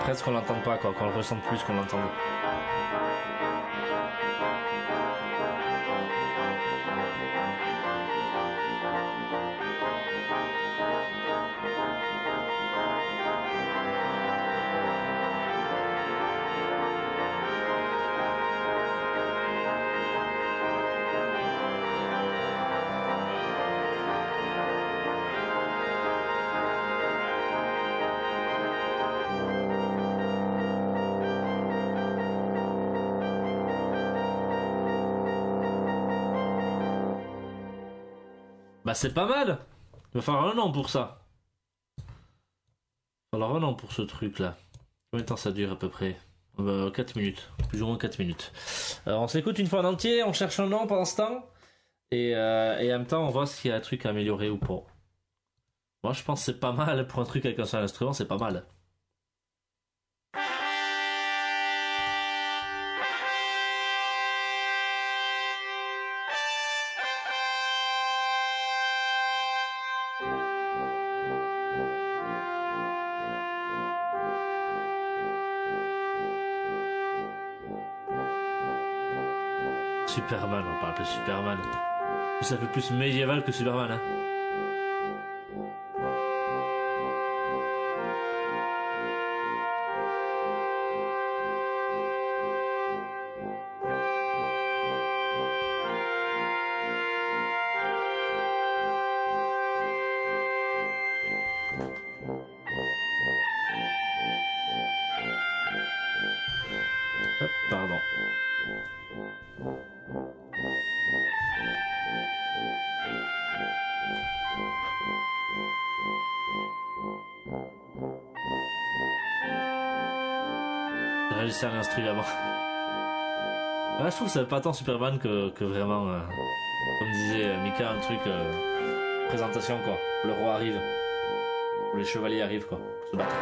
Speaker 1: Presque qu'on l'entende pas, quoi, qu'on le ressente plus qu'on l'entende. C'est pas mal Il va falloir un an pour ça. Il va falloir un an pour ce truc là. Combien de temps ça dure à peu près? Euh, 4 minutes. Plus ou moins 4 minutes. Alors on s'écoute une fois en entier, on cherche un nom pendant ce temps. Et, euh, et en même temps on voit s'il y a un truc à améliorer ou pas. Moi je pense que c'est pas mal pour un truc avec un seul instrument, c'est pas mal. Plus médiéval que Superman, hein. Ouais, je trouve que fait pas tant Superman que, que vraiment, euh, comme disait euh, Mika, un truc euh, présentation quoi. Le roi arrive, les chevaliers arrivent quoi, se battre.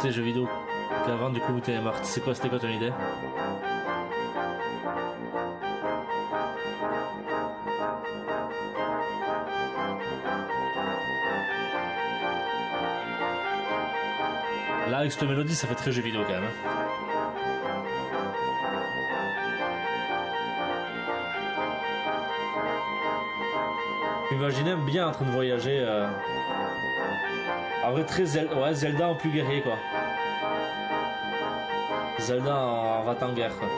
Speaker 1: Ces jeux vidéo qu'avant, du coup, t'es marre. C'est quoi, c'était quoi ton idée? Là, avec cette mélodie, ça fait très jeu vidéo quand même. hein. Imaginez bien en train de voyager. euh, En vrai, très Zel- ouais, Zelda en plus guerrier quoi. Zelda en va en guerre quoi.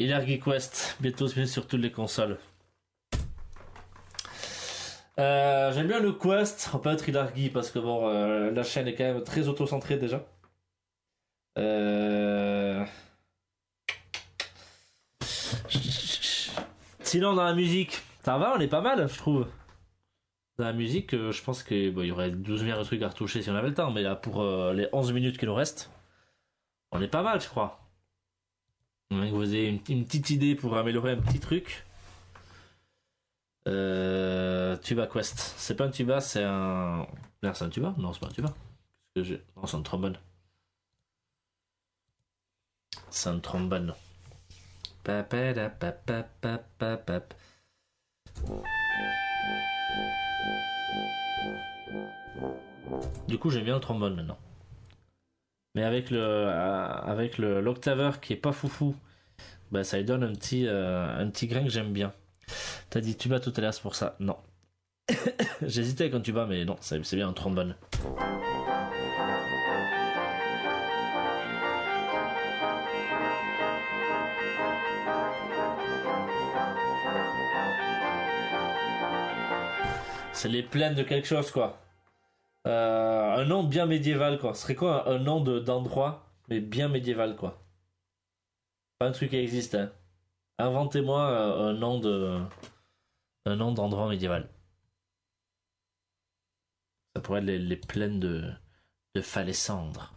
Speaker 1: Ilargi Quest, bientôt sur toutes les consoles. Euh, J'aime bien le Quest, on peut être Ilargi parce que bon, euh, la chaîne est quand même très auto-centrée déjà. Euh... Sinon, dans la musique, ça va, on est pas mal, je trouve. Dans la musique, je pense qu'il y aurait 12 000 trucs à retoucher si on avait le temps, mais là, pour les 11 minutes qui nous restent, on est pas mal, je crois. Vous avez une, petite idée pour améliorer un petit truc. Euh, tuba Quest. C'est pas un tuba, c'est un. Là, c'est un tuba Non, c'est pas un tuba. Que Non, c'est un trombone. C'est un trombone. Du coup, j'aime bien le trombone maintenant. Mais avec le euh, avec le l'octaveur qui est pas foufou, bah ça lui donne un petit euh, un petit grain que j'aime bien. T'as dit tuba tout à l'heure c'est pour ça Non. <coughs> J'hésitais avec un tuba mais non, c'est bien un trombone. C'est les plaines de quelque chose quoi. Euh, un nom bien médiéval quoi. Ce serait quoi un, nom de- d'endroit mais bien médiéval quoi? Pas un truc qui existe. Hein. Inventez-moi euh, un nom de un nom d'endroit médiéval. Ça pourrait être les, plaines de de Phalésandre.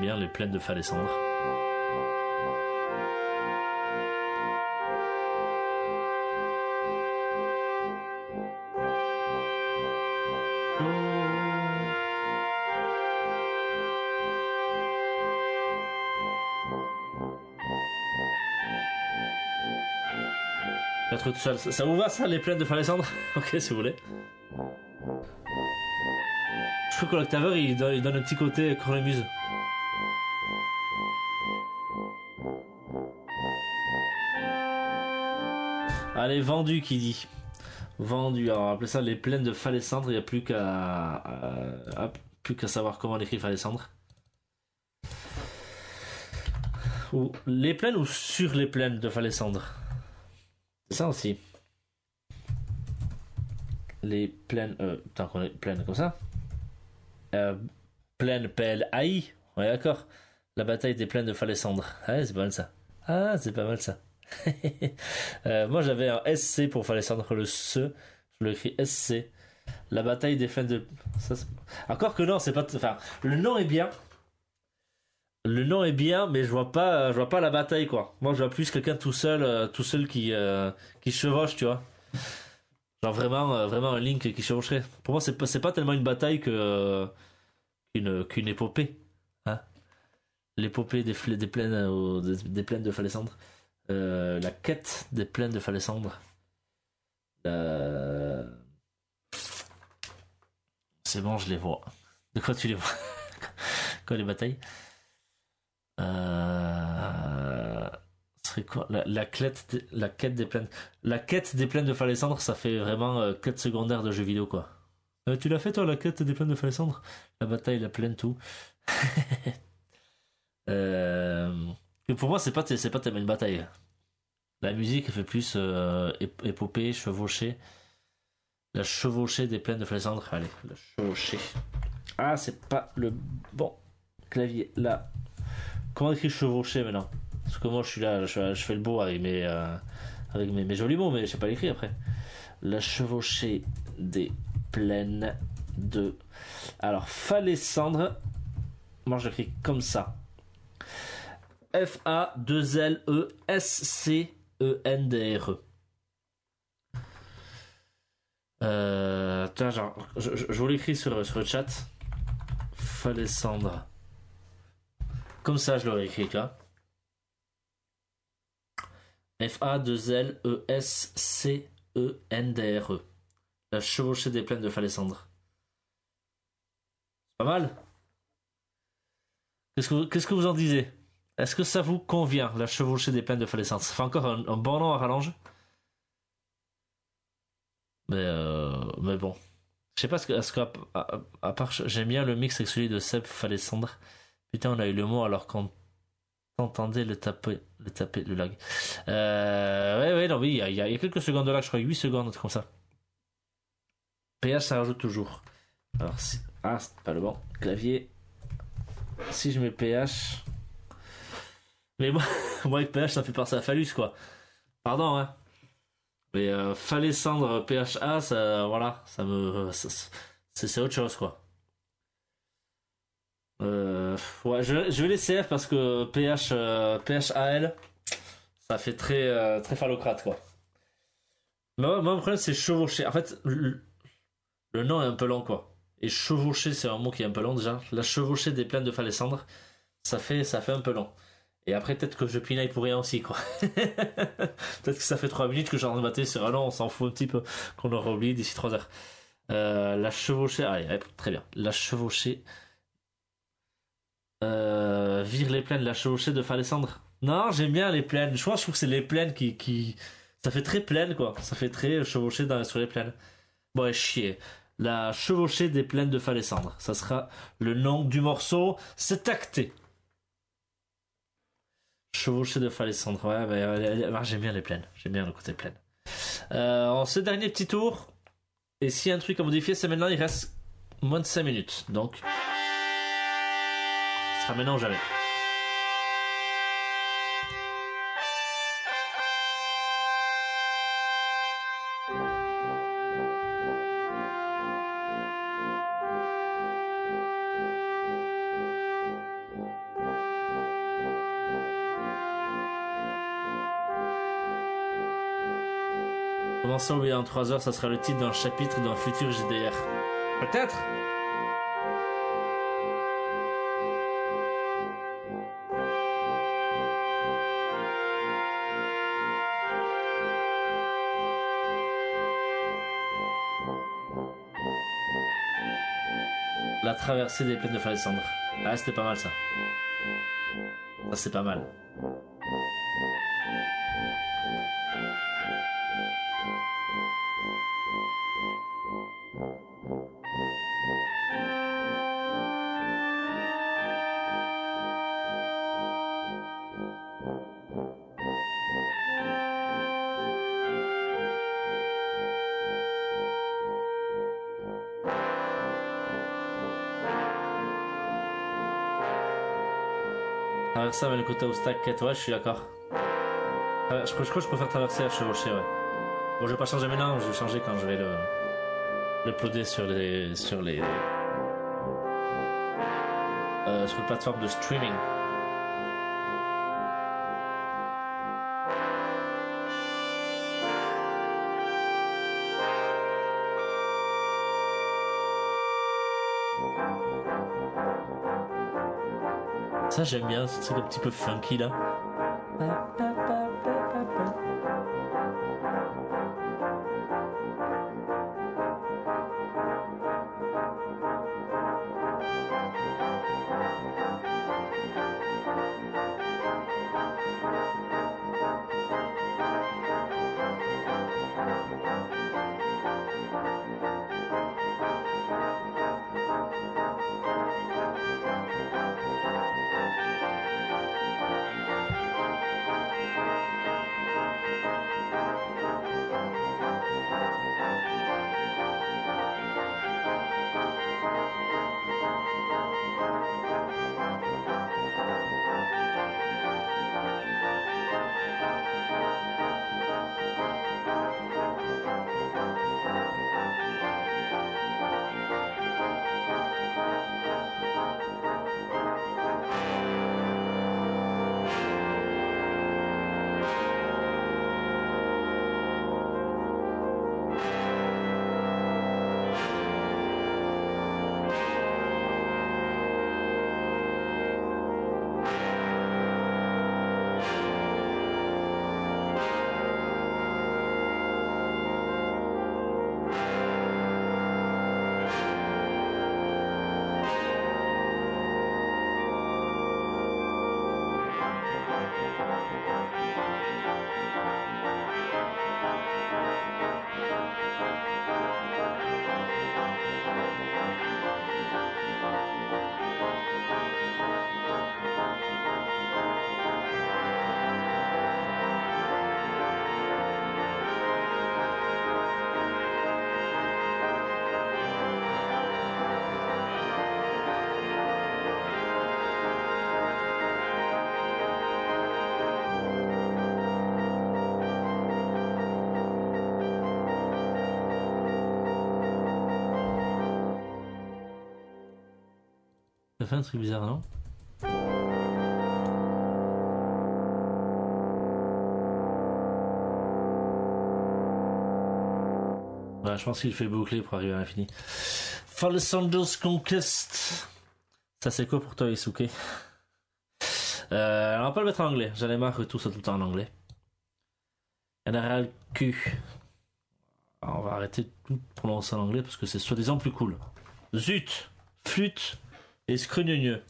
Speaker 1: Les plaines de. Être tout seul. Ça vous va ça, les plaines de Phalésandre <laughs> Ok, si vous voulez. Je trouve que l'octaveur il donne un petit côté cornemuse. Allez, vendu qui dit. Vendu. Alors, appeler ça les plaines de Phalésandre. Il n'y a plus qu'à à- plus qu'à savoir comment on écrit Phalésandre. Ou les plaines ou sur les plaines de Falesandre? C'est ça aussi. Les plaines. Euh, qu'on est plaines comme ça. Euh, plaine PLAI. Ouais, d'accord. La bataille des plaines de Falesandre. Ah, c'est pas mal ça. Ah, c'est pas mal ça. <laughs> Euh, moi j'avais un SC pour Falesandre, le SE. Je l'écris SC. La bataille des plaines de. Ça, Encore que non, c'est pas. Enfin, le nom est bien. Le nom est bien, mais je vois pas, je vois pas la bataille quoi. Moi, je vois plus quelqu'un tout seul, euh, tout seul qui euh, qui chevauche, tu vois. Genre vraiment, vraiment un Link qui chevaucherait. Pour moi, c'est pas, pas tellement une bataille qu'une qu'une épopée. Hein L'épopée des, plaines, des, plaines de Falesandre. Euh, la quête des plaines de Falesandre. La... C'est bon, je les vois. De quoi tu les vois? <laughs> Quoi les batailles? Euh... ce serait quoi? La, la, quête des, la quête des plaines. La quête des plaines de Falesandre, ça fait vraiment euh, quête secondaire de jeux vidéo quoi. Euh, tu l'as fait toi la quête des plaines de Falesandre La bataille, la plaine, tout. <laughs> euh... Pour moi, c'est pas, c'est pas tellement une bataille. La musique fait plus euh, ép- épopée, chevauchée. La chevauchée des plaines de Falesandre. Allez, la chevauchée. Ah, c'est pas le bon clavier là. Comment écrire chevaucher maintenant? Parce que moi je suis là, je, je fais le beau avec mes, euh, mes, jolis mots, mais je sais pas l'écrire après. La chevauchée des plaines de. Alors, Falesandre, moi j'écris comme ça. F-A-2-L-E-S-C-E-N-D-R-E. Euh, tiens, genre, je, je, vous l'écris sur, sur le chat. Falesandre. Comme ça, je l'aurais écrit, tu vois. F-A-2-L-E-S-C-E-N-D-R-E. La chevauchée des plaines de Falesandre. C'est pas mal. Qu'est-ce qu'est-ce que vous en disiez? Est-ce que ça vous convient, la chevauchée des plaines de Falesandre Ça fait encore un, bon nom à rallonge. Mais, euh, mais bon. Je sais pas ce que, à, part, j'aime bien le mix avec celui de Seb Falesandre. Putain, on a eu le mot alors qu'on entendait le taper, le taper, le lag. Euh, ouais, non, oui, il y, a- quelques secondes de lag, je crois 8 secondes, comme ça. PH, ça rajoute toujours. Alors, ah, c'est pas le bon. Clavier. Si je mets PH. Mais moi, <laughs> moi avec PH, ça fait penser à Phallus, quoi. Pardon, hein. Mais euh, PHA, ça, voilà, ça me. C'est autre chose, quoi. Euh, ouais, je, vais laisser F parce que PH, euh, PHAL, ça fait très, euh, très phallocrate, quoi. Mais moi, mon problème, c'est chevaucher. En fait, le, nom est un peu long, quoi. Et chevaucher, c'est un mot qui est un peu long déjà. La chevauchée des plaines de Falesandre, ça fait, ça fait un peu long. Et après, peut-être que je pinaille pour rien aussi, quoi. <laughs> peut-être que ça fait 3 minutes que j'ai en maté sur un an, on s'en fout un petit peu, qu'on aura oublié d'ici 3 heures. Euh, la chevauchée, allez, allez, très bien. La chevauchée. Euh, vire les plaines, la chevauchée de Falesandre. Non, j'aime bien les plaines. Je crois, trouve que c'est les plaines qui, qui. Ça fait très plaine, quoi. Ça fait très chevauchée dans, sur les plaines. Bon, et chier. La chevauchée des plaines de Falesandre. Ça sera le nom du morceau. C'est acté. Chevauchée de Falesandre. Ouais, bah, euh, j'aime bien les plaines. J'aime bien le côté plaine. Euh, en ce dernier petit tour. Et s'il y a un truc à modifier, c'est maintenant, il reste moins de 5 minutes. Donc. Ce sera maintenant ou jamais. Ça, oui, en 3 heures, ça sera le titre d'un chapitre d'un futur JDR Peut-être La traversée des plaines de Falesandre. Ah, c'était pas mal ça. Ça, c'est pas mal. Avec le côté obstacle, ouais, je suis d'accord. Euh, je, crois- que je préfère traverser à chevaucher, ouais. Bon, je vais pas changer maintenant, je vais changer quand je vais le l'uploader sur les sur les euh, sur les plateformes de streaming. Ça j'aime bien, ce truc un petit peu funky là. Un truc bizarre, non? Ouais, je pense qu'il fait boucler pour arriver à l'infini. Falsandos Conquest. Ça c'est quoi pour toi, Isuke? Euh, On va pas le mettre en anglais. J'en ai marre tout soit tout le temps en anglais. General Q. On va arrêter de tout prononcer en anglais parce que c'est soi-disant plus cool. Zut Flûte et scrugneux.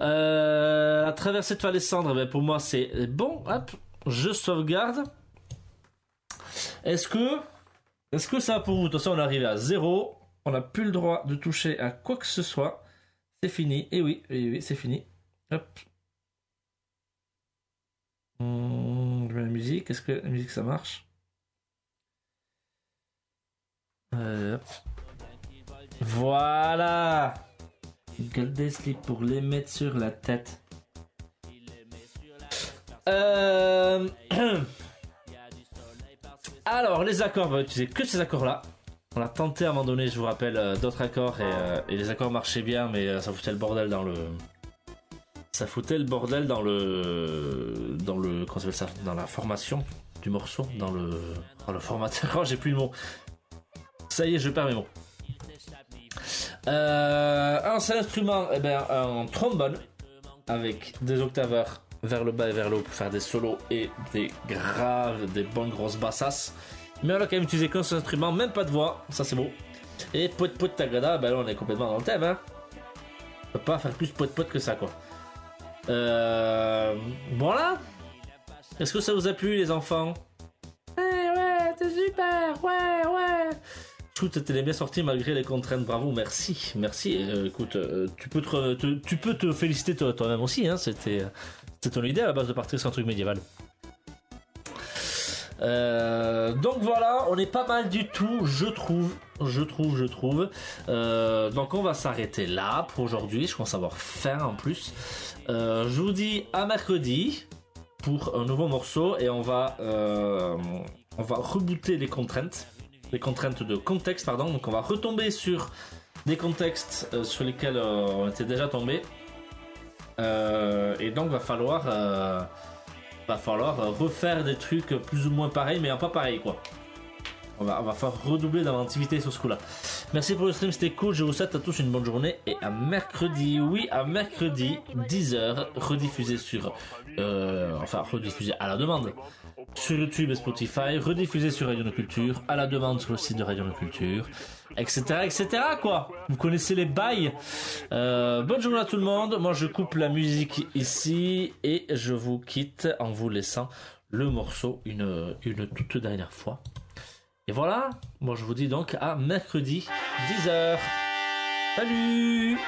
Speaker 1: Euh, la traversée de Falessandre, ben pour moi c'est bon. Hop, je sauvegarde. Est-ce que, est-ce que ça pour vous De toute façon, on est arrivé à zéro. On n'a plus le droit de toucher à quoi que ce soit. C'est fini. Et oui, oui, oui, c'est fini. Hop. Mets la musique. Est-ce que la musique ça marche? Euh. Voilà Golden Slip pour les mettre sur la tête. Euh... <clears throat> Alors, les accords, on va utiliser que ces accords-là. On a tenté à un moment donné, je vous rappelle, euh, d'autres accords et, euh, et les accords marchaient bien, mais ça foutait le bordel dans le. Ça foutait le bordel dans le. Dans le. Comment ça Dans la formation du morceau, dans le. Dans le formateur. <laughs> Oh, j'ai plus le mot. Ça y est, je perds mes mots. Euh, un seul instrument, eh ben, un trombone avec des octaveurs vers le bas et vers le haut pour faire des solos et des graves, des bonnes grosses bassasses. Mais on a quand même utilisé qu'un seul instrument, même pas de voix, ça c'est beau. Et poète poète tagada, ben là on est complètement dans le thème. Hein. On peut pas faire plus poète poète que ça quoi. Euh, voilà. Est-ce que ça vous a plu les enfants? Ouais ouais, c'est super, ouais ouais. Tout était bien sorti malgré les contraintes. Bravo, merci, merci. Euh, écoute, euh, tu peux te, féliciter toi- toi-même aussi. Hein, c'était, c'était ton idée à la base de partir sur un truc médiéval. Euh, donc voilà, on est pas mal du tout, je trouve. Je trouve, je trouve. Euh, donc on va s'arrêter là pour aujourd'hui. Je à avoir faim en plus. Euh, je vous dis à mercredi pour un nouveau morceau et on va, euh, on va rebooter les contraintes. Les contraintes de contexte, pardon. Donc on va retomber sur des contextes euh, sur lesquels euh, on était déjà tombé. Euh, et donc va falloir, va falloir refaire des trucs plus ou moins pareils, mais pas pareils quoi. On va, on va faire redoubler d'inventivité sur ce coup-là. Merci pour le stream, c'était cool. Je vous souhaite à tous une bonne journée et à mercredi. Oui, à mercredi, 10h, rediffusé sur. enfin, rediffusé à la demande sur YouTube et Spotify, rediffusé sur Radio Culture, à la demande sur le site de Radio Culture, etc. etc. quoi. Vous connaissez les bails. Euh, bonne journée à tout le monde. Moi, je coupe la musique ici et je vous quitte en vous laissant le morceau une, une toute dernière fois. Et voilà, moi je vous dis donc à mercredi 10h. Salut